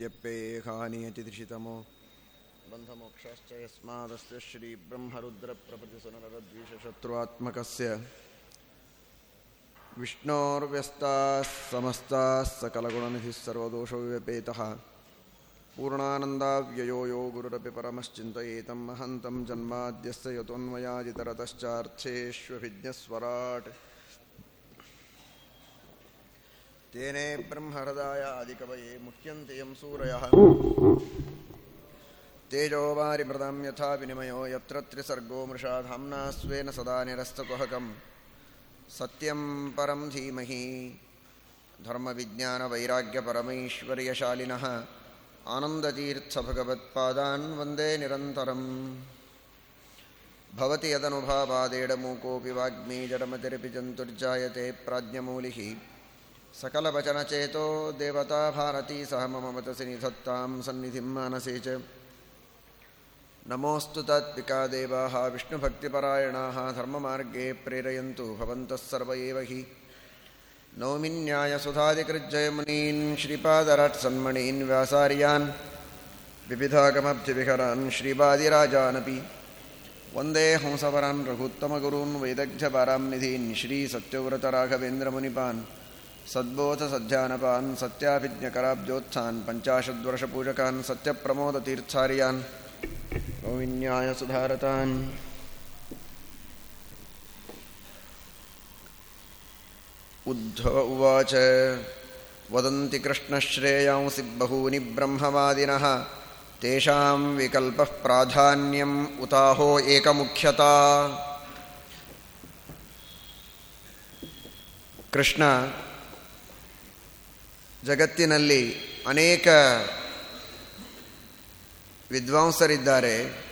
यप्येहानियतिदृशितमो बन्धमोक्षश्च यस्मादस्य श्रीब्रह्मरुद्रप्रभृतिसुनरद्विषशत्रुआत्मकस्य। विष्णोर्व्यस्ताः समस्ताः सकलगुणनिधिः सर्वदोषविव्यपेतः पूर्णानन्दाव्ययो यो गुरुरपि परमश्चिन्तयेतं महन्तं जन्माद्यस्य यतोन्मयाजितरतश्चार्थेष्वभिज्ञस्वराट् तेने ब्रह्महृदाय आदिकवये मुह्यन्ते यं सूरयः। तेजो वारिमृतं यथा विनिमयो यत्र त्रिसर्गो मृषा धाम्ना स्वेन सदा निरस्तकुहकं सत्यं परं धीमहि। धर्मविज्ञानवैराग्यपरमैश्वर्यशालिनः आनन्दतीर्थभगवत्पादान् वंदे निरन्तरम्। भवति यदनुभावादेडमूकोऽपि वाग्मी जडमतिरपि जन्तुर्जायते प्राज्ञमूलिः। सकलवचनचेतो देवता भारती सह मम मतसि निधत्तां सन्निधिं मानसे च। नमोऽस्तु तत्पिका देवाः, विष्णुभक्तिपरायणाः, धर्ममार्गे प्रेरयन्तु, भवन्तः सर्व एव हि। नौमिन्यायसुधादिकृज्जयमुनीन् श्रीपादरट्सन्मणीन्, व्यासार्यान्, विविधागमब्धिविहरान्, श्रीवादिराजानपि। वंदे हंसवरान्, रघुत्तमगुरून्, वैदग्ध्यपारां निधीन् श्रीसत्यव्रतराघवेन्द्रमुनिपान् सद्बोध सध्यानपान् सत्याभिज्ञकराब्जोत्थान्, पञ्चाशद्वर्षपूजकान्, सत्यप्रमोदतीर्थार्यान् गोविन्यायसुधारतान् उद्धव उवाच, वदन्ति कृष्णश्रेयांसि बहूनि ब्रह्मवादिनः, तेषां विकल्पः प्राधान्यम् उताहो एकमुख्यता। कृष्ण ಜಗತ್ತಿನಲ್ಲಿ ಅನೇಕ ವಿದ್ವಾಂಸರಿದ್ದಾರೆ.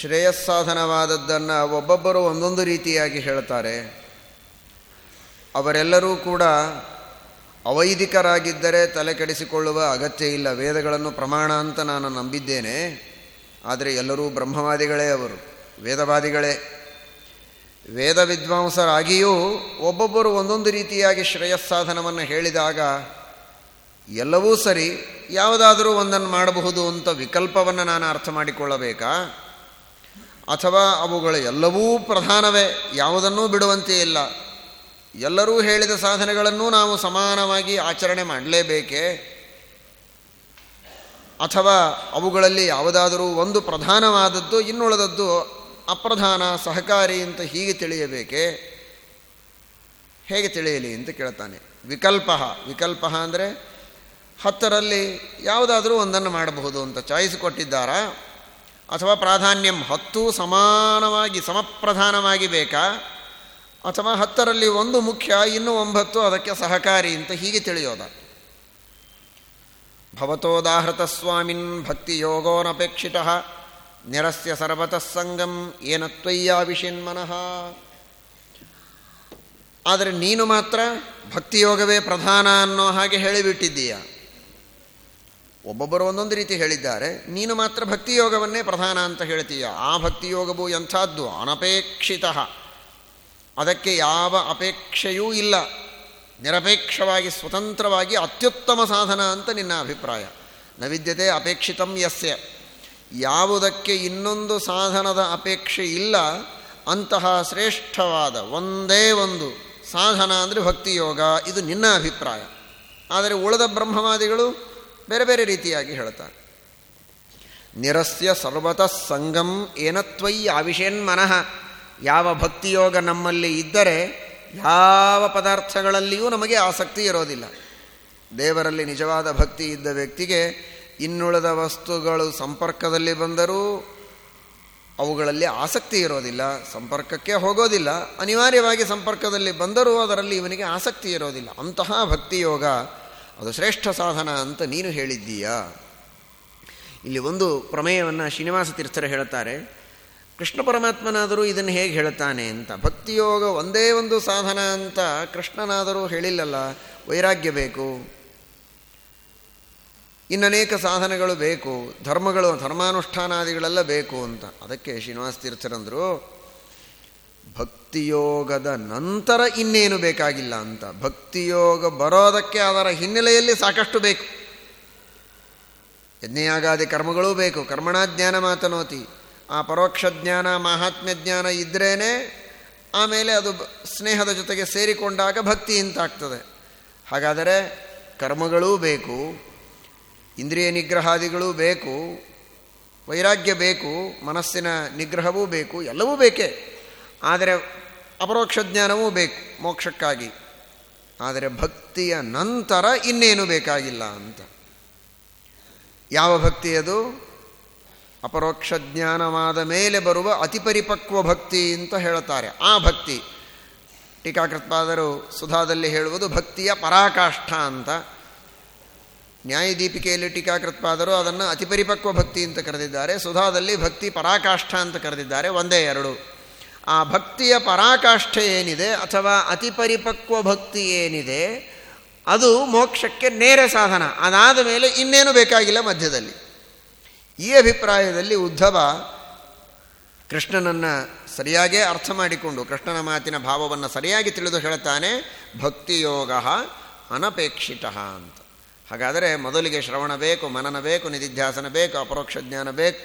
ಶ್ರೇಯಸ್ಸಾಧನವಾದದ್ದನ್ನು ಒಬ್ಬೊಬ್ಬರು ಒಂದೊಂದು ರೀತಿಯಾಗಿ ಹೇಳ್ತಾರೆ. ಅವರೆಲ್ಲರೂ ಕೂಡ ಅವೈದಿಕರಾಗಿದ್ದರೆ ತಲೆ ಕೆಡಿಸಿಕೊಳ್ಳುವ ಅಗತ್ಯ ಇಲ್ಲ. ವೇದಗಳನ್ನು ಪ್ರಮಾಣ ಅಂತ ನಾನು ನಂಬಿದ್ದೇನೆ. ಆದರೆ ಎಲ್ಲರೂ ಬ್ರಹ್ಮವಾದಿಗಳೇ ಅವರು, ವೇದವಾದಿಗಳೇ. ವೇದ ವಿದ್ವಾಂಸರಾಗಿಯೂ ಒಬ್ಬೊಬ್ಬರು ಒಂದೊಂದು ರೀತಿಯಾಗಿ ಶ್ರೇಯಸ್ಸಾಧನವನ್ನು ಹೇಳಿದಾಗ ಎಲ್ಲವೂ ಸರಿ. ಯಾವುದಾದರೂ ಒಂದನ್ನು ಮಾಡಬಹುದು ಅಂತ ವಿಕಲ್ಪವನ್ನು ನಾನು ಅರ್ಥ ಮಾಡಿಕೊಳ್ಳಬೇಕಾ? ಅಥವಾ ಅವುಗಳು ಎಲ್ಲವೂ ಪ್ರಧಾನವೇ? ಯಾವುದನ್ನೂ ಬಿಡುವಂತೆ ಇಲ್ಲ. ಎಲ್ಲರೂ ಹೇಳಿದ ಸಾಧನೆಗಳನ್ನು ನಾವು ಸಮಾನವಾಗಿ ಆಚರಣೆ ಮಾಡಲೇಬೇಕೇ? ಅಥವಾ ಅವುಗಳಲ್ಲಿ ಯಾವುದಾದರೂ ಒಂದು ಪ್ರಧಾನವಾದದ್ದು, ಇನ್ನುಳದದ್ದು ಅಪ್ರಧಾನ, ಸಹಕಾರಿ ಅಂತ ಹೀಗೆ ತಿಳಿಯಬೇಕೆ? ಹೇಗೆ ತಿಳಿಯಲಿ ಅಂತ ಕೇಳ್ತಾನೆ. ವಿಕಲ್ಪ. ವಿಕಲ್ಪ ಅಂದರೆ ಹತ್ತರಲ್ಲಿ ಯಾವುದಾದರೂ ಒಂದನ್ನು ಮಾಡಬಹುದು ಅಂತ ಚಾಯ್ಸ್ ಕೊಟ್ಟಿದ್ದಾರಾ? ಅಥವಾ ಪ್ರಾಧಾನ್ಯಂ ಹತ್ತು ಸಮಾನವಾಗಿ, ಸಮಪ್ರಧಾನವಾಗಿ ಬೇಕಾ? ಅಥವಾ ಹತ್ತರಲ್ಲಿ ಒಂದು ಮುಖ್ಯ, ಇನ್ನೂ ಒಂಬತ್ತು, ಅದಕ್ಕೆ ಸಹಕಾರಿ ಅಂತ ಹೀಗೆ ತಿಳಿಯೋದ. ಭವತೋದಾಹೃತ ಸ್ವಾಮಿನ್ ಭಕ್ತಿ ಯೋಗೋನಪೇಕ್ಷಿತ ನಿರಸ್ಯ ಸರ್ವತಃ ಸಂಗಂ ಏನ ತ್ವಯ್ಯಾವಿಷನ್ಮನಃ ಆದರೆ ನೀನು ಮಾತ್ರ ಭಕ್ತಿಯೋಗವೇ ಪ್ರಧಾನ ಅನ್ನೋ ಹಾಗೆ ಹೇಳಿಬಿಟ್ಟಿದ್ದೀಯ? ಒಬ್ಬೊಬ್ಬರು ಒಂದೊಂದು ರೀತಿ ಹೇಳಿದ್ದಾರೆ. ನೀನು ಮಾತ್ರ ಭಕ್ತಿಯೋಗವನ್ನೇ ಪ್ರಧಾನ ಅಂತ ಹೇಳ್ತೀಯ. ಆ ಭಕ್ತಿಯೋಗವು ಎಂಥದ್ದು? ಅನಪೇಕ್ಷಿತ. ಅದಕ್ಕೆ ಯಾವ ಅಪೇಕ್ಷೆಯೂ ಇಲ್ಲ. ನಿರಪೇಕ್ಷವಾಗಿ, ಸ್ವತಂತ್ರವಾಗಿ ಅತ್ಯುತ್ತಮ ಸಾಧನ ಅಂತ ನಿನ್ನ ಅಭಿಪ್ರಾಯ. ನವಿದ್ಯತೆ ಅಪೇಕ್ಷಿತಂ ಯಸ್ಯ. ಯಾವುದಕ್ಕೆ ಇನ್ನೊಂದು ಸಾಧನದ ಅಪೇಕ್ಷೆ ಇಲ್ಲ, ಅಂತಹ ಶ್ರೇಷ್ಠವಾದ ಒಂದೇ ಒಂದು ಸಾಧನ ಅಂದರೆ ಭಕ್ತಿಯೋಗ. ಇದು ನಿನ್ನ ಅಭಿಪ್ರಾಯ. ಆದರೆ ಉಳಿದ ಬ್ರಹ್ಮವಾದಿಗಳು ಬೇರೆ ಬೇರೆ ರೀತಿಯಾಗಿ ಹೇಳ್ತಾರೆ. ನಿರಸ್ಯ ಸರ್ವತಃ ಸಂಗಂ ಏನತ್ವಯ್ಯ ಆವಿಷೇನ್ ಮನಃ. ಯಾವ ಭಕ್ತಿಯೋಗ ನಮ್ಮಲ್ಲಿ ಇದ್ದರೆ ಯಾವ ಪದಾರ್ಥಗಳಲ್ಲಿಯೂ ನಮಗೆ ಆಸಕ್ತಿ ಇರೋದಿಲ್ಲ. ದೇವರಲ್ಲಿ ನಿಜವಾದ ಭಕ್ತಿ ಇದ್ದ ವ್ಯಕ್ತಿಗೆ ಇನ್ನುಳಿದ ವಸ್ತುಗಳು ಸಂಪರ್ಕದಲ್ಲಿ ಬಂದರೂ ಅವುಗಳಲ್ಲಿ ಆಸಕ್ತಿ ಇರೋದಿಲ್ಲ, ಸಂಪರ್ಕಕ್ಕೆ ಹೋಗೋದಿಲ್ಲ. ಅನಿವಾರ್ಯವಾಗಿ ಸಂಪರ್ಕದಲ್ಲಿ ಬಂದರೂ ಅದರಲ್ಲಿ ಇವನಿಗೆ ಆಸಕ್ತಿ ಇರೋದಿಲ್ಲ. ಅಂತಹ ಭಕ್ತಿಯೋಗ ಅದು ಶ್ರೇಷ್ಠ ಸಾಧನ ಅಂತ ನೀನು ಹೇಳಿದ್ದೀಯಾ? ಇಲ್ಲಿ ಒಂದು ಪ್ರಮೇಯವನ್ನು ಶ್ರೀನಿವಾಸ ತೀರ್ಥರು ಹೇಳುತ್ತಾರೆ. ಕೃಷ್ಣ ಪರಮಾತ್ಮನಾದರೂ ಇದನ್ನು ಹೇಗೆ ಹೇಳುತ್ತಾನೆ ಅಂತ. ಭಕ್ತಿಯೋಗ ಒಂದೇ ಒಂದು ಸಾಧನ ಅಂತ ಕೃಷ್ಣನಾದರೂ ಹೇಳಿಲ್ಲಲ್ಲ. ವೈರಾಗ್ಯ ಬೇಕು. ಇನ್ನನೇಕ ಸಾಧನಗಳು ಬೇಕು. ಧರ್ಮಗಳು, ಧರ್ಮಾನುಷ್ಠಾನಾದಿಗಳೆಲ್ಲ ಬೇಕು ಅಂತ. ಅದಕ್ಕೆ ಶ್ರೀನಿವಾಸ ತೀರ್ಥರಂದರು ಭಕ್ತಿಯೋಗದ ನಂತರ ಇನ್ನೇನು ಬೇಕಾಗಿಲ್ಲ ಅಂತ. ಭಕ್ತಿಯೋಗ ಬರೋದಕ್ಕೆ ಅದರ ಹಿನ್ನೆಲೆಯಲ್ಲಿ ಸಾಕಷ್ಟು ಬೇಕು. ಯಜ್ಞಯಾಗಾದಿ ಕರ್ಮಗಳೂ ಬೇಕು. ಕರ್ಮಣಾಜ್ಞಾನ ಮಾತನೋತಿ. ಆ ಪರೋಕ್ಷ ಜ್ಞಾನ, ಮಹಾತ್ಮ್ಯ ಜ್ಞಾನ ಇದ್ರೇ ಆಮೇಲೆ ಅದು ಸ್ನೇಹದ ಜೊತೆಗೆ ಸೇರಿಕೊಂಡಾಗ ಭಕ್ತಿ ಇಂತಾಗ್ತದೆ. ಹಾಗಾದರೆ ಕರ್ಮಗಳೂ ಬೇಕು, ಇಂದ್ರಿಯ ನಿಗ್ರಹಾದಿಗಳೂ ಬೇಕು, ವೈರಾಗ್ಯ ಬೇಕು, ಮನಸ್ಸಿನ ನಿಗ್ರಹವೂ ಬೇಕು, ಎಲ್ಲವೂ ಬೇಕೇ. ಆದರೆ ಅಪರೋಕ್ಷ ಜ್ಞಾನವೂ ಬೇಕು, ಮೋಕ್ಷಕ್ಕಾಗಿ. ಆದರೆ ಭಕ್ತಿಯ ನಂತರ ಇನ್ನೇನು ಬೇಕಾಗಿಲ್ಲ ಅಂತ. ಯಾವ ಭಕ್ತಿ ಅದು? ಅಪರೋಕ್ಷ ಜ್ಞಾನವಾದ ಮೇಲೆ ಬರುವ ಅತಿ ಪರಿಪಕ್ವ ಭಕ್ತಿ ಅಂತ ಹೇಳುತ್ತಾರೆ. ಆ ಭಕ್ತಿ. ಟೀಕಾಕೃತ್ಪಾದರು ಸುಧಾದಲ್ಲಿ ಹೇಳುವುದು ಭಕ್ತಿಯ ಪರಾಕಾಷ್ಠ ಅಂತ. ನ್ಯಾಯದೀಪಿಕೆಯಲ್ಲಿ ಟೀಕಾಕೃತ್ಪಾದರು ಅದನ್ನು ಅತಿಪರಿಪಕ್ವ ಭಕ್ತಿ ಅಂತ ಕರೆದಿದ್ದಾರೆ. ಸುಧಾದಲ್ಲಿ ಭಕ್ತಿ ಪರಾಕಾಷ್ಠ ಅಂತ ಕರೆದಿದ್ದಾರೆ. ಒಂದೇ ಎರಡು. ಆ ಭಕ್ತಿಯ ಪರಾಕಾಷ್ಠೆ ಏನಿದೆ ಅಥವಾ ಅತಿ ಪರಿಪಕ್ವ ಭಕ್ತಿ ಏನಿದೆ, ಅದು ಮೋಕ್ಷಕ್ಕೆ ನೇರ ಸಾಧನ. ಅದಾದ ಮೇಲೆ ಇನ್ನೇನು ಬೇಕಾಗಿಲ್ಲ ಮಧ್ಯದಲ್ಲಿ. ಈ ಅಭಿಪ್ರಾಯದಲ್ಲಿ ಉದ್ಧವ ಕೃಷ್ಣನನ್ನು ಸರಿಯಾಗೇ ಅರ್ಥ ಮಾಡಿಕೊಂಡು, ಕೃಷ್ಣನ ಮಾತಿನ ಭಾವವನ್ನು ಸರಿಯಾಗಿ ತಿಳಿದು ಹೇಳುತ್ತಾನೆ, ಭಕ್ತಿಯೋಗ ಅನಪೇಕ್ಷಿತ ಅಂತ. ಹಾಗಾದರೆ ಮೊದಲಿಗೆ ಶ್ರವಣ ಬೇಕು, ಮನನ ಬೇಕು, ನಿಧಿಧ್ಯಾಸನ ಬೇಕು, ಅಪರೋಕ್ಷ ಜ್ಞಾನ ಬೇಕು,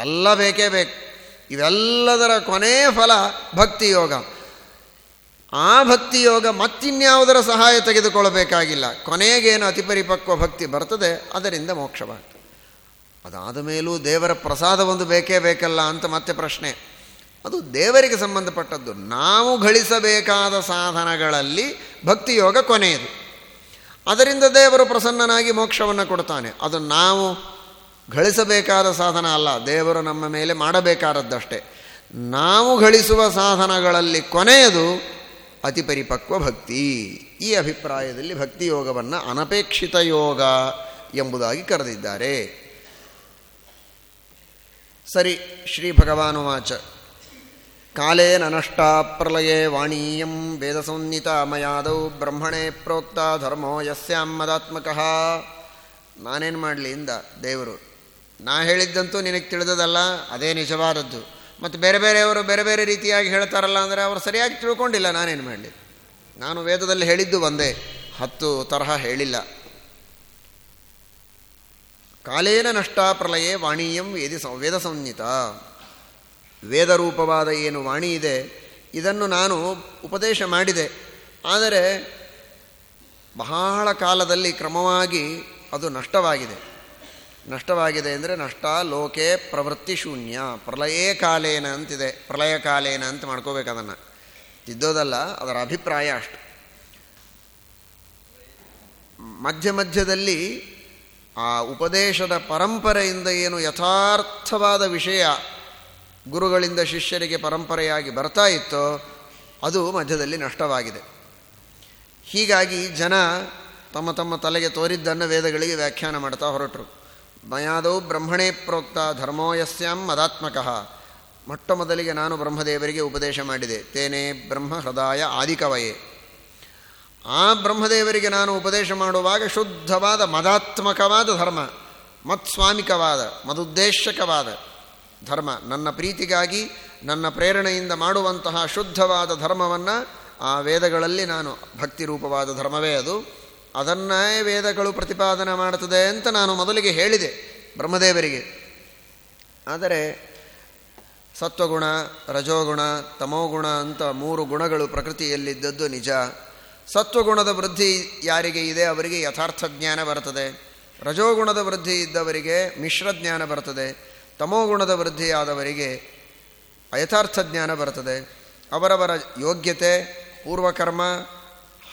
ಎಲ್ಲ ಬೇಕೇ ಬೇಕು. ಇವೆಲ್ಲದರ ಕೊನೆಯ ಫಲ ಭಕ್ತಿಯೋಗ ಆ ಭಕ್ತಿಯೋಗ ಮತ್ತಿನ್ಯಾವುದರ ಸಹಾಯ ತೆಗೆದುಕೊಳ್ಳಬೇಕಾಗಿಲ್ಲ. ಕೊನೆಗೇನು ಅತಿ ಪರಿಪಕ್ವ ಭಕ್ತಿ ಬರ್ತದೆ, ಅದರಿಂದ ಮೋಕ್ಷವಾಗ್ತದೆ ಅದಾದ ಮೇಲೂ ದೇವರ ಪ್ರಸಾದ ಒಂದು ಬೇಕೇ ಬೇಕಲ್ಲ ಅಂತ ಮತ್ತೆ ಪ್ರಶ್ನೆ. ಅದು ದೇವರಿಗೆ ಸಂಬಂಧಪಟ್ಟದ್ದು. ನಾವು ಗಳಿಸಬೇಕಾದ ಸಾಧನಗಳಲ್ಲಿ ಭಕ್ತಿಯೋಗ ಕೊನೆಯದು. ಅದರಿಂದ ದೇವರು ಪ್ರಸನ್ನನಾಗಿ ಮೋಕ್ಷವನ್ನು ಕೊಡ್ತಾನೆ. ಅದು ನಾವು ಗಳಿಸಬೇಕಾದ ಸಾಧನ ಅಲ್ಲ, ದೇವರು ನಮ್ಮ ಮೇಲೆ ಮಾಡಬೇಕಾದದ್ದಷ್ಟೇ. ನಾವು ಗಳಿಸುವ ಸಾಧನಗಳಲ್ಲಿ ಕೊನೆಯದು ಅತಿ ಪರಿಪಕ್ವ ಭಕ್ತಿ. ಈ ಅಭಿಪ್ರಾಯದಲ್ಲಿ ಭಕ್ತಿಯೋಗವನ್ನು ಅನಪೇಕ್ಷಿತ ಯೋಗ ಎಂಬುದಾಗಿ ಕರೆದಿದ್ದಾರೆ. ಸರಿ, ಶ್ರೀ ಭಗವಾನುವಾಚ ಕಾಲೇನನಷ್ಟಾ ಪ್ರಲಯೇ ವಾಣೀಯಂ ವೇದಸಂಹಿತ ಮಯಾದೌ ಬ್ರಹ್ಮಣೇ ಪ್ರೋಕ್ತ ಧರ್ಮೋ ಯಸ್ಯಾಂ ಮದಾತ್ಮಕಃ ನಾನೇನು ಮಾಡಲಿ ಇಂದ, ದೇವರು? ನಾ ಹೇಳಿದ್ದಂತೂ ನಿನಗೆ ತಿಳಿದದಲ್ಲ? ಅದೇ ನಿಜವಾದದ್ದು. ಮತ್ತು ಬೇರೆ ಬೇರೆಯವರು ಬೇರೆ ಬೇರೆ ರೀತಿಯಾಗಿ ಹೇಳ್ತಾರಲ್ಲ ಅಂದರೆ ಅವರು ಸರಿಯಾಗಿ ತಿಳ್ಕೊಂಡಿಲ್ಲ, ನಾನೇನು ಮಾಡಲಿ? ನಾನು ವೇದದಲ್ಲಿ ಹೇಳಿದ್ದು ಒಂದೇ, ಹತ್ತು ತರಹ ಹೇಳಿಲ್ಲ. ಕಾಲೇನ ನಷ್ಟ ಪ್ರಲಯೇ ವಾಣಿಯಂ ವೇದಿ ವೇದ ಸಂಹಿತ. ವೇದರೂಪವಾದ ಏನು ವಾಣಿ ಇದೆ, ಇದನ್ನು ನಾನು ಉಪದೇಶ ಮಾಡಿದೆ. ಆದರೆ ಬಹಳ ಕಾಲದಲ್ಲಿ ಕ್ರಮವಾಗಿ ಅದು ನಷ್ಟವಾಗಿದೆ. ನಷ್ಟವಾಗಿದೆ ಅಂದರೆ ನಷ್ಟ, ಲೋಕೆ, ಪ್ರವೃತ್ತಿ ಶೂನ್ಯ. ಪ್ರಲಯೇ ಕಾಲೇನ ಅಂತಿದೆ. ಪ್ರಲಯ ಕಾಲೇನ ಅಂತ ಮಾಡ್ಕೋಬೇಕು ಅದನ್ನು. ತಿದ್ದೋದಲ್ಲ, ಅದರ ಅಭಿಪ್ರಾಯ ಅಷ್ಟು. ಮಧ್ಯ ಮಧ್ಯದಲ್ಲಿ ಆ ಉಪದೇಶದ ಪರಂಪರೆಯಿಂದ ಏನು ಯಥಾರ್ಥವಾದ ವಿಷಯ ಗುರುಗಳಿಂದ ಶಿಷ್ಯರಿಗೆ ಪರಂಪರೆಯಾಗಿ ಬರ್ತಾ ಇತ್ತೋ, ಅದು ಮಧ್ಯದಲ್ಲಿ ನಷ್ಟವಾಗಿದೆ. ಹೀಗಾಗಿ ಜನ ತಮ್ಮ ತಮ್ಮ ತಲೆಗೆ ತೋರಿದ್ದನ್ನು ವೇದಗಳಿಗೆ ವ್ಯಾಖ್ಯಾನ ಮಾಡ್ತಾ ಹೊರಟರು. ಮಯಾದವು ಬ್ರಹ್ಮಣೇ ಪ್ರೋಕ್ತ ಧರ್ಮೋ ಯಸ್ಯಾಂ ಮದಾತ್ಮಕಃ. ಮೊಟ್ಟ ಮೊದಲಿಗೆ ನಾನು ಬ್ರಹ್ಮದೇವರಿಗೆ ಉಪದೇಶ ಮಾಡಿದೆ. ತೇನೇ ಬ್ರಹ್ಮ ಹೃದಯ ಆದಿಕವಯೇ. ಆ ಬ್ರಹ್ಮದೇವರಿಗೆ ನಾನು ಉಪದೇಶ ಮಾಡುವಾಗ ಶುದ್ಧವಾದ, ಮದಾತ್ಮಕವಾದ ಧರ್ಮ, ಮತ್ಸ್ವಾಮಿಕವಾದ, ಮದುದ್ದೇಶಕವಾದ ಧರ್ಮ. ನನ್ನ ಪ್ರೀತಿಗಾಗಿ, ನನ್ನ ಪ್ರೇರಣೆಯಿಂದ ಮಾಡುವಂತಹ ಶುದ್ಧವಾದ ಧರ್ಮವನ್ನು ಆ ವೇದಗಳಲ್ಲಿ ನಾನು ಭಕ್ತಿರೂಪವಾದ ಧರ್ಮವೇ ಅದು. ಅದನ್ನೇ ವೇದಗಳು ಪ್ರತಿಪಾದನೆ ಮಾಡುತ್ತದೆ ಅಂತ ನಾನು ಮೊದಲಿಗೆ ಹೇಳಿದೆ ಬ್ರಹ್ಮದೇವರಿಗೆ. ಆದರೆ ಸತ್ವಗುಣ, ರಜೋಗುಣ, ತಮೋಗುಣ ಅಂತ ಮೂರು ಗುಣಗಳು ಪ್ರಕೃತಿಯಲ್ಲಿದ್ದದ್ದು ನಿಜ. ಸತ್ವಗುಣದ ವೃದ್ಧಿ ಯಾರಿಗೆ ಇದೆ ಅವರಿಗೆ ಯಥಾರ್ಥ ಜ್ಞಾನ ಬರ್ತದೆ. ರಜೋಗುಣದ ವೃದ್ಧಿ ಇದ್ದವರಿಗೆ ಮಿಶ್ರ ಜ್ಞಾನ ಬರ್ತದೆ. ತಮೋಗುಣದ ವೃದ್ಧಿಯಾದವರಿಗೆ ಅಯಥಾರ್ಥ ಜ್ಞಾನ ಬರ್ತದೆ. ಅವರವರ ಯೋಗ್ಯತೆ, ಪೂರ್ವಕರ್ಮ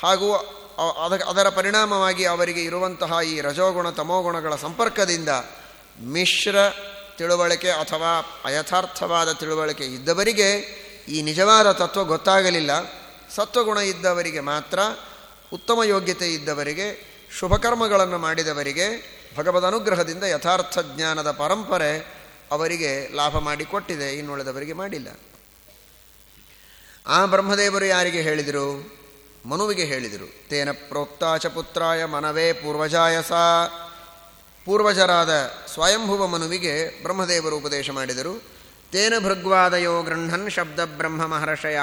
ಹಾಗೂ ಅದ ಅದರ ಪರಿಣಾಮವಾಗಿ ಅವರಿಗೆ ಇರುವಂತಹ ಈ ರಜೋಗುಣ, ತಮೋಗುಣಗಳ ಸಂಪರ್ಕದಿಂದ ಮಿಶ್ರ ತಿಳುವಳಿಕೆ ಅಥವಾ ಅಯಥಾರ್ಥವಾದ ತಿಳುವಳಿಕೆ ಇದ್ದವರಿಗೆ ಈ ನಿಜವಾದ ತತ್ವ ಗೊತ್ತಾಗಲಿಲ್ಲ. ಸತ್ವಗುಣ ಇದ್ದವರಿಗೆ ಮಾತ್ರ, ಉತ್ತಮ ಯೋಗ್ಯತೆ ಇದ್ದವರಿಗೆ ಶುಭಕರ್ಮಗಳನ್ನು ಮಾಡಿದವರಿಗೆ, ಭಗವದ್ ಅನುಗ್ರಹದಿಂದ ಯಥಾರ್ಥ ಜ್ಞಾನದ ಪರಂಪರೆ ಅವರಿಗೆ ಲಾಭ ಮಾಡಿಕೊಟ್ಟಿದೆ ಇನ್ನುಳಿದವರಿಗೆ ಮಾಡಿಲ್ಲ. ಆ ಬ್ರಹ್ಮದೇವರು ಯಾರಿಗೆ ಹೇಳಿದರು? ಮನುವಿಗೆ ಹೇಳಿದರು, ತೇನ ಪ್ರೋಕ್ತಾಚ ಪುತ್ರಾಯ ಮನವೇ ಸಾ. ಪೂರ್ವಜರಾದ ಸ್ವಯಂಭುವ ಮನುವಿಗೆ ಬ್ರಹ್ಮದೇವರು ಉಪದೇಶ ಮಾಡಿದರು, ತೇನ ಭೃಗ್ವಾದಯೋ ಗೃಹನ್ ಶಬ್ದ ಬ್ರಹ್ಮ ಮಹರ್ಷಯ.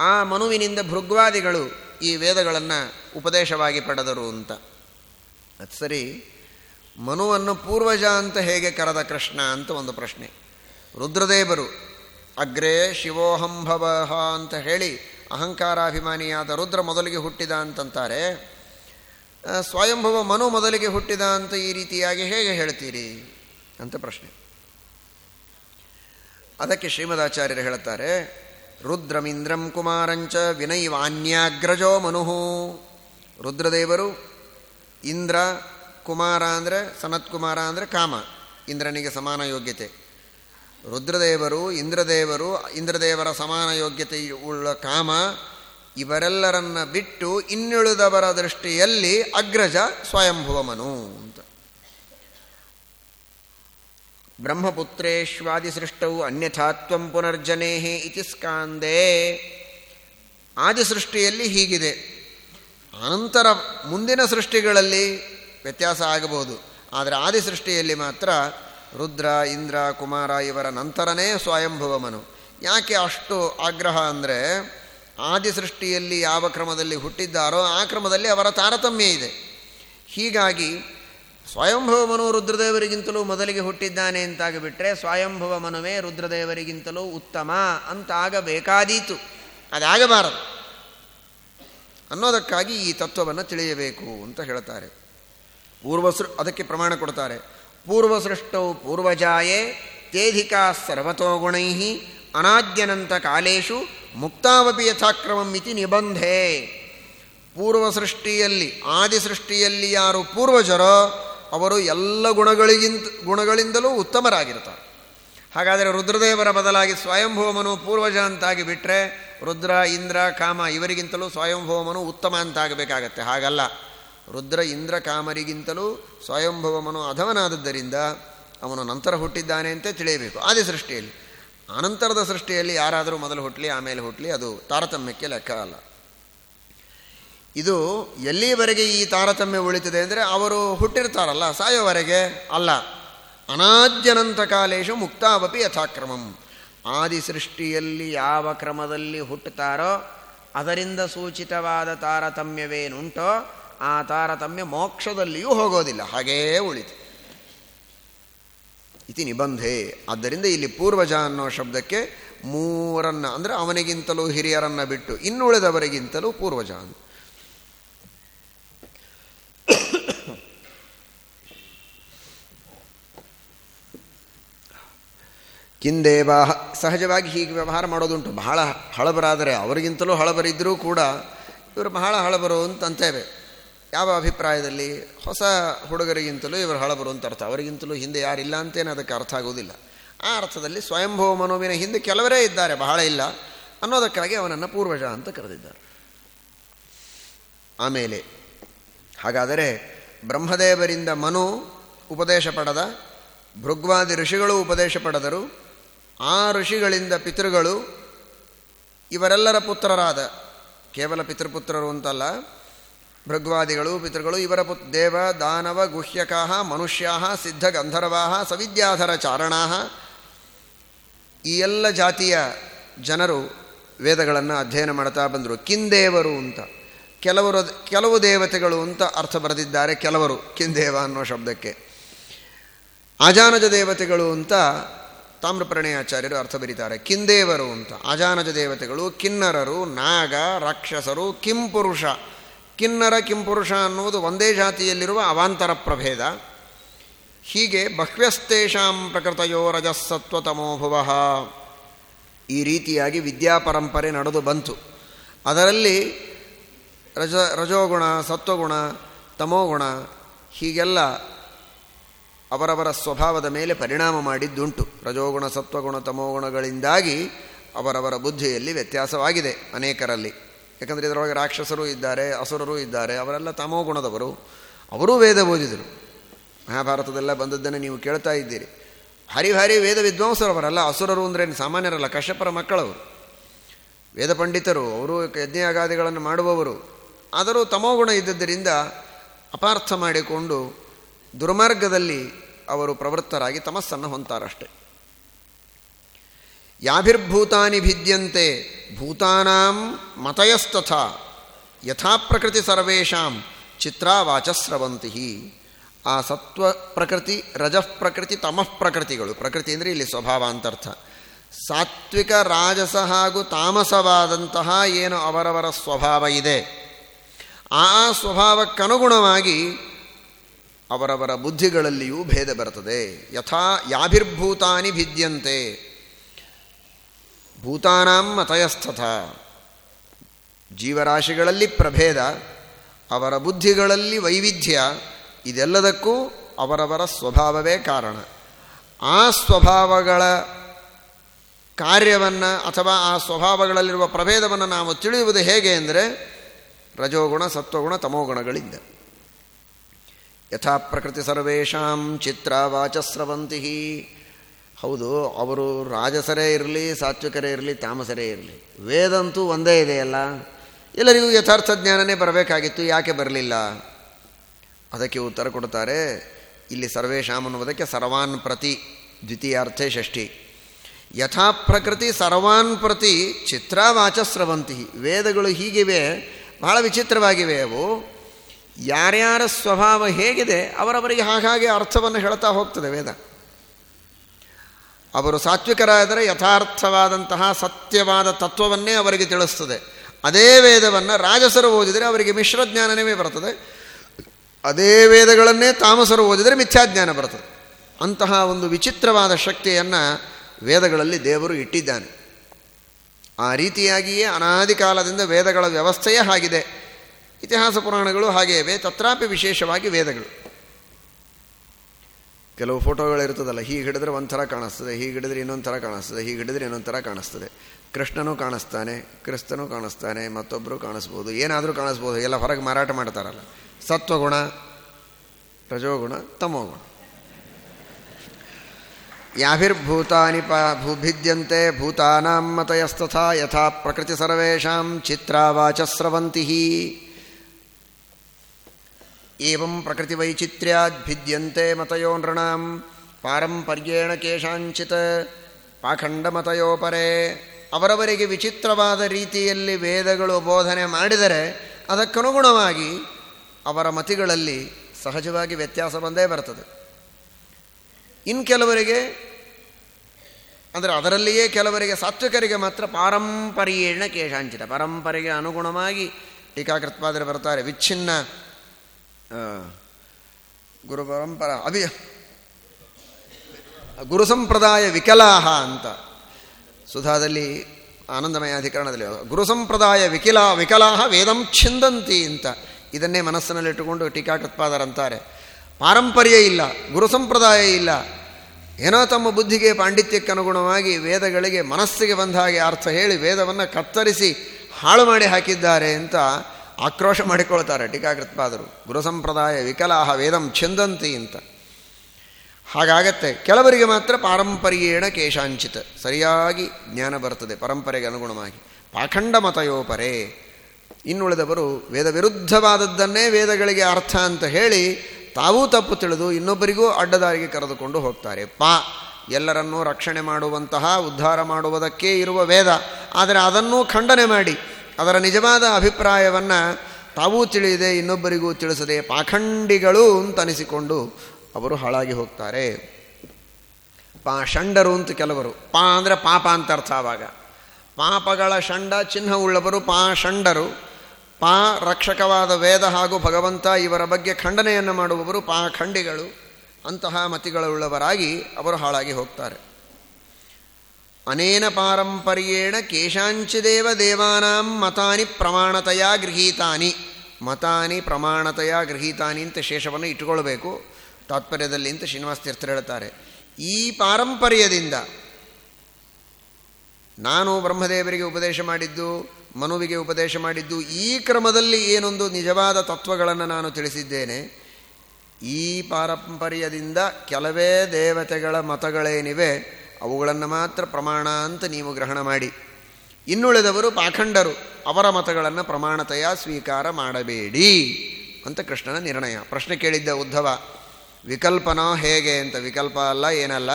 ಆ ಮನುವಿನಿಂದ ಭೃಗ್ವಾದಿಗಳು ಈ ವೇದಗಳನ್ನು ಉಪದೇಶವಾಗಿ ಪಡೆದರು ಅಂತ. ಅದು ಸರಿ, ಮನುವನ್ನು ಪೂರ್ವಜ ಅಂತ ಹೇಗೆ ಕರೆದ ಕೃಷ್ಣ ಅಂತ ಒಂದು ಪ್ರಶ್ನೆ. ರುದ್ರದೇವರು, ಅಗ್ರೇ ಶಿವೋಹಂಭವ ಅಂತ ಹೇಳಿ ಅಹಂಕಾರಾಭಿಮಾನಿಯಾದ ರುದ್ರ ಮೊದಲಿಗೆ ಹುಟ್ಟಿದ ಅಂತಂತಾರೆ. ಸ್ವಯಂಭವ ಮನು ಮೊದಲಿಗೆ ಹುಟ್ಟಿದ ಅಂತ ಈ ರೀತಿಯಾಗಿ ಹೇಗೆ ಹೇಳ್ತೀರಿ ಅಂತ ಪ್ರಶ್ನೆ. ಅದಕ್ಕೆ ಶ್ರೀಮದಾಚಾರ್ಯರು ಹೇಳುತ್ತಾರೆ, ರುದ್ರಮಿಂದ್ರಂ ಕುಮಾರಂಚ ವಿನೈವಾನ್ಯಾಗ್ರಜೋ ಮನುಹು. ರುದ್ರದೇವರು ಇಂದ್ರ ಕುಮಾರ ಅಂದರೆ ಸನತ್ಕುಮಾರ ಅಂದರೆ ಕಾಮ, ಇಂದ್ರನಿಗೆ ಸಮಾನ ಯೋಗ್ಯತೆ. ರುದ್ರದೇವರು, ಇಂದ್ರದೇವರು, ಇಂದ್ರದೇವರ ಸಮಾನ ಯೋಗ್ಯತೆ ಉಳ್ಳ ಕಾಮ, ಇವರೆಲ್ಲರನ್ನ ಬಿಟ್ಟು ಇನ್ನುಳಿದವರ ದೃಷ್ಟಿಯಲ್ಲಿ ಅಗ್ರಜ ಸ್ವಯಂಭುವಮನು ಅಂತ. ಬ್ರಹ್ಮಪುತ್ರೇಶ್ವಾದಿಸೃಷ್ಟೌ ಅನ್ಯಥಾತ್ವಂ ಪುನರ್ಜನೇಹಿ ಇತಿ ಸ್ಕಾಂದೇ. ಆದಿಸೃಷ್ಟಿಯಲ್ಲಿ ಹೀಗಿದೆ. ಅನಂತರ ಮುಂದಿನ ಸೃಷ್ಟಿಗಳಲ್ಲಿ ವ್ಯತ್ಯಾಸ ಆಗಬಹುದು. ಆದರೆ ಆದಿಸೃಷ್ಟಿಯಲ್ಲಿ ಮಾತ್ರ ರುದ್ರ, ಇಂದ್ರ, ಕುಮಾರ ಇವರ ನಂತರನೇ ಸ್ವಯಂಭುವಮನು ಯಾಕೆ ಅಷ್ಟು ಆಗ್ರಹ ಅಂದರೆ ಆದಿ ಸೃಷ್ಟಿಯಲ್ಲಿ ಯಾವ ಕ್ರಮದಲ್ಲಿ ಹುಟ್ಟಿದ್ದಾರೋ ಆ ಕ್ರಮದಲ್ಲಿ ಅವರ ತಾರತಮ್ಯ ಇದೆ. ಹೀಗಾಗಿ ಸ್ವಯಂಭವ ಮನು ರುದ್ರದೇವರಿಗಿಂತಲೂ ಮೊದಲಿಗೆ ಹುಟ್ಟಿದ್ದಾನೆ ಅಂತಾಗಿಬಿಟ್ರೆ ಸ್ವಯಂಭವ ಮನುವೇ ರುದ್ರದೇವರಿಗಿಂತಲೂ ಉತ್ತಮ ಅಂತಾಗಬೇಕಾದೀತು. ಅದಾಗಬಾರದು. ಅನ್ನೋದಕ್ಕಾಗಿ ಈ ತತ್ವವನ್ನು ತಿಳಿಯಬೇಕು ಅಂತ ಹೇಳ್ತಾರೆ. ಪೂರ್ವಸೃ ಅದಕ್ಕೆ ಪ್ರಮಾಣ ಕೊಡ್ತಾರೆ. ಪೂರ್ವಸೃಷ್ಟೌ ಪೂರ್ವಜಾಯೇ ತೇಧಿಕಾ ಸರ್ವತೋ ಗುಣೈ ಅನಾದ್ಯನಂತ ಕಾಲೇಶು ಮುಕ್ತಾವಪಿ ಯಥಾಕ್ರಮಂ ಇತಿ ನಿಬಂಧೆ. ಪೂರ್ವ ಸೃಷ್ಟಿಯಲ್ಲಿ ಆದಿ ಸೃಷ್ಟಿಯಲ್ಲಿ ಯಾರು ಪೂರ್ವಜರೋ, ಅವರು ಎಲ್ಲ ಗುಣಗಳಿಗಿಂತ, ಗುಣಗಳಿಂದಲೂ ಉತ್ತಮರಾಗಿರ್ತಾರೆ ಹಾಗಾದರೆ ರುದ್ರದೇವರ ಬದಲಾಗಿ ಸ್ವಯಂಭೋಮನು ಪೂರ್ವಜ ಅಂತಾಗಿ ಬಿಟ್ಟರೆ ರುದ್ರ, ಇಂದ್ರ, ಕಾಮ ಇವರಿಗಿಂತಲೂ ಸ್ವಯಂಭೂಮನು ಉತ್ತಮ ಅಂತಾಗಬೇಕಾಗತ್ತೆ. ಹಾಗಲ್ಲ. ರುದ್ರ ಇಂದ್ರ ಕಾಮರಿಗಿಂತಲೂ ಸ್ವಯಂಭವಮನು ಅಧವನಾದದ್ದರಿಂದ ಅವನು ನಂತರ ಹುಟ್ಟಿದ್ದಾನೆ ಅಂತ ತಿಳಿಯಬೇಕು. ಆದಿ ಸೃಷ್ಟಿಯಲ್ಲಿ. ಅನಂತರದ ಸೃಷ್ಟಿಯಲ್ಲಿ ಯಾರಾದರೂ ಮೊದಲು ಹುಟ್ಟಲಿ ಆಮೇಲೆ ಹುಟ್ಟಲಿ ಅದು ತಾರತಮ್ಯಕ್ಕೆ ಲೆಕ್ಕ ಅಲ್ಲ. ಇದು ಎಲ್ಲಿವರೆಗೆ ಈ ತಾರತಮ್ಯ ಉಳಿತದೆ ಅಂದರೆ ಅವರು ಹುಟ್ಟಿರ್ತಾರಲ್ಲ, ಸಾಯೋವರೆಗೆ ಅಲ್ಲ. ಅನಾದ್ಯನಂತ ಕಾಲೇಶು ಮುಕ್ತಾವಪಿ ಯಥಾಕ್ರಮಂ. ಆದಿ ಸೃಷ್ಟಿಯಲ್ಲಿ ಯಾವ ಕ್ರಮದಲ್ಲಿ ಹುಟ್ಟುತ್ತಾರೋ ಅದರಿಂದ ಸೂಚಿತವಾದ ತಾರತಮ್ಯವೇನುಂಟೋ ಆ ತಾರತಮ್ಯ ಮೋಕ್ಷದಲ್ಲಿಯೂ ಹೋಗೋದಿಲ್ಲ. ಹಾಗೇ ಉಳಿತು. ಇತಿ ನಿಬಂಧೆ. ಆದ್ದರಿಂದ ಇಲ್ಲಿ ಪೂರ್ವಜ ಅನ್ನೋ ಶಬ್ದಕ್ಕೆ ಮೂರನ್ನ, ಅಂದರೆ ಅವನಿಗಿಂತಲೂ ಹಿರಿಯರನ್ನು ಬಿಟ್ಟು ಇನ್ನುಳಿದವರಿಗಿಂತಲೂ ಪೂರ್ವಜ ಕಿಂದೇವಾ ಸಹಜವಾಗಿ ಹೀಗೆ ವ್ಯವಹಾರ ಮಾಡೋದುಂಟು. ಬಹಳ ಹಳಬರಾದರೆ ಅವರಿಗಿಂತಲೂ ಹಳಬರಿದ್ದರೂ ಕೂಡ ಇವರು ಬಹಳ ಹಳಬರು ಅಂತ ಅಂತೇವೆ ಯಾವ ಅಭಿಪ್ರಾಯದಲ್ಲಿ ಹೊಸ ಹುಡುಗರಿಗಿಂತಲೂ ಇವರು ಹಳಬರು ಅಂತ ಅರ್ಥ. ಅವರಿಗಿಂತಲೂ ಹಿಂದೆ ಯಾರಿಲ್ಲ ಅಂತೇನು ಅದಕ್ಕೆ ಅರ್ಥ ಆಗೋದಿಲ್ಲ ಆ ಅರ್ಥದಲ್ಲಿ ಸ್ವಯಂಭವ ಮನೋವಿನ ಹಿಂದೆ ಕೆಲವರೇ ಇದ್ದಾರೆ, ಬಹಳ ಇಲ್ಲ. ಅನ್ನೋದಕ್ಕಾಗಿ ಅವನನ್ನು ಪೂರ್ವಜ ಅಂತ ಕರೆದಿದ್ದಾರೆ. ಆಮೇಲೆ, ಹಾಗಾದರೆ ಬ್ರಹ್ಮದೇವರಿಂದ ಮನು ಉಪದೇಶ ಪಡೆದ, ಭೃಗ್ವಾದಿ ಋಷಿಗಳು ಉಪದೇಶ ಪಡೆದರು, ಆ ಋಷಿಗಳಿಂದ ಪಿತೃಗಳು ಇವರೆಲ್ಲರ ಪುತ್ರರಾದ, ಕೇವಲ ಪಿತೃಪುತ್ರರು ಅಂತಲ್ಲ ಭೃಗ್ವಾದಿಗಳು, ಪಿತೃಗಳು, ಇವರ ಪುತ್, ದೇವ, ದಾನವ ಗುಹ್ಯಕಾ ಮನುಷ್ಯಾ ಸಿದ್ಧ ಗಂಧರ್ವಾ ಸವಿದ್ಯಾಧರ ಚಾರಣಾ ಈ ಎಲ್ಲ ಜಾತಿಯ ಜನರು ವೇದಗಳನ್ನು ಅಧ್ಯಯನ ಮಾಡ್ತಾ ಬಂದರು. ಕಿಂದೇವರು ಅಂತ. ಕೆಲವರು ಕೆಲವು ದೇವತೆಗಳು ಅಂತ ಅರ್ಥ ಬರೆದಿದ್ದಾರೆ ಕೆಲವರು, ಕಿಂದೇವ ಅನ್ನೋ ಶಬ್ದಕ್ಕೆ. ಅಜಾನಜ ದೇವತೆಗಳು ಅಂತ ತಾಮ್ರಪ್ರಣಯಾಚಾರ್ಯರು ಅರ್ಥ ಬರೀತಾರೆ. ಕಿಂದೇವರು ಅಂತ. ಅಜಾನಜ ದೇವತೆಗಳು ಕಿನ್ನರರು, ನಾಗ, ರಾಕ್ಷಸರು, ಕಿಂಪುರುಷ. ಕಿನ್ನರ ಕಿಂಪುರುಷ ಅನ್ನುವುದು ಒಂದೇ ಜಾತಿಯಲ್ಲಿರುವ ಅವಾಂತರ ಪ್ರಭೇದ. ಹೀಗೆ ಬಹ್ವ್ಯಸ್ತೇಷಾಂ ಪ್ರಕೃತಯೋ ರಜಸ್ಸತ್ವತಮೋಭುವ ಈ ರೀತಿಯಾಗಿ ವಿದ್ಯಾಪರಂಪರೆ ನಡೆದು ಬಂತು. ಅದರಲ್ಲಿ ರಜ, ರಜೋಗುಣ, ಸತ್ವಗುಣ, ತಮೋಗುಣ ಹೀಗೆಲ್ಲ ಅವರವರ ಸ್ವಭಾವದ ಮೇಲೆ ಪರಿಣಾಮ ಮಾಡಿದ್ದುಂಟು. ರಜೋಗುಣ, ಸತ್ವಗುಣ, ತಮೋಗುಣಗಳಿಂದಾಗಿ ಅವರವರ ಬುದ್ಧಿಯಲ್ಲಿ ವ್ಯತ್ಯಾಸವಾಗಿದೆ ಅನೇಕರಲ್ಲಿ. ಯಾಕಂದರೆ ಇದರೊಳಗೆ ರಾಕ್ಷಸರು ಇದ್ದಾರೆ, ಅಸುರರು ಇದ್ದಾರೆ, ಅವರೆಲ್ಲ ತಮೋಗುಣದವರು ಅವರೂ ವೇದ ಓದಿದರು. ಮಹಾಭಾರತದೆಲ್ಲ ಬಂದದ್ದನ್ನು ನೀವು ಕೇಳ್ತಾ ಇದ್ದೀರಿ. ಭಾರಿ ಭಾರಿ ವೇದ ವಿದ್ವಾಂಸರು ಅವರಲ್ಲ ಅಸುರರು ಅಂದರೆ ಸಾಮಾನ್ಯರಲ್ಲ, ಕಶ್ಯಪರ ಮಕ್ಕಳವರು. ವೇದ ಪಂಡಿತರು, ಅವರು ಯಜ್ಞಯಾಗಾದಿಗಳನ್ನು ಮಾಡುವವರು. ಆದರೂ ತಮೋಗುಣ ಇದ್ದದ್ದರಿಂದ ಅಪಾರ್ಥ ಮಾಡಿಕೊಂಡು ದುರ್ಮಾರ್ಗದಲ್ಲಿ ಅವರು ಪ್ರವೃತ್ತರಾಗಿ ತಮಸ್ಸನ್ನು ಹೊಂತಾರಷ್ಟೆ ಯಾಭಿರ್ಭೂತಾನಿ ಭಿದ್ಯಂತೆ ಭೂತಾನಾಂ ಮತಯಸ್ತಥ ಯಥಾ ಪ್ರಕೃತಿ ಸರ್ವೇಷಾಂ ಚಿತ್ರಾವಾಚಸ್ರವಂತಿ ಆ ಸತ್ವ ಪ್ರಕೃತಿ, ರಜಃ ಪ್ರಕೃತಿ, ತಮಃ ಪ್ರಕೃತಿಗಳು. ಪ್ರಕೃತಿ ಅಂದರೆ ಇಲ್ಲಿ ಸ್ವಭಾವ ಅಂತರ್ಥ ಸಾತ್ವಿಕ, ರಾಜಸ ಹಾಗೂ ತಾಮಸವಾದಂತಹ ಏನು ಅವರವರ ಸ್ವಭಾವ ಇದೆ. ಆ ಸ್ವಭಾವಕ್ಕನುಗುಣವಾಗಿ ಅವರವರ ಬುದ್ಧಿಗಳಲ್ಲಿಯೂ ಭೇದ ಬರ್ತದೆ ಯಥಾ ಯಾಭಿರ್ಭೂತಾನಿ ಭಿದ್ಯಂತೆ ಭೂತಾನಾಂ ಮತಯಸ್ಥಥ. ಜೀವರಾಶಿಗಳಲ್ಲಿ ಪ್ರಭೇದ, ಅವರ ಬುದ್ಧಿಗಳಲ್ಲಿ ವೈವಿಧ್ಯ, ಇದೆಲ್ಲದಕ್ಕೂ ಅವರವರ ಸ್ವಭಾವವೇ ಕಾರಣ. ಆ ಸ್ವಭಾವಗಳ ಕಾರ್ಯವನ್ನು ಅಥವಾ ಆ ಸ್ವಭಾವಗಳಲ್ಲಿರುವ ಪ್ರಭೇದವನ್ನು ನಾವು ತಿಳಿಯುವುದು ಹೇಗೆ ಅಂದರೆ, ರಜೋಗುಣ, ಸತ್ವಗುಣ, ತಮೋಗುಣಗಳಿಂದ. ಯಥಾ ಪ್ರಕೃತಿ ಸರ್ವೇಷಾಂ ಚಿತ್ರ ವಾಚಸ್ರವಂತಿ ಹೌದು, ಅವರು ರಾಜಸರೇ ಇರಲಿ, ಸಾತ್ವಿಕರೇ ಇರಲಿ, ತಾಮಸರೇ ಇರಲಿ. ವೇದಂತೂ ಒಂದೇ ಇದೆಯಲ್ಲ? ಎಲ್ಲರಿಗೂ ಯಥಾರ್ಥ ಜ್ಞಾನನೇ ಬರಬೇಕಾಗಿತ್ತು, ಯಾಕೆ ಬರಲಿಲ್ಲ? ಅದಕ್ಕೆ ಉತ್ತರ ಕೊಡ್ತಾರೆ ಇಲ್ಲಿ ಸರ್ವೇಶಾಮ್ ಅನ್ನುವುದಕ್ಕೆ ಸರ್ವಾನ್ ಪ್ರತಿ, ದ್ವಿತೀಯಾರ್ಥೆ ಷಷ್ಠಿ. ಯಥಾ ಪ್ರಕೃತಿ ಸರ್ವಾನ್ ಪ್ರತಿ ಚಿತ್ರಾವಾಚಸ್ರವಂತಿ. ವೇದಗಳು ಹೀಗಿವೆ, ಬಹಳ ವಿಚಿತ್ರವಾಗಿವೆ ಅವು. ಯಾರ್ಯಾರ ಸ್ವಭಾವ ಹೇಗಿದೆ, ಅವರವರಿಗೆ ಹಾಗಾಗಿ ಅರ್ಥವನ್ನು ಹೇಳ್ತಾ ಹೋಗ್ತದೆ ವೇದ. ಅವರು ಸಾತ್ವಿಕರಾದರೆ ಯಥಾರ್ಥವಾದಂತಹ ಸತ್ಯವಾದ ತತ್ವವನ್ನೇ ಅವರಿಗೆ ತಿಳಿಸ್ತದೆ. ಅದೇ ವೇದವನ್ನು ರಾಜಸರು ಓದಿದರೆ ಅವರಿಗೆ ಮಿಶ್ರಜ್ಞಾನವೇ ಬರ್ತದೆ. ಅದೇ ವೇದಗಳನ್ನೇ ತಾಮಸರು ಓದಿದರೆ ಮಿಥ್ಯಾಜ್ಞಾನ ಬರ್ತದೆ. ಅಂತಹ ಒಂದು ವಿಚಿತ್ರವಾದ ಶಕ್ತಿಯನ್ನು ವೇದಗಳಲ್ಲಿ ದೇವರು ಇಟ್ಟಿದ್ದಾನೆ. ಆ ರೀತಿಯಾಗಿಯೇ ಅನಾದಿ ಕಾಲದಿಂದ ವೇದಗಳ ವ್ಯವಸ್ಥೆಯೇ ಆಗಿದೆ. ಇತಿಹಾಸ ಪುರಾಣಗಳು ಹಾಗೇ ಇವೆ ತತ್ರಾಪಿ ವಿಶೇಷವಾಗಿ ವೇದಗಳು. ಕೆಲವು ಫೋಟೋಗಳಿರ್ತದಲ್ಲ ಹೀಗೆ ಹಿಡಿದ್ರೆ ಒಂಥರ ಕಾಣಿಸ್ತದೆ, ಹೀಗೆ ಹಿಡಿದ್ರೆ ಇನ್ನೊಂದು ಥರ ಕಾಣಿಸ್ತದೆ, ಹೀಗೆ ಹಿಡಿದ್ರೆ ಇನ್ನೊಂದು ಥರ ಕಾಣಿಸ್ತದೆ. ಕೃಷ್ಣನೂ ಕಾಣಿಸ್ತಾನೆ, ಕ್ರಿಸ್ತನೂ ಕಾಣಿಸ್ತಾನೆ ಮತ್ತೊಬ್ಬರು ಕಾಣಿಸ್ಬೋದು, ಏನಾದರೂ ಕಾಣಿಸ್ಬೋದು, ಎಲ್ಲ ಹೊರಗೆ ಮಾರಾಟ ಮಾಡ್ತಾರಲ್ಲ. ಸತ್ವಗುಣ, ರಜೋಗುಣ, ತಮೋಗುಣ. ಯಾಭಿರ್ಭೂತಾನಿ ಪ, ಭೂಭಿದ್ಯಂತೆ ಭೂತಾನಾಂ ಮತಯಸ್ತಥಾ ಯಥಾ ಪ್ರಕೃತಿ ಸರ್ವೇಷಾಂ ಚಿತ್ರಾವಾಚಸ್ರವಂತಿ ಏವಂ ಪ್ರಕೃತಿವೈಚಿತ್ರ್ಯಾದ್ ಭಿದ್ಯಂತೆ ಮತಯೋ ನೃಣಾಂ ಪಾರಂಪರ್ಯೇಣ ಕೇಶಾಂಚಿತ್ ಪಾಖಂಡಮತಯೋಪರೆ ಅವರವರಿಗೆ ವಿಚಿತ್ರವಾದ ರೀತಿಯಲ್ಲಿ ವೇದಗಳು ಬೋಧನೆ ಮಾಡಿದರೆ ಅದಕ್ಕನುಗುಣವಾಗಿ ಅವರ ಮತಿಗಳಲ್ಲಿ ಸಹಜವಾಗಿ ವ್ಯತ್ಯಾಸ ಬಂದೇ ಬರ್ತದೆ. ಇನ್ನು ಕೆಲವರಿಗೆ, ಅಂದರೆ ಅದರಲ್ಲಿಯೇ ಕೆಲವರಿಗೆ ಸಾತ್ವಿಕರಿಗೆ ಮಾತ್ರ ಪಾರಂಪರ್ಯೇಣ ಕೇಶಾಂಚಿತ ಪರಂಪರೆಗೆ ಅನುಗುಣವಾಗಿ ಟೀಕಾಕೃತ್ಪಾದರೆ ಬರ್ತಾರೆ ವಿಚ್ಛಿನ್ನ ಗುರು ಪರಂಪರ ಅಭಿ ಗುರು ಸಂಪ್ರದಾಯ ವಿಕಲಾಹ ಅಂತ. ಸುಧಾದಲ್ಲಿ, ಆನಂದಮಯ ಅಧಿಕರಣದಲ್ಲಿ ಗುರು ಸಂಪ್ರದಾಯ ವಿಕಿಲ, ವಿಕಲಾಹ ವೇದಂ ಛಿಂದಂತಿ ಅಂತ. ಇದನ್ನೇ ಮನಸ್ಸಿನಲ್ಲಿಟ್ಟುಕೊಂಡು ಟೀಕಾಕೃತ್ಪಾದರಂತಾರೆ ಪಾರಂಪರ್ಯ ಇಲ್ಲ, ಗುರು ಸಂಪ್ರದಾಯ ಇಲ್ಲ. ಏನೋ ತಮ್ಮ ಬುದ್ಧಿಗೆ ಪಾಂಡಿತ್ಯಕ್ಕನುಗುಣವಾಗಿ ವೇದಗಳಿಗೆ ಮನಸ್ಸಿಗೆ ಬಂದ ಹಾಗೆ ಅರ್ಥ ಹೇಳಿ ವೇದವನ್ನು ಕತ್ತರಿಸಿ ಹಾಳು ಮಾಡಿ ಹಾಕಿದ್ದಾರೆ ಅಂತ ಆಕ್ರೋಶ ಮಾಡಿಕೊಳ್ತಾರೆ, ಟೀಕಾಕೃತ್ಪಾದರು. ಗುರು ಸಂಪ್ರದಾಯ ವಿಕಲಾಹ ವೇದಂ ಛಂದಂತಿ ಅಂತ. ಹಾಗಾಗತ್ತೆ, ಕೆಲವರಿಗೆ ಮಾತ್ರ ಪಾರಂಪರ್ಯೇಣ ಕೇಶಾಂಚಿತ. ಸರಿಯಾಗಿ ಜ್ಞಾನ ಬರ್ತದೆ, ಪರಂಪರೆಗೆ ಅನುಗುಣವಾಗಿ. ಪಾಖಂಡ ಮತಯೋಪರೆ. ಇನ್ನುಳಿದವರು ವೇದ ವಿರುದ್ಧವಾದದ್ದನ್ನೇ ವೇದಗಳಿಗೆ ಅರ್ಥ ಅಂತ ಹೇಳಿ, ತಾವೂ ತಪ್ಪು ತಿಳಿದು ಇನ್ನೊಬ್ಬರಿಗೂ ಅಡ್ಡದಾರಿಗೆ ಕರೆದುಕೊಂಡು ಹೋಗ್ತಾರೆ. ಪಾ, ಎಲ್ಲರನ್ನೂ ರಕ್ಷಣೆ ಮಾಡುವಂತಹ, ಉದ್ಧಾರ ಮಾಡುವುದಕ್ಕೆ ಇರುವ ವೇದ. ಆದರೆ ಅದನ್ನೂ ಖಂಡನೆ ಮಾಡಿ. ಅದರ ನಿಜವಾದ ಅಭಿಪ್ರಾಯವನ್ನು ತಾವೂ ತಿಳಿಯದೆ ಇನ್ನೊಬ್ಬರಿಗೂ ತಿಳಿಸದೆ ಪಾಖಂಡಿಗಳು ಅಂತ ಅನಿಸಿಕೊಂಡು ಅವರು ಹಾಳಾಗಿ ಹೋಗ್ತಾರೆ. ಪಾ ಷಂಡರು ಅಂತ ಕೆಲವರು. ಪಾ ಅಂದರೆ ಪಾಪ ಅಂತ ಅರ್ಥ ಆವಾಗ. ಪಾಪಗಳ ಷಂಡ ಚಿಹ್ನವುಳ್ಳವರು ಪಾ ಷಂಡರು. ಪಾ ರಕ್ಷಕವಾದ ವೇದ ಹಾಗೂ ಭಗವಂತ ಇವರ ಬಗ್ಗೆ ಖಂಡನೆಯನ್ನು ಮಾಡುವವರು ಪಾಖಂಡಿಗಳು ಅಂತಹ ಮತಿಗಳುಳ್ಳವರಾಗಿ ಅವರು ಹಾಳಾಗಿ ಹೋಗ್ತಾರೆ. ಅನೇನ ಪಾರಂಪರ್ಯೇಣ ಕೇಶಾಂಚಿದೇವ ದೇವಾನಾಂ ಮತಾನಿ ಪ್ರಮಾಣತೆಯ ಗೃಹೀತಾನಿ ಮತಾನಿ ಪ್ರಮಾಣತೆಯ ಗೃಹೀತಾನಿ ಅಂತ ಶೇಷವನ್ನು ಇಟ್ಟುಕೊಳ್ಬೇಕು, ತಾತ್ಪರ್ಯದಲ್ಲಿ ಅಂತ ಶ್ರೀನಿವಾಸ ತೀರ್ಥರು ಹೇಳ್ತಾರೆ ಈ ಪಾರಂಪರ್ಯದಿಂದ ನಾನು ಬ್ರಹ್ಮದೇವರಿಗೆ ಉಪದೇಶ ಮಾಡಿದ್ದು, ಮನುವಿಗೆ ಉಪದೇಶ ಮಾಡಿದ್ದು, ಈ ಕ್ರಮದಲ್ಲಿ ಏನೊಂದು ನಿಜವಾದ ತತ್ವಗಳನ್ನು ನಾನು ತಿಳಿಸಿದ್ದೇನೆ. ಈ ಪಾರಂಪರ್ಯದಿಂದ ಕೆಲವೇ ದೇವತೆಗಳ ಮತಗಳೇನಿವೆ ಅವುಗಳನ್ನು ಮಾತ್ರ ಪ್ರಮಾಣ ಅಂತ ನೀವು ಗ್ರಹಣ ಮಾಡಿ. ಇನ್ನುಳಿದವರು ಪಾಖಂಡರು, ಅವರ ಮತಗಳನ್ನು ಪ್ರಮಾಣತೆಯ ಸ್ವೀಕಾರ ಮಾಡಬೇಡಿ ಅಂತ ಕೃಷ್ಣನ ನಿರ್ಣಯ. ಪ್ರಶ್ನೆ ಕೇಳಿದ್ದ ಉದ್ಧವ, ವಿಕಲ್ಪನೋ ಹೇಗೆ ಅಂತ. ವಿಕಲ್ಪ ಅಲ್ಲ, ಏನಲ್ಲ.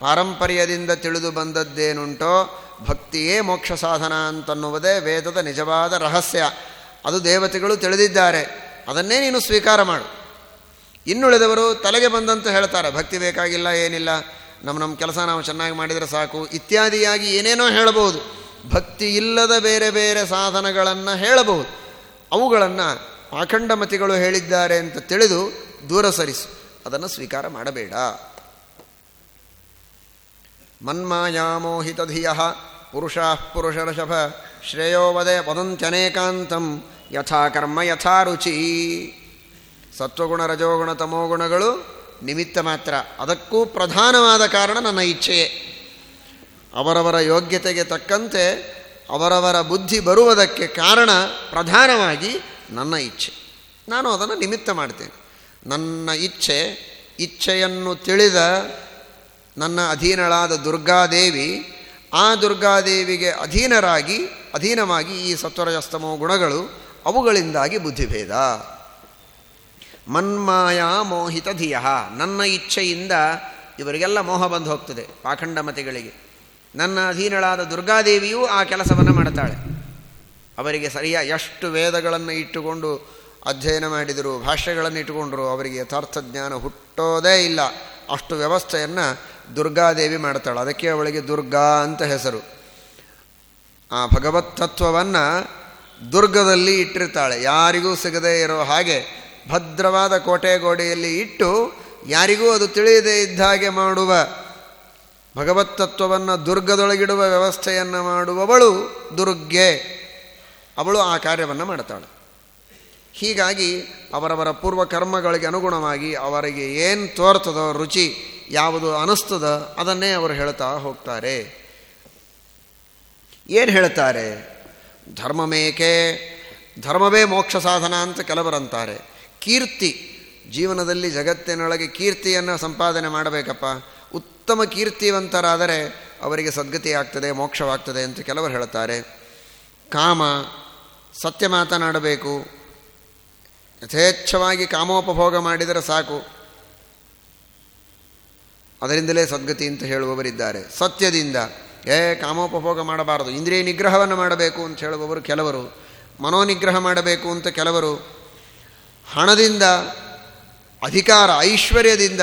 ಪಾರಂಪರ್ಯದಿಂದ ತಿಳಿದು ಬಂದದ್ದೇನುಂಟೋ, ಭಕ್ತಿಯೇ ಮೋಕ್ಷ ಸಾಧನ ಅಂತನ್ನುವುದೇ ವೇದದ ನಿಜವಾದ ರಹಸ್ಯ. ಅದು ದೇವತೆಗಳು ತಿಳಿದಿದ್ದಾರೆ. ಅದನ್ನೇ ನೀನು ಸ್ವೀಕಾರ ಮಾಡು. ಇನ್ನುಳಿದವರು ತಲೆಗೆ ಬಂದಂತೂ ಹೇಳ್ತಾರೆ, ಭಕ್ತಿ ಬೇಕಾಗಿಲ್ಲ, ಏನಿಲ್ಲ. ನಮ್ಮ ನಮ್ಮ ಕೆಲಸ ನಾವು ಚೆನ್ನಾಗಿ ಮಾಡಿದರೆ ಸಾಕು. ಇತ್ಯಾದಿಯಾಗಿ ಏನೇನೋ ಹೇಳಬಹುದು. ಭಕ್ತಿ ಇಲ್ಲದ ಬೇರೆ ಬೇರೆ ಸಾಧನಗಳನ್ನು ಹೇಳಬಹುದು. ಅವುಗಳನ್ನು ಪಾಖಂಡಮತಿಗಳು ಹೇಳಿದ್ದಾರೆ ಅಂತ ತಿಳಿದು ದೂರ ಸರಿಸು. ಅದನ್ನು ಸ್ವೀಕಾರ ಮಾಡಬೇಡ. ಮನ್ಮಾಯಾಮೋಹಿತಧಿಯ ಪುರುಷಾ ಪುರುಷರಷಭ ಶ್ರೇಯೋವದೆ ವದಂತ್ಯನೇಕಾಂತಂ ಯಥಾ ಕರ್ಮ ಯಥಾ ರುಚಿ. ಸತ್ವಗುಣ ರಜೋಗುಣ ತಮೋಗುಣಗಳು ನಿಮಿತ್ತ ಮಾತ್ರ. ಅದಕ್ಕೂ ಪ್ರಧಾನವಾದ ಕಾರಣ ನನ್ನ ಇಚ್ಛೆಯೇ ಅವರವರ ಯೋಗ್ಯತೆಗೆ ತಕ್ಕಂತೆ ಅವರವರ ಬುದ್ಧಿ ಬರುವುದಕ್ಕೆ ಕಾರಣ ಪ್ರಧಾನವಾಗಿ ನನ್ನ ಇಚ್ಛೆ. ನಾನು ಅದನ್ನು ನಿಮಿತ್ತ ಮಾಡ್ತೇನೆ. ನನ್ನ ಇಚ್ಛೆ, ಇಚ್ಛೆಯನ್ನು ತಿಳಿದ ನನ್ನ ಅಧೀನಳಾದ ದುರ್ಗಾದೇವಿ, ಆ ದುರ್ಗಾದೇವಿಗೆ ಅಧೀನರಾಗಿ, ಅಧೀನವಾಗಿ ಈ ಸತ್ವರಜಸ್ತಮೋ ಗುಣಗಳು ಅವುಗಳಿಂದಾಗಿ ಬುದ್ಧಿಭೇದ. ಮನ್ಮಾಯಾ ಮೋಹಿತ ಧಿಯ ನನ್ನ ಇಚ್ಛೆಯಿಂದ ಇವರಿಗೆಲ್ಲ ಮೋಹ ಬಂದು ಹೋಗ್ತದೆ ಪಾಖಂಡಮತಿಗಳಿಗೆ. ನನ್ನ ಅಧೀನಳಾದ ದುರ್ಗಾದೇವಿಯೂ ಆ ಕೆಲಸವನ್ನು ಮಾಡ್ತಾಳೆ. ಅವರಿಗೆ ಸರಿಯ ಎಷ್ಟು ವೇದಗಳನ್ನು ಇಟ್ಟುಕೊಂಡು ಅಧ್ಯಯನ ಮಾಡಿದರು ಭಾಷೆಗಳನ್ನು ಇಟ್ಟುಕೊಂಡರು, ಅವರಿಗೆ ಯಥಾರ್ಥ ಜ್ಞಾನ ಹುಟ್ಟೋದೇ ಇಲ್ಲ. ಅಷ್ಟು ವ್ಯವಸ್ಥೆಯನ್ನು ದುರ್ಗಾದೇವಿ ಮಾಡ್ತಾಳೆ. ಅದಕ್ಕೆ ಅವಳಿಗೆ ದುರ್ಗಾ ಅಂತ ಹೆಸರು. ಆ ಭಗವತ್ ತತ್ವವನ್ನು ದುರ್ಗದಲ್ಲಿ ಇಟ್ಟಿರ್ತಾಳೆ. ಯಾರಿಗೂ ಸಿಗದೇ ಇರೋ ಹಾಗೆ ಭದ್ರವಾದ ಕೋಟೆ ಗೋಡೆಯಲ್ಲಿ ಇಟ್ಟು ಯಾರಿಗೂ ಅದು ತಿಳಿಯದೇ ಇದ್ದ ಹಾಗೆ ಮಾಡುವ ಭಗವತ್ತತ್ವವನ್ನು ದುರ್ಗದೊಳಗಿಡುವ ವ್ಯವಸ್ಥೆಯನ್ನು ಮಾಡುವವಳು ದುರ್ಗೆ. ಅವಳು ಆ ಕಾರ್ಯವನ್ನು ಮಾಡ್ತಾಳೆ. ಹೀಗಾಗಿ ಅವರವರ ಪೂರ್ವ ಕರ್ಮಗಳಿಗೆ ಅನುಗುಣವಾಗಿ ಅವರಿಗೆ ಏನು ತೋರ್ತದೋ ರುಚಿ, ಯಾವುದು ಅನಿಸ್ತದ ಅದನ್ನೇ ಅವರು ಹೇಳ್ತಾ ಹೋಗ್ತಾರೆ. ಏನು ಹೇಳ್ತಾರೆ? ಧರ್ಮಮೇಕೆ, ಧರ್ಮವೇ ಮೋಕ್ಷ ಸಾಧನ ಅಂತ ಕೆಲವರಂತಾರೆ. ಕೀರ್ತಿ. ಜೀವನದಲ್ಲಿ ಜಗತ್ತಿನೊಳಗೆ ಕೀರ್ತಿಯನ್ನು ಸಂಪಾದನೆ ಮಾಡಬೇಕಪ್ಪ. ಉತ್ತಮ ಕೀರ್ತಿವಂತರಾದರೆ ಅವರಿಗೆ ಸದ್ಗತಿ ಆಗ್ತದೆ, ಮೋಕ್ಷವಾಗ್ತದೆ ಅಂತ ಕೆಲವರು ಹೇಳ್ತಾರೆ ಕಾಮ, ಸತ್ಯ ಮಾತನಾಡಬೇಕು. ಯಥೇಚ್ಛವಾಗಿ ಕಾಮೋಪಭೋಗ ಮಾಡಿದರೆ ಸಾಕು. ಅದರಿಂದಲೇ ಸದ್ಗತಿ ಅಂತ ಹೇಳುವವರಿದ್ದಾರೆ. ಸತ್ಯದಿಂದ. ಏ, ಕಾಮೋಪಭೋಗ ಮಾಡಬಾರದು. ಇಂದ್ರಿಯ ನಿಗ್ರಹವನ್ನು ಮಾಡಬೇಕು ಅಂತ ಹೇಳುವವರು ಕೆಲವರು. ಮನೋನಿಗ್ರಹ ಮಾಡಬೇಕು ಅಂತ ಕೆಲವರು. ಹಣದಿಂದ, ಅಧಿಕಾರ, ಐಶ್ವರ್ಯದಿಂದ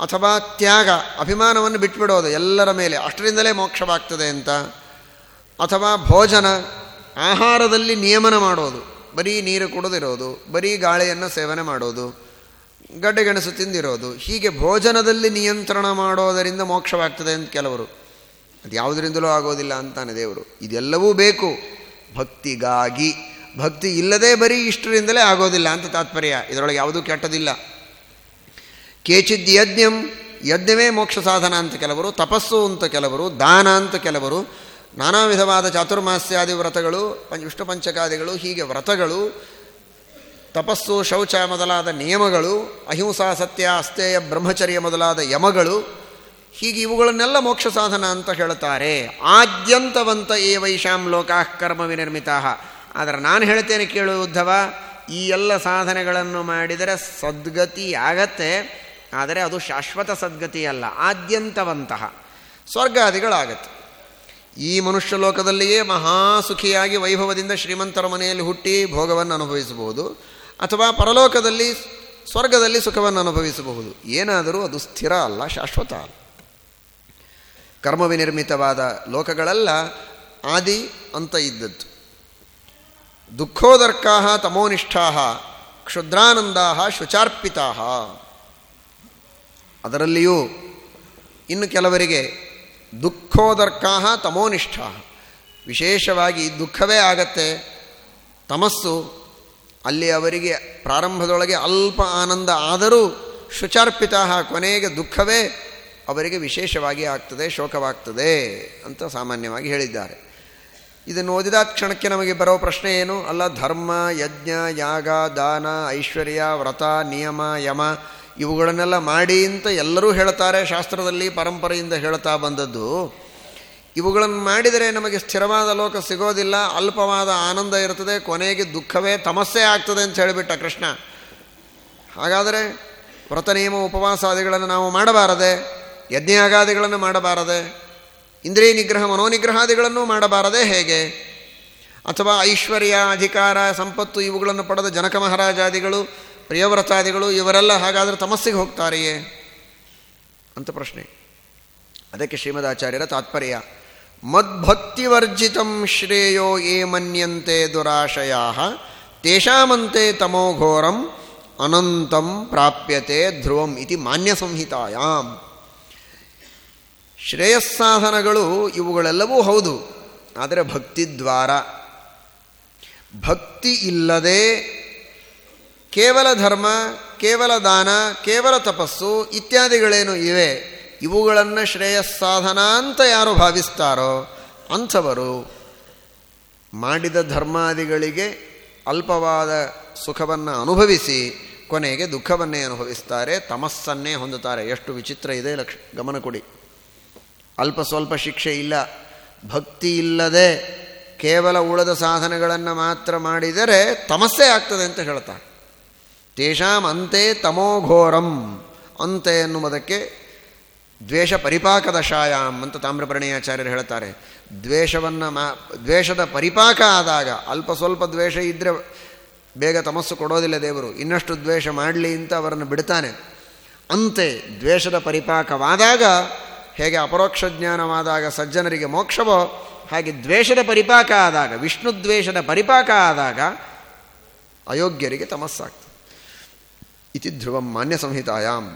ಅಥವಾ ತ್ಯಾಗ, ಅಭಿಮಾನವನ್ನು ಬಿಟ್ಬಿಡೋದು ಎಲ್ಲರ ಮೇಲೆ. ಅಷ್ಟರಿಂದಲೇ ಮೋಕ್ಷವಾಗ್ತದೆ ಅಂತ. ಅಥವಾ ಭೋಜನ, ಆಹಾರದಲ್ಲಿ ನಿಯಮನ ಮಾಡೋದು. ಬರೀ ನೀರು ಕುಡಿದಿರೋದು, ಬರೀ ಗಾಳಿಯನ್ನು ಸೇವನೆ ಮಾಡೋದು, ಗಡ್ಡೆಗೆಣಸು ತಿಂದಿರೋದು. ಹೀಗೆ ಭೋಜನದಲ್ಲಿ ನಿಯಂತ್ರಣ ಮಾಡೋದರಿಂದ ಮೋಕ್ಷವಾಗ್ತದೆ ಅಂತ ಕೆಲವರು. ಅದು ಯಾವುದರಿಂದಲೂ ಆಗೋದಿಲ್ಲ ಅಂತಾನೆ ದೇವರು. ಇದೆಲ್ಲವೂ ಬೇಕು. ಭಕ್ತಿಗಾಗಿ. ಭಕ್ತಿ ಇಲ್ಲದೆ ಬರೀ ಇಷ್ಟರಿಂದಲೇ ಆಗೋದಿಲ್ಲ ಅಂತ ತಾತ್ಪರ್ಯ. ಇದರೊಳಗೆ ಯಾವುದೂ ಕೆಟ್ಟದಿಲ್ಲ. ಕೇಚಿದ್ ಯಜ್ಞಂ, ಯಜ್ಞವೇ ಮೋಕ್ಷ ಸಾಧನ ಅಂತ ಕೆಲವರು, ತಪಸ್ಸು ಅಂತ ಕೆಲವರು, ದಾನ ಅಂತ ಕೆಲವರು, ನಾನಾ ವಿಧವಾದ ಚಾತುರ್ಮಾಸ್ಯಾದಿ ವ್ರತಗಳು ವಿಷ್ಣು ಪಂಚಕಾದಿಗಳು, ಹೀಗೆ ವ್ರತಗಳು, ತಪಸ್ಸು, ಶೌಚ ಮೊದಲಾದ ನಿಯಮಗಳು, ಅಹಿಂಸಾ, ಸತ್ಯ ಅಸ್ತೇಯ ಬ್ರಹ್ಮಚರ್ಯ ಮೊದಲಾದ ಯಮಗಳು, ಹೀಗೆ ಇವುಗಳನ್ನೆಲ್ಲ ಮೋಕ್ಷ ಸಾಧನ ಅಂತ ಹೇಳುತ್ತಾರೆ ಆದ್ಯಂತವಂತ ಏ ವೈಶಾಂ ಲೋಕಾಃ ಕರ್ಮ ವಿನಿರ್ಮಿತಾ. ಆದರೆ ನಾನು ಹೇಳ್ತೇನೆ ಕೇಳು ಉದ್ಧವ, ಈ ಎಲ್ಲ ಸಾಧನೆಗಳನ್ನು ಮಾಡಿದರೆ ಸದ್ಗತಿ ಆಗತ್ತೆ, ಆದರೆ ಅದು ಶಾಶ್ವತ ಸದ್ಗತಿ ಅಲ್ಲ, ಆದ್ಯಂತವಂತಹ ಸ್ವರ್ಗಾದಿಗಳಾಗತ್ತೆ. ಈ ಮನುಷ್ಯ ಲೋಕದಲ್ಲಿಯೇ ಮಹಾಸುಖಿಯಾಗಿ ವೈಭವದಿಂದ ಶ್ರೀಮಂತರ ಮನೆಯಲ್ಲಿ ಹುಟ್ಟಿ ಭೋಗವನ್ನು ಅನುಭವಿಸಬಹುದು, ಅಥವಾ ಪರಲೋಕದಲ್ಲಿ ಸ್ವರ್ಗದಲ್ಲಿ ಸುಖವನ್ನು ಅನುಭವಿಸಬಹುದು. ಏನಾದರೂ ಅದು ಸ್ಥಿರ ಅಲ್ಲ, ಶಾಶ್ವತ ಅಲ್ಲ. ಕರ್ಮವಿನಿರ್ಮಿತವಾದ ಲೋಕಗಳೆಲ್ಲ, ಆದಿ ಅಂತ ಇದ್ದದ್ದು. ದುಃಖೋದರ್ಕಾ ತಮೋನಿಷ್ಠಾ ಕ್ಷುದ್ರಾನಂದಾ ಶುಚಾರ್ಪಿತಾ ಅದರಲ್ಲಿಯೂ ಇನ್ನು ಕೆಲವರಿಗೆ ದುಃಖೋದರ್ಕಾ ತಮೋನಿಷ್ಠಾ ವಿಶೇಷವಾಗಿ ದುಃಖವೇ ಆಗತ್ತೆ, ತಮಸ್ಸು ಅಲ್ಲಿ ಅವರಿಗೆ ಪ್ರಾರಂಭದೊಳಗೆ ಅಲ್ಪ ಆನಂದ ಆದರೂ ಶುಚಾರ್ಪಿತ ಕೊನೆಗೆ ದುಃಖವೇ ಅವರಿಗೆ ವಿಶೇಷವಾಗಿ ಆಗ್ತದೆ, ಶೋಕವಾಗ್ತದೆ ಅಂತ ಸಾಮಾನ್ಯವಾಗಿ ಹೇಳಿದ್ದಾರೆ. ಇದನ್ನು ಓದಿದ ಕ್ಷಣಕ್ಕೆ ನಮಗೆ ಬರೋ ಪ್ರಶ್ನೆ ಏನು? ಅಲ್ಲ, ಧರ್ಮ, ಯಜ್ಞ, ಯಾಗ, ದಾನ, ಐಶ್ವರ್ಯ, ವ್ರತ, ನಿಯಮ, ಯಮ, ಇವುಗಳನ್ನೆಲ್ಲ ಮಾಡಿ ಅಂತ ಎಲ್ಲರೂ ಹೇಳ್ತಾರೆ, ಶಾಸ್ತ್ರದಲ್ಲಿ, ಪರಂಪರೆಯಿಂದ ಹೇಳ್ತಾ ಬಂದದ್ದು. ಇವುಗಳನ್ನು ಮಾಡಿದರೆ ನಮಗೆ ಸ್ಥಿರವಾದ ಲೋಕ ಸಿಗೋದಿಲ್ಲ, ಅಲ್ಪವಾದ ಆನಂದ ಇರ್ತದೆ, ಕೊನೆಗೆ ದುಃಖವೇ ತಮಸ್ಸೆ ಆಗ್ತದೆ ಅಂತ ಹೇಳಿಬಿಟ್ಟ ಕೃಷ್ಣ. ಹಾಗಾದರೆ ವ್ರತ, ನಿಯಮ ಉಪವಾಸಾದಿಗಳನ್ನು ನಾವು ಮಾಡಬಾರದೆ? ಯಜ್ಞಾಗಾದಿಗಳನ್ನು ಮಾಡಬಾರದೆ? ಇಂದ್ರಿಯ ನಿಗ್ರಹ, ಮನೋನಿಗ್ರಹಾದಿಗಳನ್ನು ಮಾಡಬಾರದೆ ಹೇಗೆ? ಅಥವಾ ಐಶ್ವರ್ಯ ಅಧಿಕಾರ ಸಂಪತ್ತು ಇವುಗಳನ್ನು ಪಡೆದ ಜನಕ ಮಹಾರಾಜಾದಿಗಳು, ಪ್ರಿಯವ್ರತಾದಿಗಳು, ಇವರೆಲ್ಲ ಹಾಗಾದರೆ ತಮಸ್ಸಿಗೆ ಹೋಗ್ತಾರೆಯೇ? ಅಂತ ಪ್ರಶ್ನೆ. ಅದಕ್ಕೆ ಶ್ರೀಮದಾಚಾರ್ಯರ ತಾತ್ಪರ್ಯ. ಮದ್ಭಕ್ತಿವರ್ಜಿತಂ ಶ್ರೇಯೋ ಏ ಮನ್ಯಂತೆ ದುರಾಶಯ ತೇಷಾಮಂತೆ ತಮೋಘೋರಂ ಅನಂತಂ ಪ್ರಾಪ್ಯತೆ ಧ್ರುವಂ ಇತಿ ಮಾನ್ಯ ಸಂಹಿತಾಯಾಮ್ ಶ್ರೇಯಸ್ಸಾಧನಗಳು ಇವುಗಳೆಲ್ಲವೂ ಹೌದು. ಆದರೆ ಭಕ್ತಿ ದ್ವಾರ. ಭಕ್ತಿ ಇಲ್ಲದೆ ಕೇವಲ ಧರ್ಮ, ಕೇವಲ ದಾನ, ಕೇವಲ ತಪಸ್ಸು ಇತ್ಯಾದಿಗಳೇನು ಇವೆ? ಇವುಗಳನ್ನು ಶ್ರೇಯಸ್ಸಾಧನ ಅಂತ ಯಾರು ಭಾವಿಸ್ತಾರೋ ಅಂಥವರು ಮಾಡಿದ ಧರ್ಮಾದಿಗಳಿಗೆ ಅಲ್ಪವಾದ ಸುಖವನ್ನು ಅನುಭವಿಸಿ ಕೊನೆಗೆ ದುಃಖವನ್ನೇ ಅನುಭವಿಸ್ತಾರೆ, ತಮಸ್ಸನ್ನೇ ಹೊಂದುತ್ತಾರೆ. ಎಷ್ಟು ವಿಚಿತ್ರ ಇದೆ ಲಕ್ಷ, ಗಮನ ಕೊಡಿ. ಅಲ್ಪ ಸ್ವಲ್ಪ ಶಿಕ್ಷೆ ಇಲ್ಲ, ಭಕ್ತಿ ಇಲ್ಲದೆ ಕೇವಲ ಉಳದ ಸಾಧನೆಗಳನ್ನು ಮಾತ್ರ ಮಾಡಿದರೆ ತಮಸ್ಸೆ ಆಗ್ತದೆ ಅಂತ ಹೇಳ್ತಾರೆ ತೇಷಾಂ ಅಂತೆ ತಮೋಘೋರಂ ಅಂತೆ ಎನ್ನುವುದಕ್ಕೆ ದ್ವೇಷ ಪರಿಪಾಕದ ಶಾಯಾಮ್ ಅಂತ ತಾಮ್ರಪರ್ಣಯಾಚಾರ್ಯರು ಹೇಳ್ತಾರೆ. ದ್ವೇಷವನ್ನು ಮಾ, ದ್ವೇಷದ ಪರಿಪಾಕ ಆದಾಗ, ಅಲ್ಪ ಸ್ವಲ್ಪ ದ್ವೇಷ ಇದ್ದರೆ ಬೇಗ ತಮಸ್ಸು ಕೊಡೋದಿಲ್ಲ ದೇವರು, ಇನ್ನಷ್ಟು ದ್ವೇಷ ಮಾಡಲಿ ಅಂತ ಅವರನ್ನು ಬಿಡ್ತಾನೆ. ಅಂತೆ ದ್ವೇಷದ ಪರಿಪಾಕವಾದಾಗ ಹೇಗೆ ಅಪರೋಕ್ಷ ಜ್ಞಾನವಾದಾಗ ಸಜ್ಜನರಿಗೆ ಮೋಕ್ಷವೋ, ಹಾಗೆ ದ್ವೇಷದ ಪರಿಪಾಕ ಆದಾಗ, ವಿಷ್ಣು ದ್ವೇಷದ ಪರಿಪಾಕ ಆದಾಗ ಅಯೋಗ್ಯರಿಗೆ ತಮಸ್ಸಾಗ್ತದೆ. ಇತಿ ಧ್ರುವಂ ಮಾನ್ಯ ಸಂಹಿತಾಯಾಮ್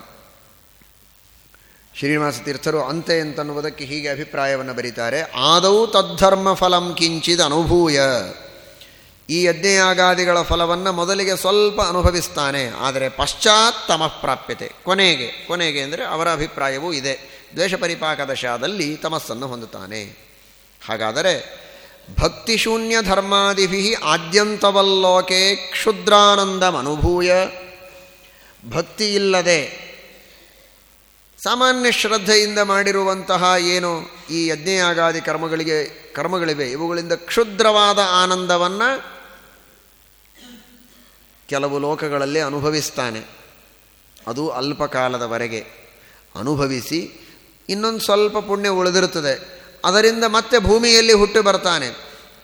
ಶ್ರೀನಿವಾಸ ತೀರ್ಥರು ಅಂತೆ ಅಂತನ್ನುವುದಕ್ಕೆ ಹೀಗೆ ಅಭಿಪ್ರಾಯವನ್ನು ಬರೀತಾರೆ. ಆದೌ ತದ್ಧರ್ಮ ಫಲಂ ಕಿಂಚಿದ ಅನುಭೂಯ. ಈ ಯಜ್ಞಯಾಗಾದಿಗಳ ಫಲವನ್ನು ಮೊದಲಿಗೆ ಸ್ವಲ್ಪ ಅನುಭವಿಸ್ತಾನೆ, ಆದರೆ ಪಶ್ಚಾತ್ ತಮಃ ಪ್ರಾಪ್ಯತೆ. ಕೊನೆಗೆ ಕೊನೆಗೆ ಅಂದರೆ ಅವರ ಅಭಿಪ್ರಾಯವೂ ಇದೆ. ದ್ವೇಷ ಪರಿಪಾಕ ತಮಸ್ಸನ್ನು ಹೊಂದುತ್ತಾನೆ. ಹಾಗಾದರೆ ಭಕ್ತಿಶೂನ್ಯ ಧರ್ಮಾದಿಭಿ ಆದ್ಯಂತವಲ್ಲೋಕೆ ಕ್ಷುದ್ರಾನಂದಮನುಭೂಯ. ಭಕ್ತಿ ಇಲ್ಲದೆ ಸಾಮಾನ್ಯ ಶ್ರದ್ಧೆಯಿಂದ ಮಾಡಿರುವಂತಹ ಏನು ಈ ಯಜ್ಞಯಾಗಾದಿ ಕರ್ಮಗಳಿಗೆ ಕರ್ಮಗಳಿವೆ, ಇವುಗಳಿಂದ ಕ್ಷುದ್ರವಾದ ಆನಂದವನ್ನು ಕೆಲವು ಲೋಕಗಳಲ್ಲಿ ಅನುಭವಿಸ್ತಾನೆ. ಅದು ಅಲ್ಪಕಾಲದವರೆಗೆ ಅನುಭವಿಸಿ ಇನ್ನೊಂದು ಸ್ವಲ್ಪ ಪುಣ್ಯ ಉಳಿದಿರುತ್ತದೆ. ಅದರಿಂದ ಮತ್ತೆ ಭೂಮಿಯಲ್ಲಿ ಹುಟ್ಟು ಬರ್ತಾನೆ.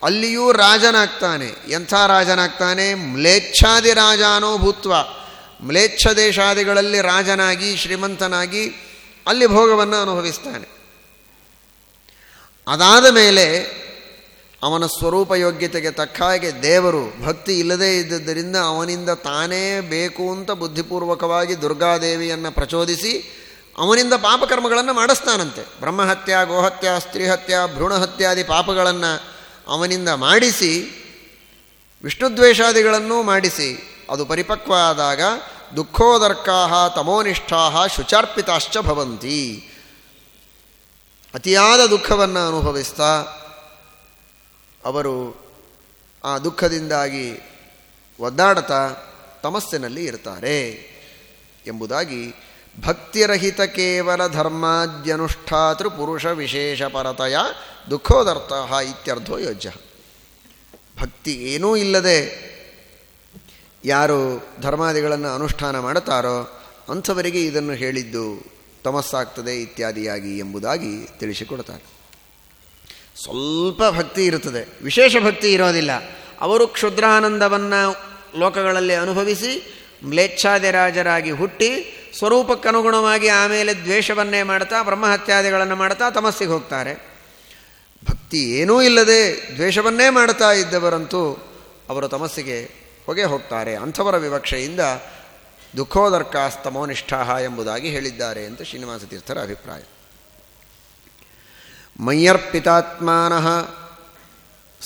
ಅಲ್ಲಿಯೂ ರಾಜನಾಗ್ತಾನೆ. ಎಂಥ ರಾಜನಾಗ್ತಾನೆ? ಮ್ಲೇಚ್ಛಾದಿ ರಾಜಾನೋ ಭೂತ್ವ. ಮ್ಲೇಚ್ಛ ದೇಶಾದಿಗಳಲ್ಲಿ ರಾಜನಾಗಿ, ಶ್ರೀಮಂತನಾಗಿ ಅಲ್ಲಿ ಭೋಗವನ್ನು ಅನುಭವಿಸ್ತಾನೆ. ಅದಾದ ಮೇಲೆ ಅವನ ಸ್ವರೂಪ ಯೋಗ್ಯತೆಗೆ ತಕ್ಕ ಹಾಗೆ ದೇವರು ಭಕ್ತಿ ಇಲ್ಲದೇ ಇದ್ದದ್ದರಿಂದ ಅವನಿಂದ ತಾನೇ ಬೇಕು ಅಂತ ಬುದ್ಧಿಪೂರ್ವಕವಾಗಿ ದುರ್ಗಾದೇವಿಯನ್ನು ಪ್ರಚೋದಿಸಿ ಅವನಿಂದ ಪಾಪಕರ್ಮಗಳನ್ನು ಮಾಡಿಸ್ತಾನಂತೆ. ಬ್ರಹ್ಮಹತ್ಯ, ಗೋಹತ್ಯ, ಸ್ತ್ರೀಹತ್ಯ, ಭ್ರೂಣಹತ್ಯಾದಿ ಪಾಪಗಳನ್ನು ಅವನಿಂದ ಮಾಡಿಸಿ, ವಿಷ್ಣುದ್ವೇಷಾದಿಗಳನ್ನೂ ಮಾಡಿಸಿ, ಅದು ಪರಿಪಕ್ವ ಆದಾಗ ದುಃಖೋದರ್ಕಾ ತಮೋನಿಷ್ಠಾ ಶುಚಾರ್ಪಿತಾಶ್ಚ ಭವಂತಿ. ಅತಿಯಾದ ದುಃಖವನ್ನು ಅನುಭವಿಸ್ತಾ ಅವರು ಆ ದುಃಖದಿಂದಾಗಿ ಒದ್ದಾಡತಾ ತಮಸ್ಸಿನಲ್ಲಿ ಇರ್ತಾರೆ ಎಂಬುದಾಗಿ ಭಕ್ತಿರಹಿತ ಕೇವಲ ಧರ್ಮಾದ್ಯನುಷ್ಠಾತೃ ಪುರುಷ ವಿಶೇಷ ಪರತಯ ದುಃಖೋದರ್ಥ ಇತ್ಯರ್ಥೋ ಯೋಜ್ಯ. ಭಕ್ತಿ ಏನೂ ಇಲ್ಲದೆ ಯಾರು ಧರ್ಮಾದಿಗಳನ್ನು ಅನುಷ್ಠಾನ ಮಾಡುತ್ತಾರೋ ಅಂಥವರಿಗೆ ಇದನ್ನು ಹೇಳಿದ್ದು ತಮಸ್ಸಾಗ್ತದೆ ಇತ್ಯಾದಿಯಾಗಿ ಎಂಬುದಾಗಿ ತಿಳಿಸಿಕೊಡ್ತಾರೆ ಸ್ವಲ್ಪ ಭಕ್ತಿ ಇರುತ್ತದೆ. ವಿಶೇಷ ಭಕ್ತಿ ಇರೋದಿಲ್ಲ. ಅವರು ಕ್ಷುದ್ರಾನಂದವನ್ನು ಲೋಕಗಳಲ್ಲಿ ಅನುಭವಿಸಿ ಮ್ಲೇಚ್ಛಾದಿರಾಜರಾಗಿ ಹುಟ್ಟಿ ಸ್ವರೂಪಕ್ಕನುಗುಣವಾಗಿ ಆಮೇಲೆ ದ್ವೇಷವನ್ನೇ ಮಾಡ್ತಾ, ಬ್ರಹ್ಮಹತ್ಯಾದಿಗಳನ್ನು ಮಾಡ್ತಾ ತಮಸ್ಸಿಗೆ ಹೋಗ್ತಾರೆ. ಭಕ್ತಿ ಏನೂ ಇಲ್ಲದೆ ದ್ವೇಷವನ್ನೇ ಮಾಡ್ತಾ ಇದ್ದವರಂತೂ ಅವರು ತಮಸ್ಸಿಗೆ ಹೊಗೆ ಹೋಗ್ತಾರೆ. ಅಂಥವರ ವಿವಕ್ಷೆಯಿಂದ ದುಃಖೋದರ್ಕಾಸ್ತಮೋನಿಷ್ಠಾ ಎಂಬುದಾಗಿ ಹೇಳಿದ್ದಾರೆ ಅಂತ ಶ್ರೀನಿವಾಸ ತೀರ್ಥರ ಅಭಿಪ್ರಾಯ. ಮಯ್ಯರ್ಪಿತಾತ್ಮಾನಃ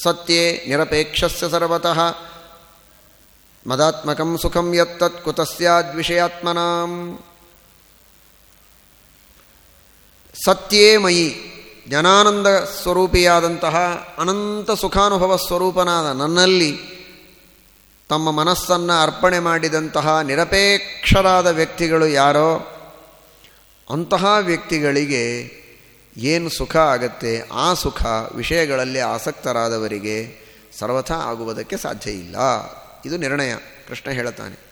ಸತ್ಯೇ ನಿರಪೇಕ್ಷಸ್ಯ ಸರ್ವತಃ ಮದಾತ್ಮಕಂ ಸುಖಂ ಯತ್ತತ್ ಕುತಸ್ಯಾದ್ವಿಷಯಾತ್ಮನಾಂ. ಸತ್ಯೇ ಮಯಿ ಜ್ಞಾನಾನಂದ ಸ್ವರೂಪಿಯಾದಂತಹ ಅನಂತ ಸುಖಾನುಭವ ಸ್ವರೂಪನಾದ ನನ್ನಲ್ಲಿ ತಮ್ಮ ಮನಸ್ಸನ್ನು ಅರ್ಪಣೆ ಮಾಡಿದಂತಹ ನಿರಪೇಕ್ಷರಾದ ವ್ಯಕ್ತಿಗಳು ಯಾರೋ, ಅಂತಹ ವ್ಯಕ್ತಿಗಳಿಗೆ ಏನು ಸುಖ ಆಗತ್ತೆ, ಆ ಸುಖ ವಿಷಯಗಳಲ್ಲಿ ಆಸಕ್ತರಾದವರಿಗೆ ಸರ್ವಥಾ ಆಗುವುದಕ್ಕೆ ಸಾಧ್ಯ ಇಲ್ಲ. ಇದು ನಿರ್ಣಯ. ಕೃಷ್ಣ ಹೇಳುತ್ತಾನೆ.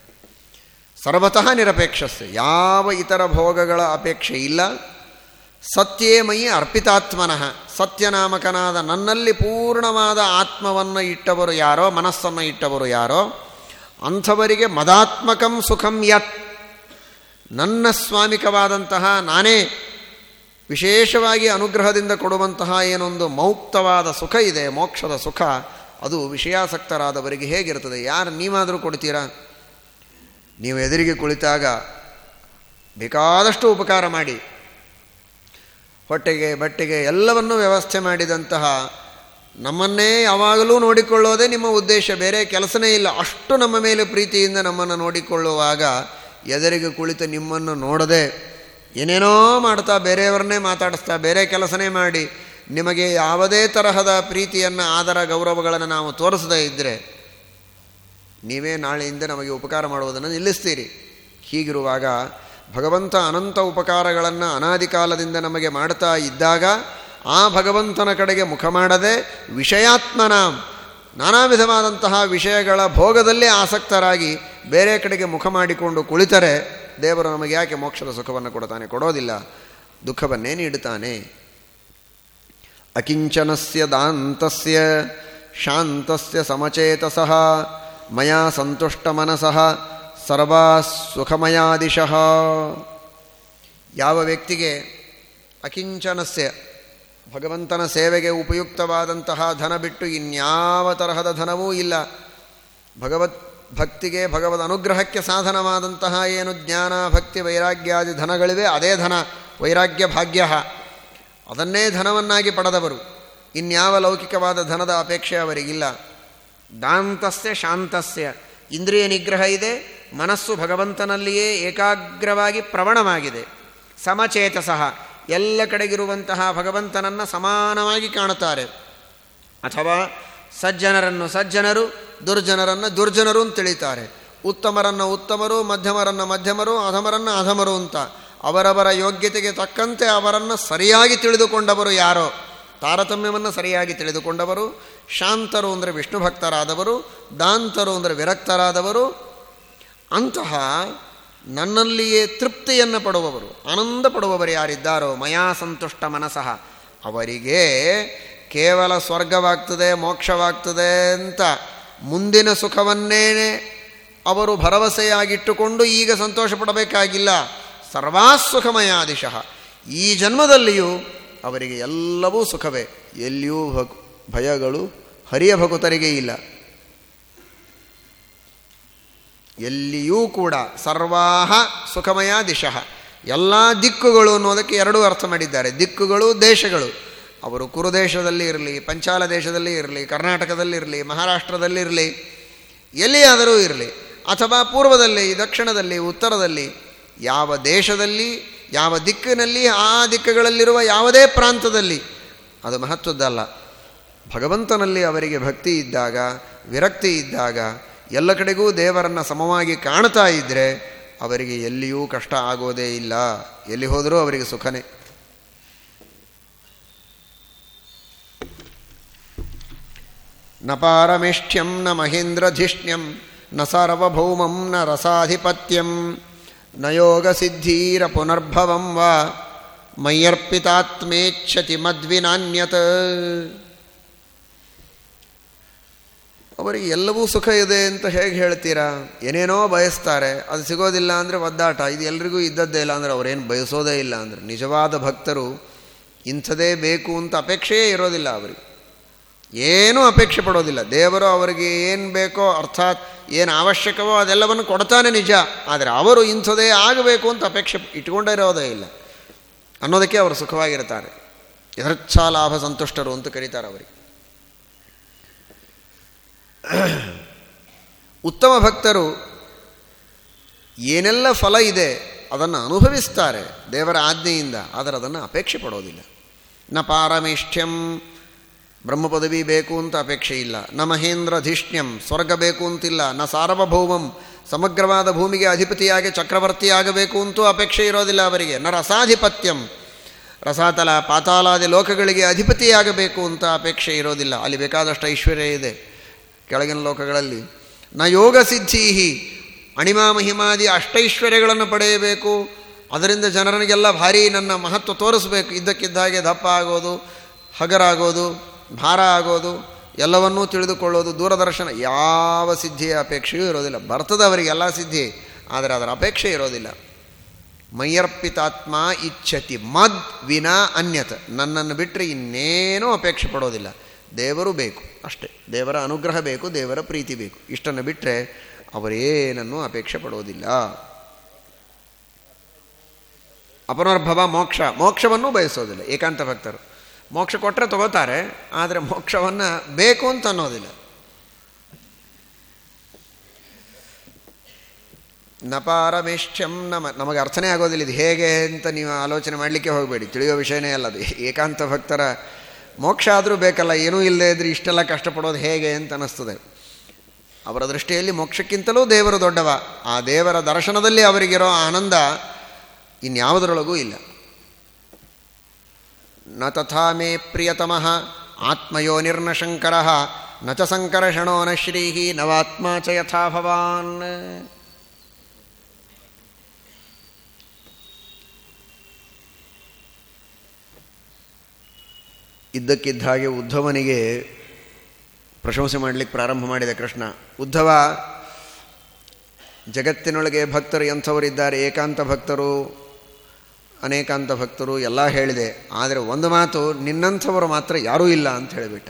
ಸರ್ವತಃ ನಿರಪೇಕ್ಷಸ್ಯ. ಯಾವ ಇತರ ಭೋಗಗಳ ಅಪೇಕ್ಷೆ ಇಲ್ಲ. ಸತ್ಯೇಮಯಿ ಅರ್ಪಿತಾತ್ಮನಃ. ಸತ್ಯನಾಮಕನಾದ ನನ್ನಲ್ಲಿ ಪೂರ್ಣವಾದ ಆತ್ಮವನ್ನು ಇಟ್ಟವರು ಯಾರೋ, ಮನಸ್ಸನ್ನು ಇಟ್ಟವರು ಯಾರೋ, ಅಂಥವರಿಗೆ ಮದಾತ್ಮಕಂ ಸುಖಂ ಯತ್. ನನ್ನ ಸ್ವಾಮಿಕವಾದಂತಹ, ನಾನೇ ವಿಶೇಷವಾಗಿ ಅನುಗ್ರಹದಿಂದ ಕೊಡುವಂತಹ ಏನೊಂದು ಮೌಕ್ತವಾದ ಸುಖ ಇದೆ, ಮೋಕ್ಷದ ಸುಖ. ಅದು ವಿಷಯಾಸಕ್ತರಾದವರಿಗೆ ಹೇಗಿರ್ತದೆ ಯಾರು ನೀವಾದರೂ ಕೊಡ್ತೀರಾ? ನೀವು ಎದುರಿಗೆ ಕುಳಿತಾಗ ಬೇಕಾದಷ್ಟು ಉಪಕಾರ ಮಾಡಿ. ಹೊಟ್ಟೆಗೆ, ಬಟ್ಟೆಗೆ ಎಲ್ಲವನ್ನೂ ವ್ಯವಸ್ಥೆ ಮಾಡಿದಂತಹ ನಮ್ಮನ್ನೇ ಯಾವಾಗಲೂ ನೋಡಿಕೊಳ್ಳೋದೇ ನಿಮ್ಮ ಉದ್ದೇಶ. ಬೇರೆ ಕೆಲಸನೇ ಇಲ್ಲ. ಅಷ್ಟು ನಮ್ಮ ಮೇಲೆ ಪ್ರೀತಿಯಿಂದ ನಮ್ಮನ್ನು ನೋಡಿಕೊಳ್ಳುವಾಗ ಎದುರಿಗೆ ಕುಳಿತು ನಿಮ್ಮನ್ನು ನೋಡದೆ ಏನೇನೋ ಮಾಡ್ತಾ, ಬೇರೆಯವರನ್ನೇ ಮಾತಾಡಿಸ್ತಾ, ಬೇರೆ ಕೆಲಸನೇ ಮಾಡಿ ನಿಮಗೆ ಯಾವುದೇ ತರಹದ ಪ್ರೀತಿಯನ್ನು, ಆದರ, ಗೌರವಗಳನ್ನು ನಾವು ತೋರಿಸದೇ ಇದ್ದರೆ ನೀವೇ ನಾಳೆಯಿಂದ ನಮಗೆ ಉಪಕಾರ ಮಾಡುವುದನ್ನು ನಿಲ್ಲಿಸ್ತೀರಿ. ಹೀಗಿರುವಾಗ ಭಗವಂತ ಅನಂತ ಉಪಕಾರಗಳನ್ನು ಅನಾದಿ ಕಾಲದಿಂದ ನಮಗೆ ಮಾಡ್ತಾ ಇದ್ದಾಗ ಆ ಭಗವಂತನ ಕಡೆಗೆ ಮುಖ ಮಾಡದೆ ವಿಷಯಾತ್ಮನ ನಾನಾ ವಿಧವಾದಂತಹ ವಿಷಯಗಳ ಭೋಗದಲ್ಲೇ ಆಸಕ್ತರಾಗಿ ಬೇರೆ ಕಡೆಗೆ ಮುಖ ಮಾಡಿಕೊಂಡು ಕುಳಿತರೆ ದೇವರು ನಮಗೆ ಯಾಕೆ ಮೋಕ್ಷದ ಸುಖವನ್ನು ಕೊಡ್ತಾನೆ ಕೊಡೋದಿಲ್ಲ? ದುಃಖವನ್ನೇ ನೀಡುತ್ತಾನೆ. ಅಕಿಂಚನಸ್ಯ ದಾಂತಸ್ಯ ಶಾಂತಸ್ಯ ಸಮಚೇತಸಃ ಮಯಾ ಸಂತುಷ್ಟ ಮನಸಃ ಸರ್ವಾ ಸುಖಮಯಾದಿಶಃ ಯಾವ ವ್ಯಕ್ತಿಗೆ ಅಕಿಂಚನಸ್ಯ, ಭಗವಂತನ ಸೇವೆಗೆ ಉಪಯುಕ್ತವಾದಂತಹ ಧನ ಬಿಟ್ಟು ಇನ್ಯಾವ ತರಹದ ಧನವೂ ಇಲ್ಲ. ಭಗವತ್, ಭಕ್ತಿಗೆ, ಭಗವದ್ ಅನುಗ್ರಹಕ್ಕೆ ಸಾಧನವಾದಂತಹ ಏನು ಜ್ಞಾನ, ಭಕ್ತಿ, ವೈರಾಗ್ಯಾದಿ ಧನಗಳಿವೆ, ಅದೇ ಧನ, ವೈರಾಗ್ಯ ಭಾಗ್ಯ. ಅದನ್ನೇ ಧನವನ್ನಾಗಿ ಪಡೆದವರು. ಇನ್ಯಾವ ಲೌಕಿಕವಾದ ಧನದ ಅಪೇಕ್ಷೆ ಅವರಿಗಿಲ್ಲ. ದಾಂತಸ್ಯ ಶಾಂತಸ್ಯ. ಇಂದ್ರಿಯ ನಿಗ್ರಹ ಇದೆ, ಮನಸ್ಸು ಭಗವಂತನಲ್ಲಿಯೇ ಏಕಾಗ್ರವಾಗಿ ಪ್ರವಣವಾಗಿದೆ. ಸಮಚೇತಸಃ ಎಲ್ಲ ಕಡೆಗಿರುವಂತಹ ಭಗವಂತನನ್ನು ಸಮಾನವಾಗಿ ಕಾಣುತ್ತಾರೆ. ಅಥವಾ ಸಜ್ಜನರನ್ನು ಸಜ್ಜನರು, ದುರ್ಜನರನ್ನು ದುರ್ಜನರು ಅಂತ ತಿಳಿತಾರೆ. ಉತ್ತಮರನ್ನು ಉತ್ತಮರು, ಮಧ್ಯಮರನ್ನು ಮಧ್ಯಮರು, ಅಧಮರನ್ನು ಅಧಮರು ಅಂತ. ಅವರವರ ಯೋಗ್ಯತೆಗೆ ತಕ್ಕಂತೆ ಅವರನ್ನು ಸರಿಯಾಗಿ ತಿಳಿದುಕೊಂಡವರು ಯಾರೋ, ತಾರತಮ್ಯವನ್ನು ಸರಿಯಾಗಿ ತಿಳಿದುಕೊಂಡವರು, ಶಾಂತರು ಅಂದರೆ ವಿಷ್ಣು ಭಕ್ತರಾದವರು, ದಾಂತರು ಅಂದರೆ ವಿರಕ್ತರಾದವರು, ಅಂತಹ ನನ್ನಲ್ಲಿಯೇ ತೃಪ್ತಿಯನ್ನು ಪಡುವವರು, ಆನಂದ ಪಡುವವರು ಯಾರಿದ್ದಾರೋ, ಮಯಾ ಸಂತುಷ್ಟ ಮನಸ್ಸಃ ಅವರಿಗೆ ಕೇವಲ ಸ್ವರ್ಗವಾಗ್ತದೆ, ಮೋಕ್ಷವಾಗ್ತದೆ ಅಂತ ಮುಂದಿನ ಸುಖವನ್ನೇ ಅವರು ಭರವಸೆಯಾಗಿಟ್ಟುಕೊಂಡು ಈಗ ಸಂತೋಷ ಪಡಬೇಕಾಗಿಲ್ಲ ಸರ್ವಾಸುಖಮಯಾದಿಶಃ. ಈ ಜನ್ಮದಲ್ಲಿಯೂ ಅವರಿಗೆ ಎಲ್ಲವೂ ಸುಖವೇ. ಎಲ್ಲಿಯೂ ಭಯಗಳು ಹರಿಯ ಭಕುತರಿಗೆ ಇಲ್ಲ. ಎಲ್ಲಿಯೂ ಕೂಡ ಸರ್ವಾಹ ಸುಖಮಯ ದಿಶಃ ಎಲ್ಲ ದಿಕ್ಕುಗಳು ಅನ್ನೋದಕ್ಕೆ ಎರಡೂ ಅರ್ಥ ಮಾಡಿದ್ದಾರೆ. ದಿಕ್ಕುಗಳು, ದೇಶಗಳು. ಅವರು ಕುರುದೇಶದಲ್ಲಿ ಇರಲಿ ಪಂಚಾಲ ದೇಶದಲ್ಲಿ ಇರಲಿ ಕರ್ನಾಟಕದಲ್ಲಿರಲಿ ಮಹಾರಾಷ್ಟ್ರದಲ್ಲಿರಲಿ ಎಲ್ಲಿಯಾದರೂ ಇರಲಿ, ಅಥವಾ ಪೂರ್ವದಲ್ಲಿ, ದಕ್ಷಿಣದಲ್ಲಿ, ಉತ್ತರದಲ್ಲಿ ಯಾವ ದೇಶದಲ್ಲಿ, ಯಾವ ದಿಕ್ಕಿನಲ್ಲಿ, ಆ ದಿಕ್ಕುಗಳಲ್ಲಿರುವ ಯಾವುದೇ ಪ್ರಾಂತದಲ್ಲಿ. ಅದು ಮಹತ್ವದ್ದಲ್ಲ. ಭಗವಂತನಲ್ಲಿ ಅವರಿಗೆ ಭಕ್ತಿ ಇದ್ದಾಗ, ವಿರಕ್ತಿ ಇದ್ದಾಗ, ಎಲ್ಲ ಕಡೆಗೂ ದೇವರನ್ನು ಸಮವಾಗಿ ಕಾಣ್ತಾ ಇದ್ದರೆ ಅವರಿಗೆ ಎಲ್ಲಿಯೂ ಕಷ್ಟ ಆಗೋದೇ ಇಲ್ಲ. ಎಲ್ಲಿ ಹೋದರೂ ಅವರಿಗೆ ಸುಖನೇ. ನ ಪಾರಮೇಷ್ಠ್ಯಂ ನ ಮಹೇಂದ್ರಧಿಷ್ಣ್ಯಂ ನ ಸಾರ್ವಭೌಮಂ ನ ರಸಾಧಿಪತ್ಯಂ. ನ ಯೋಗ ಸಿದ್ಧೀರ ಪುನರ್ಭವಂ ವಾ ಮಯ್ಯರ್ಪಿತಾತ್ಮೇಚ್ಛತಿ ಮದ್ವಿನಾನ್ಯತ ಅವರಿಗೆ ಎಲ್ಲವೂ ಸುಖ ಇದೆ ಅಂತ ಹೇಗೆ ಹೇಳ್ತೀರಾ? ಏನೇನೋ ಬಯಸ್ತಾರೆ. ಅದು ಸಿಗೋದಿಲ್ಲ ಅಂದರೆ ಒದ್ದಾಟ. ಇದು ಎಲ್ರಿಗೂ ಇದ್ದದ್ದೇ ಇಲ್ಲ ಅಂದರೆ ಅವರೇನು ಬಯಸೋದೇ ಇಲ್ಲ ಅಂದರೆ. ನಿಜವಾದ ಭಕ್ತರು ಇಂಥದೇ ಬೇಕು ಅಂತ ಅಪೇಕ್ಷೆಯೇ ಇರೋದಿಲ್ಲ ಅವರಿಗೆ. ಏನೂ ಅಪೇಕ್ಷೆ ಪಡೋದಿಲ್ಲ. ದೇವರು ಅವರಿಗೆ ಏನು ಬೇಕೋ ಅರ್ಥಾತ್ ಏನು ಅವಶ್ಯಕವೋ ಅದೆಲ್ಲವನ್ನು ಕೊಡ್ತಾನೆ ನಿಜ. ಆದರೆ ಅವರು ಇಂಥದೇ ಆಗಬೇಕು ಅಂತ ಅಪೇಕ್ಷೆ ಇಟ್ಕೊಂಡಿರೋದೇ ಇಲ್ಲ. ಅನ್ನೋದಕ್ಕೆ ಅವರು ಸುಖವಾಗಿರ್ತಾರೆ. ಯಥರ್ಚ್ಛಾ ಲಾಭ ಸಂತುಷ್ಟರು ಅಂತ ಕರೀತಾರೆ ಅವರಿಗೆ. ಉತ್ತಮ ಭಕ್ತರು ಏನೆಲ್ಲ ಫಲ ಇದೆ ಅದನ್ನು ಅನುಭವಿಸ್ತಾರೆ ದೇವರ ಆಜ್ಞೆಯಿಂದ, ಆದರೆ ಅದನ್ನು ಅಪೇಕ್ಷೆ ಪಡೋದಿಲ್ಲ. ನ ಪಾರಮೇಷ್ಠ್ಯಂ ಬ್ರಹ್ಮ ಪದವಿ ಬೇಕು ಅಂತ ಅಪೇಕ್ಷೆ ಇಲ್ಲ. ನ ಮಹೇಂದ್ರಧಿಷ್ಣ್ಯಂ ಸ್ವರ್ಗ ಬೇಕು ಅಂತಿಲ್ಲ. ನ ಸಾರ್ವಭೌಮಂ, ಸಮಗ್ರವಾದ ಭೂಮಿಗೆ ಅಧಿಪತಿಯಾಗಿ ಚಕ್ರವರ್ತಿಯಾಗಬೇಕು ಅಂತೂ ಅಪೇಕ್ಷೆ ಇರೋದಿಲ್ಲ ಅವರಿಗೆ. ನ ರಸಾಧಿಪತ್ಯಂ, ರಸಾತಲ ಪಾತಾಲಾದಿ ಲೋಕಗಳಿಗೆ ಅಧಿಪತಿಯಾಗಬೇಕು ಅಂತ ಅಪೇಕ್ಷೆ ಇರೋದಿಲ್ಲ. ಅಲ್ಲಿ ಬೇಕಾದಷ್ಟು ಐಶ್ವರ್ಯ ಇದೆ ಕೆಳಗಿನ ಲೋಕಗಳಲ್ಲಿ. ನ ಯೋಗ ಸಿದ್ಧೀಹಿ, ಅಣಿಮಾ ಮಹಿಮಾದಿ ಅಷ್ಟೈಶ್ವರ್ಯಗಳನ್ನು ಪಡೆಯಬೇಕು. ಅದರಿಂದ ಜನರಿಗೆಲ್ಲ ಭಾರಿ ನನ್ನ ಮಹತ್ವ ತೋರಿಸ್ಬೇಕು. ಇದ್ದಕ್ಕಿದ್ದ ಹಾಗೆ ದಪ್ಪ ಆಗೋದು, ಹಗರಾಗೋದು ಭಾರ ಆಗೋದು, ಎಲ್ಲವನ್ನೂ ತಿಳಿದುಕೊಳ್ಳೋದು, ದೂರದರ್ಶನ, ಯಾವ ಸಿದ್ಧಿಯ ಅಪೇಕ್ಷೆಯೂ ಇರೋದಿಲ್ಲ. ಬರ್ತದೆ ಸಿದ್ಧಿ, ಆದರೆ ಅದರ ಅಪೇಕ್ಷೆ ಇರೋದಿಲ್ಲ. ಮೈಯರ್ಪಿತಾತ್ಮ ಇಚ್ಛತಿ ಮದ್ ವಿನಾ ಅನ್ಯತ. ನನ್ನನ್ನು ಬಿಟ್ಟರೆ ಇನ್ನೇನೂ ಅಪೇಕ್ಷೆ ಪಡೋದಿಲ್ಲ. ದೇವರು ಬೇಕು, ಅಷ್ಟೇ. ದೇವರ ಅನುಗ್ರಹ ಬೇಕು, ದೇವರ ಪ್ರೀತಿ ಬೇಕು. ಇಷ್ಟನ್ನು ಬಿಟ್ಟರೆ ಅವರೇನನ್ನೂ ಅಪೇಕ್ಷೆ ಪಡೋದಿಲ್ಲ. ಅಪನರ್ಭವ ಮೋಕ್ಷ. ಮೋಕ್ಷವನ್ನೂ ಬಯಸೋದಿಲ್ಲ ಏಕಾಂತ ಭಕ್ತರು. ಮೋಕ್ಷ ಕೊಟ್ಟರೆ ತಗೋತಾರೆ, ಆದರೆ ಮೋಕ್ಷವನ್ನು ಬೇಕು ಅಂತ ಅನ್ನೋದಿಲ್ಲ. ನಪಾರಮೇಷ್ಠ್ಯಂ ನಮ, ನಮಗೆ ಅರ್ಥನೇ ಆಗೋದಿಲ್ಲ ಇದು ಹೇಗೆ ಅಂತ ನೀವು ಆಲೋಚನೆ ಮಾಡಲಿಕ್ಕೆ ಹೋಗಬೇಡಿ, ತಿಳಿಯೋ ವಿಷಯನೇ ಅಲ್ಲ ಅದು. ಏಕಾಂತ ಭಕ್ತರ ಮೋಕ್ಷ ಆದರೂ ಬೇಕಲ್ಲ, ಏನೂ ಇಲ್ಲದೆ ಇದ್ರೆ ಇಷ್ಟೆಲ್ಲ ಕಷ್ಟಪಡೋದು ಹೇಗೆ ಅಂತ ಅನ್ನಿಸ್ತದೆ. ಅವರ ದೃಷ್ಟಿಯಲ್ಲಿ ಮೋಕ್ಷಕ್ಕಿಂತಲೂ ದೇವರು ದೊಡ್ಡವ. ಆ ದೇವರ ದರ್ಶನದಲ್ಲಿ ಅವರಿಗಿರೋ ಆನಂದ ಇನ್ಯಾವುದರೊಳಗೂ ಇಲ್ಲ. ನ ತಥಾ ಮೇ ಪ್ರಿಯತಮಃ ಆತ್ಮಯೋನಿರ್ನಶಂಕರಃ ನ ಚ ಸಂಕರ್ಷಣೋ ನ ಶ್ರೀಹಿ ನವಾತ್ಮ ಚ ಯಥಾ ಭವಾನ್ ಇದ್ದಕ್ಕಿದ್ದ ಹಾಗೆ ಉದ್ಧವನಿಗೆ ಪ್ರಶಂಸೆ ಮಾಡಲಿಕ್ಕೆ ಪ್ರಾರಂಭ ಮಾಡಿದ ಕೃಷ್ಣ, ಉದ್ಧವ, ಜಗತ್ತಿನೊಳಗೆ ಭಕ್ತರು ಎಂಥವರಿದ್ದಾರೆ? ಏಕಾಂತ ಭಕ್ತರು? ಅನೇಕಾಂತ ಭಕ್ತರು ಎಲ್ಲ ಹೇಳಿದೆ, ಆದರೆ ಒಂದು ಮಾತು ನಿನ್ನಂಥವರು ಮಾತ್ರ ಯಾರೂ ಇಲ್ಲ ಅಂತ ಹೇಳಿಬಿಟ್ಟ.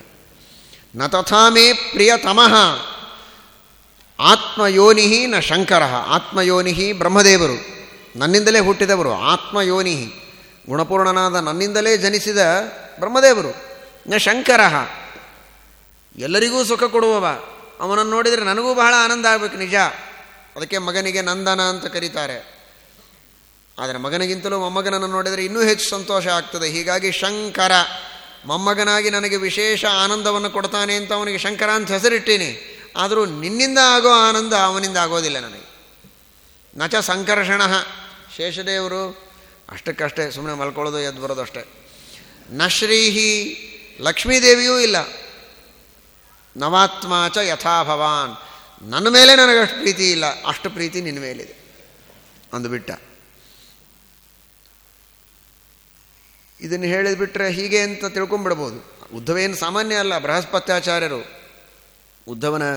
ನ ತಥಾಮೇ ಪ್ರಿಯತಮಃ ಆತ್ಮಯೋನಿ ನ ಶಂಕರ. ಆತ್ಮಯೋನಿ ಬ್ರಹ್ಮದೇವರು, ನನ್ನಿಂದಲೇ ಹುಟ್ಟಿದವರು ಆತ್ಮಯೋನಿ ಗುಣಪೂರ್ಣನಾದ ನನ್ನಿಂದಲೇ ಜನಿಸಿದ ಬ್ರಹ್ಮದೇವರು, ನ ಶಂಕರ. ಎಲ್ಲರಿಗೂ ಸುಖ ಕೊಡುವವ, ಅವನನ್ನು ನೋಡಿದರೆ ನನಗೂ ಬಹಳ ಆನಂದ ಆಗಬೇಕು ನಿಜ. ಅದಕ್ಕೆ ಮಗನಿಗೆ ನಂದನ ಅಂತ ಕರೀತಾರೆ. ಆದರೆ ಮಗನಿಗಿಂತಲೂ ಮೊಮ್ಮಗನನ್ನು ನೋಡಿದರೆ ಇನ್ನೂ ಹೆಚ್ಚು ಸಂತೋಷ ಆಗ್ತದೆ. ಹೀಗಾಗಿ ಶಂಕರ, ಮೊಮ್ಮಗನಾಗಿ ನನಗೆ ವಿಶೇಷ ಆನಂದವನ್ನು ಕೊಡ್ತಾನೆ ಅಂತ ಅವನಿಗೆ ಶಂಕರ ಅಂತ ಹೆಸರಿಟ್ಟೀನಿ. ಆದರೂ ನಿನ್ನಿಂದ ಆಗೋ ಆನಂದ ಅವನಿಂದ ಆಗೋದಿಲ್ಲ ನನಗೆ. ನಚ ಸಂಕರ್ಷಣ. ಶೇಷದೇವರು ಅಷ್ಟಕ್ಕಷ್ಟೇ ಸುಮ್ಮನೆ ಮಲ್ಕೊಳ್ಳೋದು ಎದ್ದು ಬರೋದು ಅಷ್ಟೇ. ನಶ್ರೀಹಿ ಲಕ್ಷ್ಮೀದೇವಿಯೂ ಇಲ್ಲ. ನವಾತ್ಮ ಚ ಯಥಾ ಭವಾನ್. ನನ್ನ ಮೇಲೆ ನನಗಷ್ಟು ಪ್ರೀತಿ ಇಲ್ಲ. ಅಷ್ಟು ಪ್ರೀತಿ ನಿನ್ನ ಮೇಲಿದೆ. ಅಂದು ಇದನ್ನು ಹೇಳಿದ್ಬಿಟ್ರೆ ಹೀಗೆ ಅಂತ ತಿಳ್ಕೊಂಬಿಡ್ಬೋದು ಉದ್ಧವೇನು ಸಾಮಾನ್ಯ ಅಲ್ಲ, ಬೃಹಸ್ಪತ್ಯಾಚಾರ್ಯರು ಉದ್ಧವನ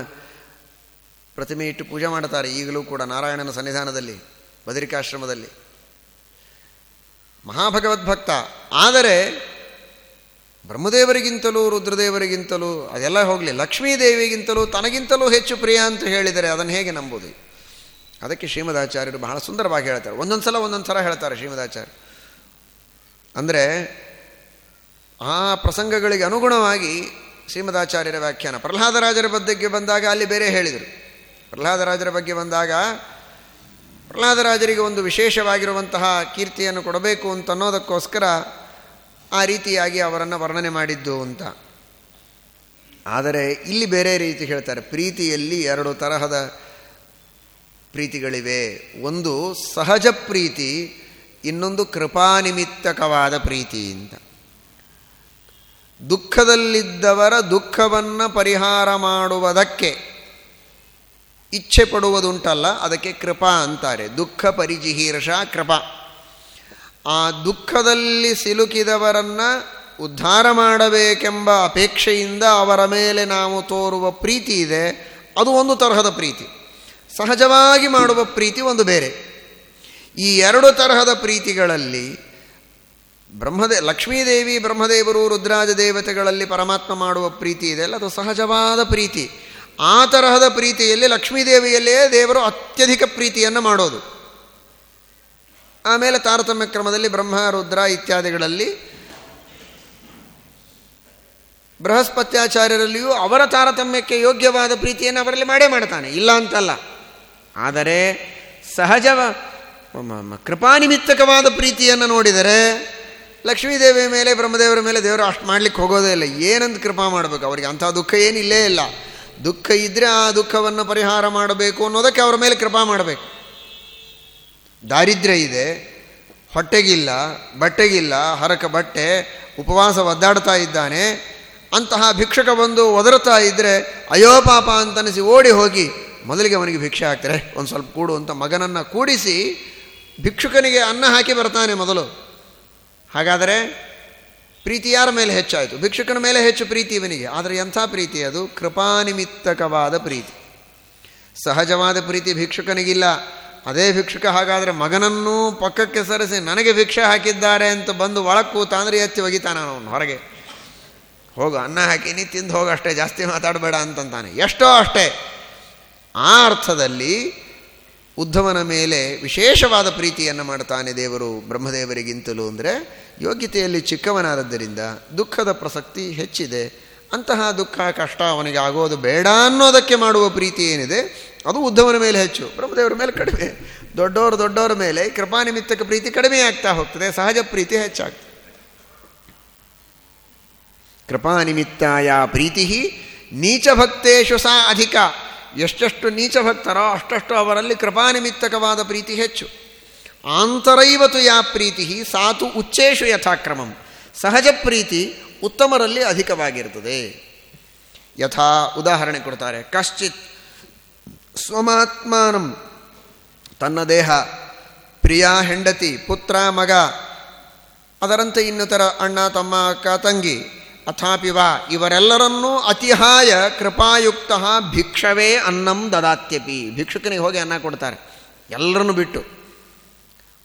ಪ್ರತಿಮೆ ಇಟ್ಟು ಪೂಜೆ ಮಾಡ್ತಾರೆ ಈಗಲೂ ಕೂಡ ನಾರಾಯಣನ ಸನ್ನಿಧಾನದಲ್ಲಿ, ಬದರಿಕಾಶ್ರಮದಲ್ಲಿ. ಮಹಾಭಗವದ್ಭಕ್ತ ಆದರೆ, ಬ್ರಹ್ಮದೇವರಿಗಿಂತಲೂ, ರುದ್ರದೇವರಿಗಿಂತಲೂ, ಅದೆಲ್ಲ ಹೋಗಲಿ, ಲಕ್ಷ್ಮೀದೇವಿಗಿಂತಲೂ, ತನಗಿಂತಲೂ ಹೆಚ್ಚು ಪ್ರಿಯ ಅಂತ ಹೇಳಿದರೆ ಅದನ್ನು ಹೇಗೆ ನಂಬೋದು? ಅದಕ್ಕೆ ಶ್ರೀಮದಾಚಾರ್ಯರು ಬಹಳ ಸುಂದರವಾಗಿ ಹೇಳ್ತಾರೆ. ಒಂದೊಂದು ಸಲ ಒಂದೊಂದು ಸಲ ಹೇಳ್ತಾರೆ ಶ್ರೀಮದಾಚಾರ್ಯ ಅಂದರೆ ಆ ಪ್ರಸಂಗಗಳಿಗೆ ಅನುಗುಣವಾಗಿ ಶ್ರೀಮದಾಚಾರ್ಯರ ವ್ಯಾಖ್ಯಾನ. ಪ್ರಹ್ಲಾದರಾಜರ ಬಗ್ಗೆ ಬಂದಾಗ ಅಲ್ಲಿ ಬೇರೆ ಹೇಳಿದರು. ಪ್ರಹ್ಲಾದರಾಜರ ಬಗ್ಗೆ ಬಂದಾಗ ಪ್ರಹ್ಲಾದರಾಜರಿಗೆ ಒಂದು ವಿಶೇಷವಾಗಿರುವಂತಹ ಕೀರ್ತಿಯನ್ನು ಕೊಡಬೇಕು ಅಂತ ಅನ್ನೋದಕ್ಕೋಸ್ಕರ ಆ ರೀತಿಯಾಗಿ ಅವರನ್ನು ವರ್ಣನೆ ಮಾಡಿದ್ದು ಅಂತ. ಆದರೆ ಇಲ್ಲಿ ಬೇರೆ ರೀತಿ ಹೇಳ್ತಾರೆ. ಪ್ರೀತಿಯಲ್ಲಿ ಎರಡು ತರಹದ ಪ್ರೀತಿಗಳಿವೆ. ಒಂದು ಸಹಜ ಪ್ರೀತಿ ಇನ್ನೊಂದು ಕೃಪಾನಿಮಿತ್ತಕವಾದ ಪ್ರೀತಿ ಅಂತ. ದುಃಖದಲ್ಲಿದ್ದವರ ದುಃಖವನ್ನು ಪರಿಹಾರ ಮಾಡುವುದಕ್ಕೆ ಇಚ್ಛೆ ಪಡುವುದುಂಟಲ್ಲ ಅದಕ್ಕೆ ಕೃಪಾ ಅಂತಾರೆ. ದುಃಖ ಪರಿಜಿಹೀರ್ಷ ಕೃಪಾ. ಆ ದುಃಖದಲ್ಲಿ ಸಿಲುಕಿದವರನ್ನು ಉದ್ಧಾರ ಮಾಡಬೇಕೆಂಬ ಅಪೇಕ್ಷೆಯಿಂದ ಅವರ ಮೇಲೆ ನಾವು ತೋರುವ ಪ್ರೀತಿ ಇದೆ. ಅದು ಒಂದು ತರಹದ ಪ್ರೀತಿ. ಸಹಜವಾಗಿ ಮಾಡುವ ಪ್ರೀತಿ ಒಂದು ಬೇರೆ. ಈ ಎರಡು ತರಹದ ಪ್ರೀತಿಗಳಲ್ಲಿ ಬ್ರಹ್ಮದೇ, ಲಕ್ಷ್ಮೀದೇವಿ, ಬ್ರಹ್ಮದೇವರು ರುದ್ರಾಜ ದೇವತೆಗಳಲ್ಲಿ ಪರಮಾತ್ಮ ಮಾಡುವ ಪ್ರೀತಿ ಇದೆ ಅಲ್ಲ? ಅದು ಸಹಜವಾದ ಪ್ರೀತಿ. ಆ ತರಹದ ಪ್ರೀತಿಯಲ್ಲಿ ಲಕ್ಷ್ಮೀದೇವಿಯಲ್ಲೇ ದೇವರು ಅತ್ಯಧಿಕ ಪ್ರೀತಿಯನ್ನು ಮಾಡೋದು. ಆಮೇಲೆ ತಾರತಮ್ಯ ಕ್ರಮದಲ್ಲಿ ಬ್ರಹ್ಮ, ರುದ್ರ ಇತ್ಯಾದಿಗಳಲ್ಲಿ ಬೃಹಸ್ಪತ್ಯಾಚಾರ್ಯರಲ್ಲಿಯೂ ಅವರ ತಾರತಮ್ಯಕ್ಕೆ ಯೋಗ್ಯವಾದ ಪ್ರೀತಿಯನ್ನು ಅವರಲ್ಲಿ ಮಾಡೇ ಮಾಡ್ತಾನೆ. ಇಲ್ಲ ಅಂತಲ್ಲ. ಆದರೆ ಸಹಜ ಕೃಪಾನಿಮಿತ್ತಕವಾದ ಪ್ರೀತಿಯನ್ನು ನೋಡಿದರೆ ಲಕ್ಷ್ಮೀದೇವಿ ಮೇಲೆ, ಬ್ರಹ್ಮದೇವರ ಮೇಲೆ ದೇವರು ಅಷ್ಟು ಮಾಡಲಿಕ್ಕೆ ಹೋಗೋದೇ ಇಲ್ಲ. ಏನಂತ ಕೃಪಾ ಮಾಡಬೇಕು? ಅವರಿಗೆ ಅಂಥ ದುಃಖ ಏನಿಲ್ಲೇ ಇಲ್ಲ. ದುಃಖ ಇದ್ದರೆ ಆ ದುಃಖವನ್ನು ಪರಿಹಾರ ಮಾಡಬೇಕು ಅನ್ನೋದಕ್ಕೆ ಅವರ ಮೇಲೆ ಕೃಪಾ ಮಾಡಬೇಕು. ದಾರಿದ್ರ್ಯ ಇದೆ, ಹೊಟ್ಟೆಗಿಲ್ಲ, ಬಟ್ಟೆಗಿಲ್ಲ, ಹರಕ ಬಟ್ಟೆ, ಉಪವಾಸ ಒದ್ದಾಡ್ತಾ ಇದ್ದಾನೆ. ಅಂತಹ ಭಿಕ್ಷಕ ಬಂದು ಒದರುತ್ತಾ ಇದ್ದರೆ ಅಯ್ಯೋ ಪಾಪ ಅಂತನಿಸಿ ಓಡಿ ಹೋಗಿ ಮೊದಲಿಗೆ ಅವನಿಗೆ ಭಿಕ್ಷೆ ಹಾಕ್ತಾರೆ. ಒಂದು ಸ್ವಲ್ಪ ಕೂಡು ಅಂತ ಮಗನನ್ನು ಕೂಡಿಸಿ ಭಿಕ್ಷುಕನಿಗೆ ಅನ್ನ ಹಾಕಿ ಬರ್ತಾನೆ ಮೊದಲು. ಹಾಗಾದರೆ ಪ್ರೀತಿ ಯಾರ ಮೇಲೆ ಹೆಚ್ಚಾಯಿತು? ಭಿಕ್ಷುಕನ ಮೇಲೆ ಹೆಚ್ಚು ಪ್ರೀತಿ ಇವನಿಗೆ. ಆದರೆ ಎಂಥ ಪ್ರೀತಿ ಅದು? ಕೃಪಾನಿಮಿತ್ತಕವಾದ ಪ್ರೀತಿ. ಸಹಜವಾದ ಪ್ರೀತಿ ಭಿಕ್ಷುಕನಿಗಿಲ್ಲ. ಅದೇ ಭಿಕ್ಷುಕ ಹಾಗಾದರೆ ಮಗನನ್ನೂ ಪಕ್ಕಕ್ಕೆ ಸರಿಸಿ ನನಗೆ ಭಿಕ್ಷೆ ಹಾಕಿದ್ದಾರೆ ಅಂತ ಬಂದು ಒಳಗೆ ಕೂತ ಅಂದರೆ ಎತ್ತಿ ಒಗಿತಾನ ಅವನು ಹೊರಗೆ. ಹೋಗು, ಅನ್ನ ಹಾಕಿನಿ ತಿಂದು ಹೋಗು, ಅಷ್ಟೇ. ಜಾಸ್ತಿ ಮಾತಾಡಬೇಡ ಅಂತಂತಾನೆ. ಎಷ್ಟೋ ಅಷ್ಟೇ. ಆ ಅರ್ಥದಲ್ಲಿ ಉದ್ಧವನ ಮೇಲೆ ವಿಶೇಷವಾದ ಪ್ರೀತಿಯನ್ನು ಮಾಡ್ತಾನೆ ದೇವರು ಬ್ರಹ್ಮದೇವರಿಗಿಂತಲೂ ಅಂದರೆ ಯೋಗ್ಯತೆಯಲ್ಲಿ ಚಿಕ್ಕವನಾದದ್ದರಿಂದ ದುಃಖದ ಪ್ರಸಕ್ತಿ ಹೆಚ್ಚಿದೆ. ಅಂತಹ ದುಃಖ ಕಷ್ಟ ಅವನಿಗೆ ಆಗೋದು ಬೇಡ ಅನ್ನೋದಕ್ಕೆ ಮಾಡುವ ಪ್ರೀತಿ ಏನಿದೆ? ಅದು ಉದ್ಧವನ ಮೇಲೆ ಹೆಚ್ಚು. ಬ್ರಹ್ಮದೇವರ ಮೇಲೆ ಕಡಿಮೆ. ದೊಡ್ಡವರು ದೊಡ್ಡವರ ಮೇಲೆ ಕೃಪಾನಿಮಿತ್ತಕ ಪ್ರೀತಿ ಕಡಿಮೆ ಆಗ್ತಾ ಹೋಗ್ತದೆ. ಸಹಜ ಪ್ರೀತಿ ಹೆಚ್ಚಾಗ್ತದೆ. ಕೃಪಾನಿಮಿತ್ತಾಯ ಪ್ರೀತಿ ನೀಚಭಕ್ತೇಶು ಸಾ ಅಧಿಕ. ಎಷ್ಟೆಷ್ಟು ನೀಚ ಭಕ್ತರೋ ಅಷ್ಟಷ್ಟು ಅವರಲ್ಲಿ ಕೃಪಾನಿಮಿತ್ತಕವಾದ ಪ್ರೀತಿ ಹೆಚ್ಚು. ಆಂತರೈವತು ಯಾ ಪ್ರೀತಿ ಸಾತು ಉಚ್ಚೇಶು ಯಥಾಕ್ರಮಂ. ಸಹಜ ಪ್ರೀತಿ ಉತ್ತಮರಲ್ಲಿ ಅಧಿಕವಾಗಿರ್ತದೆ ಯಥಾ ಉದಾಹರಣೆ ಕೊಡ್ತಾರೆ, ಕಶ್ಚಿತ್ ಸ್ವಮಾತ್ಮಾನಂ, ತನ್ನ ದೇಹ, ಪ್ರಿಯ ಹೆಂಡತಿ, ಪುತ್ರ, ಮಗ, ಅದರಂತೆ ಇನ್ನಿತರ ಅಣ್ಣ, ತಮ್ಮ, ಅಕ್ಕ, ತಂಗಿ ಅಥಾಪಿ ವಾ ಇವರೆಲ್ಲರನ್ನೂ ಅತಿಹಾಯ ಕೃಪಾಯುಕ್ತ ಭಿಕ್ಷವೇ ಅನ್ನಂ ದದಾತ್ಯಪಿ. ಭಿಕ್ಷುಕನಿಗೆ ಹೋಗಿ ಅನ್ನ ಕೊಡ್ತಾರೆ. ಎಲ್ಲರನ್ನು ಬಿಟ್ಟು.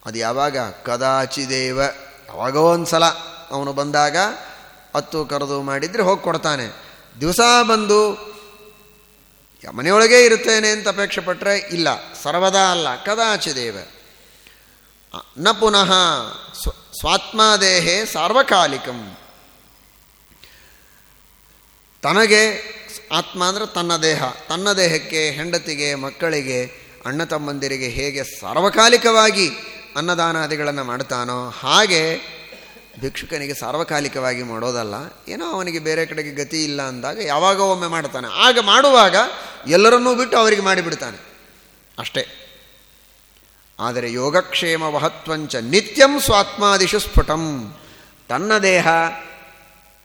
ಅದು ಯಾವಾಗ? ಕದಾಚಿದೇವ. ಯಾವಾಗೋ ಒಂದು ಸಲ ಅವನು ಬಂದಾಗ ಹತ್ತು ಕರೆದು ಮಾಡಿದರೆ ಹೋಗಿ ಕೊಡ್ತಾನೆ. ದಿವಸ ಬಂದು ಮನೆಯೊಳಗೇ ಇರುತ್ತೇನೆ ಅಂತ ಅಪೇಕ್ಷೆ ಪಟ್ಟರೆ ಇಲ್ಲ. ಸರ್ವದಾ ಅಲ್ಲ. ಕದಾಚಿದೇವ. ನ ಪುನಃ ಸ್ವ ಸ್ವಾತ್ಮಾದೇಹೇ ಸಾರ್ವಕಾಲಿಕಂ. ತನಗೆ ಆತ್ಮ ಅಂದರೆ ತನ್ನ ದೇಹ, ತನ್ನ ದೇಹಕ್ಕೆ ಹೆಂಡತಿಗೆ, ಮಕ್ಕಳಿಗೆ, ಅಣ್ಣ ತಮ್ಮಂದಿರಿಗೆ ಹೇಗೆ ಸಾರ್ವಕಾಲಿಕವಾಗಿ ಅನ್ನದಾನಾದಿಗಳನ್ನು ಮಾಡ್ತಾನೋ ಹಾಗೆ ಭಿಕ್ಷುಕನಿಗೆ ಸಾರ್ವಕಾಲಿಕವಾಗಿ ಮಾಡೋದಲ್ಲ, ಏನೋ ಅವನಿಗೆ ಬೇರೆ ಕಡೆಗೆ ಗತಿ ಇಲ್ಲ ಅಂದಾಗ ಯಾವಾಗ ಒಮ್ಮೆ ಮಾಡ್ತಾನೆ. ಆಗ ಮಾಡುವಾಗ ಎಲ್ಲರನ್ನೂ ಬಿಟ್ಟು ಅವರಿಗೆ ಮಾಡಿಬಿಡ್ತಾನೆ. ಅಷ್ಟೇ. ಆದರೆ ಯೋಗಕ್ಷೇಮ ಮಹತ್ವಂಚ ನಿತ್ಯಂ ಸ್ವಾತ್ಮಾದಿಶು ಸ್ಫುಟಂ ತನ್ನ ದೇಹ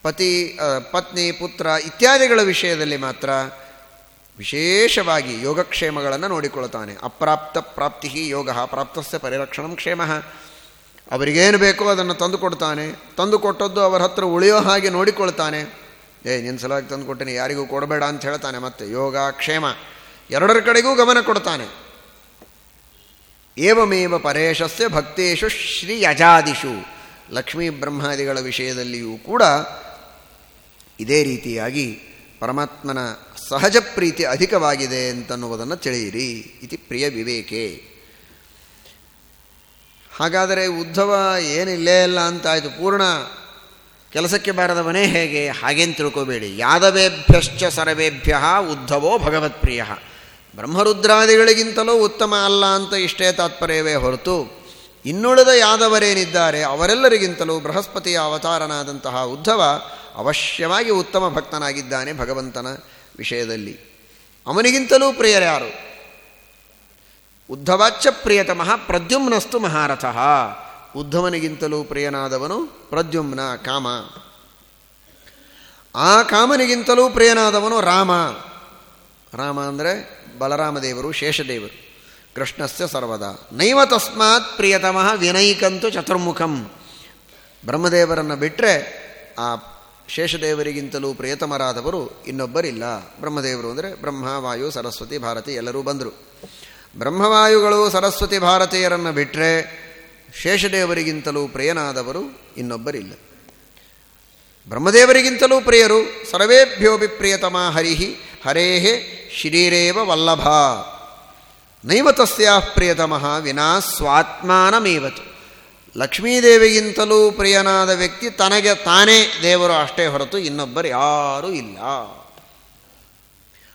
ಪತಿ ಪತ್ನಿ, ಪುತ್ರ ಇತ್ಯಾದಿಗಳ ವಿಷಯದಲ್ಲಿ ಮಾತ್ರ ವಿಶೇಷವಾಗಿ ಯೋಗಕ್ಷೇಮಗಳನ್ನು ನೋಡಿಕೊಳ್ತಾನೆ ಅಪ್ರಾಪ್ತ ಪ್ರಾಪ್ತಿ ಯೋಗ, ಪ್ರಾಪ್ತಸ್ಯ ಪರಿರಕ್ಷಣಂ ಕ್ಷೇಮ. ಅವರಿಗೇನು ಬೇಕೋ ಅದನ್ನು ತಂದು ಕೊಡ್ತಾನೆ. ತಂದು ಕೊಟ್ಟದ್ದು ಅವರ ಹತ್ರ ಉಳಿಯೋ ಹಾಗೆ ನೋಡಿಕೊಳ್ತಾನೆ. ಏ ನಿನ್ನ ಸಲುವಾಗಿ ತಂದು ಕೊಟ್ಟೇನೆ, ಯಾರಿಗೂ ಕೊಡಬೇಡ ಅಂತ ಹೇಳ್ತಾನೆ ಮತ್ತೆ. ಯೋಗ ಕ್ಷೇಮ ಎರಡರ ಕಡೆಗೂ ಗಮನ ಕೊಡ್ತಾನೆ. ಏವಮೇವ ಪರೇಶಸ್ಯ ಭಕ್ತೇಶು ಶ್ರೀ ಯಜಾದಿಷು. ಲಕ್ಷ್ಮೀ ಬ್ರಹ್ಮಾದಿಗಳ ವಿಷಯದಲ್ಲಿಯೂ ಕೂಡ ಇದೇ ರೀತಿಯಾಗಿ ಪರಮಾತ್ಮನ ಸಹಜ ಪ್ರೀತಿ ಅಧಿಕವಾಗಿದೆ ಅಂತನ್ನುವುದನ್ನು ತಿಳಿಯಿರಿ ಇತಿ ಪ್ರಿಯ ವಿವೇಕೆ. ಹಾಗಾದರೆ ಉದ್ಧವ ಏನಿಲ್ಲೇ ಇಲ್ಲ ಅಂತಾಯಿತು. ಪೂರ್ಣ ಕೆಲಸಕ್ಕೆ ಬಾರದವನೇ ಹೇಗೆ? ಹಾಗೇನು ತಿಳ್ಕೋಬೇಡಿ. ಯಾದವೇಭ್ಯಶ್ಚ ಸರ್ವೇಭ್ಯ ಉದ್ಧವೋ ಭಗವತ್ಪ್ರಿಯ. ಬ್ರಹ್ಮರುದ್ರಾದಿಗಳಿಗಿಂತಲೂ ಉತ್ತಮ ಅಲ್ಲ ಅಂತ ಇಷ್ಟೇ ತಾತ್ಪರ್ಯವೇ ಹೊರತು ಇನ್ನುಳಿದ ಯಾದವರೇನಿದ್ದಾರೆ ಅವರೆಲ್ಲರಿಗಿಂತಲೂ ಬೃಹಸ್ಪತಿಯ ಅವತಾರನಾದಂತಹ ಉದ್ಧವ ಅವಶ್ಯವಾಗಿ ಉತ್ತಮ ಭಕ್ತನಾಗಿದ್ದಾನೆ ಭಗವಂತನ ವಿಷಯದಲ್ಲಿ. ಅವನಿಗಿಂತಲೂ ಪ್ರಿಯರ್ಯಾರು ಉದ್ಧವಾಚ್ಚ ಪ್ರಿಯತಮಃ ಪ್ರದ್ಯುಮ್ನಸ್ತು ಮಹಾರಥಃ. ಉದ್ಧವನಿಗಿಂತಲೂ ಪ್ರಿಯನಾದವನು ಪ್ರದ್ಯುಮ್ನ ಕಾಮ. ಆ ಕಾಮನಿಗಿಂತಲೂ ಪ್ರಿಯನಾದವನು ರಾಮ. ರಾಮ ಅಂದರೆ ಬಲರಾಮದೇವರು, ಶೇಷದೇವರು. ಕೃಷ್ಣಸ್ಯ ಸರ್ವದಾ. ನೈವ ತಸ್ಮಾತ್ ಪ್ರಿಯತಮಃ ವಿನೈಕಂತು ಚತುರ್ಮುಖಂ. ಬ್ರಹ್ಮದೇವರನ್ನು ಬಿಟ್ಟರೆ ಆ ಶೇಷದೇವರಿಗಿಂತಲೂ ಪ್ರಿಯತಮರಾದವರು ಇನ್ನೊಬ್ಬರಿಲ್ಲ. ಬ್ರಹ್ಮದೇವರು ಅಂದರೆ ಬ್ರಹ್ಮ, ವಾಯು, ಸರಸ್ವತಿ, ಭಾರತಿ ಎಲ್ಲರೂ ಬಂದರು. ಬ್ರಹ್ಮವಾಯುಗಳು, ಸರಸ್ವತಿ, ಭಾರತೀಯರನ್ನು ಬಿಟ್ಟರೆ ಶೇಷದೇವರಿಗಿಂತಲೂ ಪ್ರಿಯನಾದವರು ಇನ್ನೊಬ್ಬರಿಲ್ಲ. ಬ್ರಹ್ಮದೇವರಿಗಿಂತಲೂ ಪ್ರಿಯರು. ಸರ್ವೇಭ್ಯೋಪಿ ಪ್ರಿಯತಮ ಹರಿಹಿ ಹರೇಹೇ ಶ್ರೀರೇವ ವಲ್ಲಭ. ನೈವ ತಸ್ಯಾ ಪ್ರಿಯತಮಃ ವಿನಾ ಸ್ವಾತ್ಮಾನಮೇವತು. ಲಕ್ಷ್ಮೀದೇವಿಗಿಂತಲೂ ಪ್ರಿಯನಾದ ವ್ಯಕ್ತಿ ತನಗೆ ತಾನೇ ದೇವರು ಅಷ್ಟೇ ಹೊರತು ಇನ್ನೊಬ್ಬರು ಯಾರೂ ಇಲ್ಲ.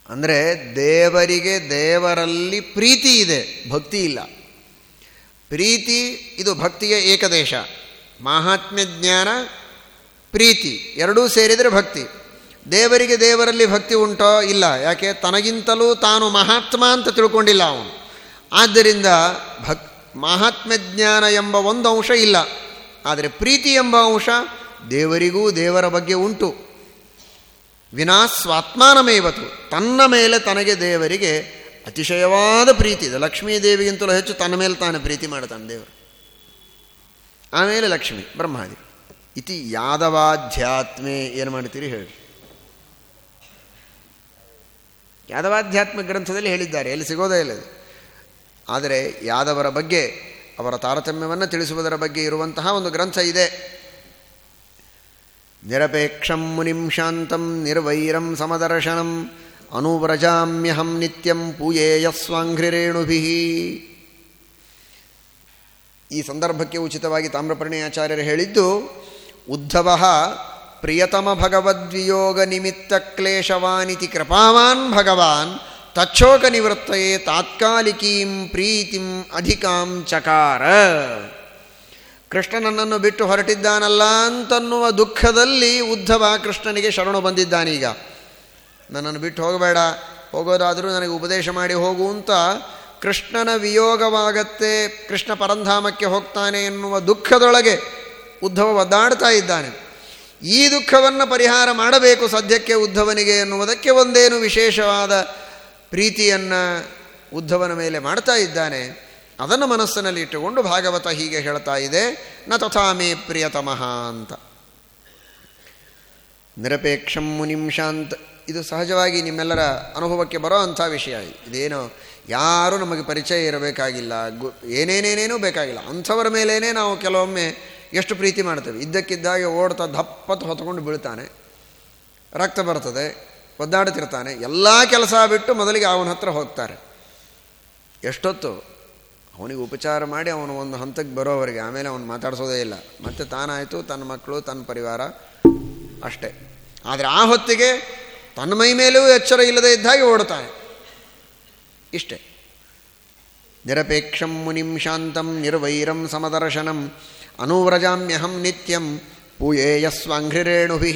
ಅಂದರೆ ದೇವರಿಗೆ ದೇವರಲ್ಲಿ ಪ್ರೀತಿ ಇದೆ, ಭಕ್ತಿ ಇಲ್ಲ. ಪ್ರೀತಿ, ಇದು ಭಕ್ತಿಯ ಏಕದೇಶ. ಮಾಹಾತ್ಮ್ಯ ಜ್ಞಾನ, ಪ್ರೀತಿ, ಎರಡೂ ಸೇರಿದರೆ ಭಕ್ತಿ. ದೇವರಿಗೆ ದೇವರಲ್ಲಿ ಭಕ್ತಿ ಉಂಟೋ? ಇಲ್ಲ. ಯಾಕೆ? ತನಗಿಂತಲೂ ತಾನು ಮಹಾತ್ಮ ಅಂತ ತಿಳ್ಕೊಂಡಿಲ್ಲ ಅವನು. ಆದ್ದರಿಂದ ಭಕ್ ಮಹಾತ್ಮ್ಯ ಜ್ಞಾನ ಎಂಬ ಒಂದು ಅಂಶ ಇಲ್ಲ. ಆದರೆ ಪ್ರೀತಿ ಎಂಬ ಅಂಶ ದೇವರಿಗೂ ದೇವರ ಬಗ್ಗೆ ಉಂಟು. ವಿನಾ ಸ್ವಾತ್ಮಾನಮೇವತು ತನ್ನ ಮೇಲೆ ತನಗೆ ದೇವರಿಗೆ ಅತಿಶಯವಾದ ಪ್ರೀತಿ. ಇದೆ ಲಕ್ಷ್ಮೀ ದೇವಿಗಿಂತಲೂ ಹೆಚ್ಚು ತನ್ನ ಮೇಲೆ ತಾನು ಪ್ರೀತಿ ಮಾಡ್ತಾನೆ ದೇವರು. ಆಮೇಲೆ ಲಕ್ಷ್ಮಿ, ಬ್ರಹ್ಮಾದಿ. ಇತಿ ಯಾದವಾಧ್ಯಾತ್ಮೆ ಏನು ಮಾಡ್ತೀರಿ ಹೇಳಿ. ಯಾದವಾಧ್ಯಾತ್ಮ ಗ್ರಂಥದಲ್ಲಿ ಹೇಳಿದ್ದಾರೆ, ಎಲ್ಲಿ ಸಿಗೋದೇ ಇಲ್ಲ ಆದರೆ ಯಾದವರ ಬಗ್ಗೆ, ಅವರ ತಾರತಮ್ಯವನ್ನು ತಿಳಿಸುವುದರ ಬಗ್ಗೆ ಇರುವಂತಹ ಒಂದು ಗ್ರಂಥ ಇದೆ. ನಿರಪೇಕ್ಷಂ ಮುನಿಂ ಶಾಂತಂ ನಿರ್ವೈರಂ ಸಮದರ್ಶನಂ ಅನುವ್ರಜಾಮ್ಯಹಂ ನಿತ್ಯಂ ಸ್ವಾಂಘ್ರಿರೇಣುಭಿ. ಈ ಸಂದರ್ಭಕ್ಕೆ ಉಚಿತವಾಗಿ ತಾಮ್ರಪರ್ಣಿ ಆಚಾರ್ಯರು ಹೇಳಿದ್ದು, ಉದ್ಧವ ಪ್ರಿಯತಮ ಭಗವದ್ವಿಯೋಗ ನಿಮಿತ್ತ ಕ್ಲೇಶವಾನಿತಿ ಕೃಪಾವಾನ್ ಭಗವಾನ್ ತಕ್ಷೋಕ ನಿವೃತ್ತಯೇ ತಾತ್ಕಾಲಿಕೀಂ ಪ್ರೀತಿಂ ಅಧಿಕಾಂ ಚಕಾರ. ಕೃಷ್ಣನನ್ನು ಬಿಟ್ಟು ಹೊರಟಿದ್ದಾನಲ್ಲ ಅಂತನ್ನುವ ದುಃಖದಲ್ಲಿ ಉದ್ಧವ ಕೃಷ್ಣನಿಗೆ ಶರಣು ಬಂದಿದ್ದಾನೀಗ. ನನ್ನನ್ನು ಬಿಟ್ಟು ಹೋಗಬೇಡ, ಹೋಗೋದಾದರೂ ನನಗೆ ಉಪದೇಶ ಮಾಡಿ ಹೋಗು ಅಂತ ಕೃಷ್ಣನ ವಿಯೋಗವಾಗತ್ತೆ, ಕೃಷ್ಣ ಪರಂಧಾಮಕ್ಕೆ ಹೋಗ್ತಾನೆ ಎನ್ನುವ ದುಃಖದೊಳಗೆ ಉದ್ಧವ ಒದ್ದಾಡ್ತಾ ಇದ್ದಾನೆ. ಈ ದುಃಖವನ್ನು ಪರಿಹಾರ ಮಾಡಬೇಕು ಸದ್ಯಕ್ಕೆ ಉದ್ಧವನಿಗೆ ಎನ್ನುವುದಕ್ಕೆ ಒಂದೇನು ವಿಶೇಷವಾದ ಪ್ರೀತಿಯನ್ನು ಉದ್ಧವನ ಮೇಲೆ ಮಾಡ್ತಾ ಇದ್ದಾನೆ, ಅದನ್ನು ಮನಸ್ಸಿನಲ್ಲಿ ಇಟ್ಟುಕೊಂಡು ಭಾಗವತ ಹೀಗೆ ಹೇಳ್ತಾ ಇದೆ, ನ ತಥಾಮೇ ಪ್ರಿಯತಮಃ ಅಂತ. ನಿರಪೇಕ್ಷಂ ಮುನಿಂ ಶಾಂತ್. ಇದು ಸಹಜವಾಗಿ ನಿಮ್ಮೆಲ್ಲರ ಅನುಭವಕ್ಕೆ ಬರೋ ಅಂಥ ವಿಷಯ. ಇದೇನು ಯಾರೂ ನಮಗೆ ಪರಿಚಯ ಇರಬೇಕಾಗಿಲ್ಲ, ಗು ಏನೇನೇನೇನೂ ಬೇಕಾಗಿಲ್ಲ. ಅಂಥವರ ಮೇಲೇ ನಾವು ಕೆಲವೊಮ್ಮೆ ಎಷ್ಟು ಪ್ರೀತಿ ಮಾಡ್ತೇವೆ? ಇದ್ದಕ್ಕಿದ್ದಾಗೆ ಓಡ್ತಾ ಧಪ್ಪತ್ತು ಹೊತ್ಕೊಂಡು ಬೀಳ್ತಾನೆ. ರಕ್ತ ಬರ್ತದೆ, ಒದ್ದಾಡ್ತಿರ್ತಾನೆ. ಎಲ್ಲ ಕೆಲಸ ಬಿಟ್ಟು ಮೊದಲಿಗೆ ಅವನ ಹತ್ರ ಹೋಗ್ತಾರೆ. ಎಷ್ಟೊತ್ತು? ಅವನಿಗೆ ಉಪಚಾರ ಮಾಡಿ ಅವನು ಒಂದು ಹಂತಕ್ಕೆ ಬರೋವರೆಗೆ. ಆಮೇಲೆ ಅವನು ಮಾತಾಡಿಸೋದೇ ಇಲ್ಲ. ಮತ್ತೆ ತಾನಾಯಿತು, ತನ್ನ ಮಕ್ಕಳು, ತನ್ನ ಪರಿವಾರ ಅಷ್ಟೇ. ಆದರೆ ಆ ಹೊತ್ತಿಗೆ ತನ್ನ ಮೈ ಮೇಲೂ ಎಚ್ಚರ ಇಲ್ಲದೆ ಇದ್ದಾಗೆ ಓಡ್ತಾನೆ. ಇಷ್ಟೇ. ನಿರಪೇಕ್ಷಂ ಮುನಿಂ ಶಾಂತಂ ನಿರ್ವೈರಂ ಸಮದರ್ಶನಂ. ಅನುವ್ರಜಾಮ್ಯಹಂ ನಿತ್ಯಂ ಪೂಯೇಯ ಸ್ವಾಂಘ್ರಿರೇಣುಭಿ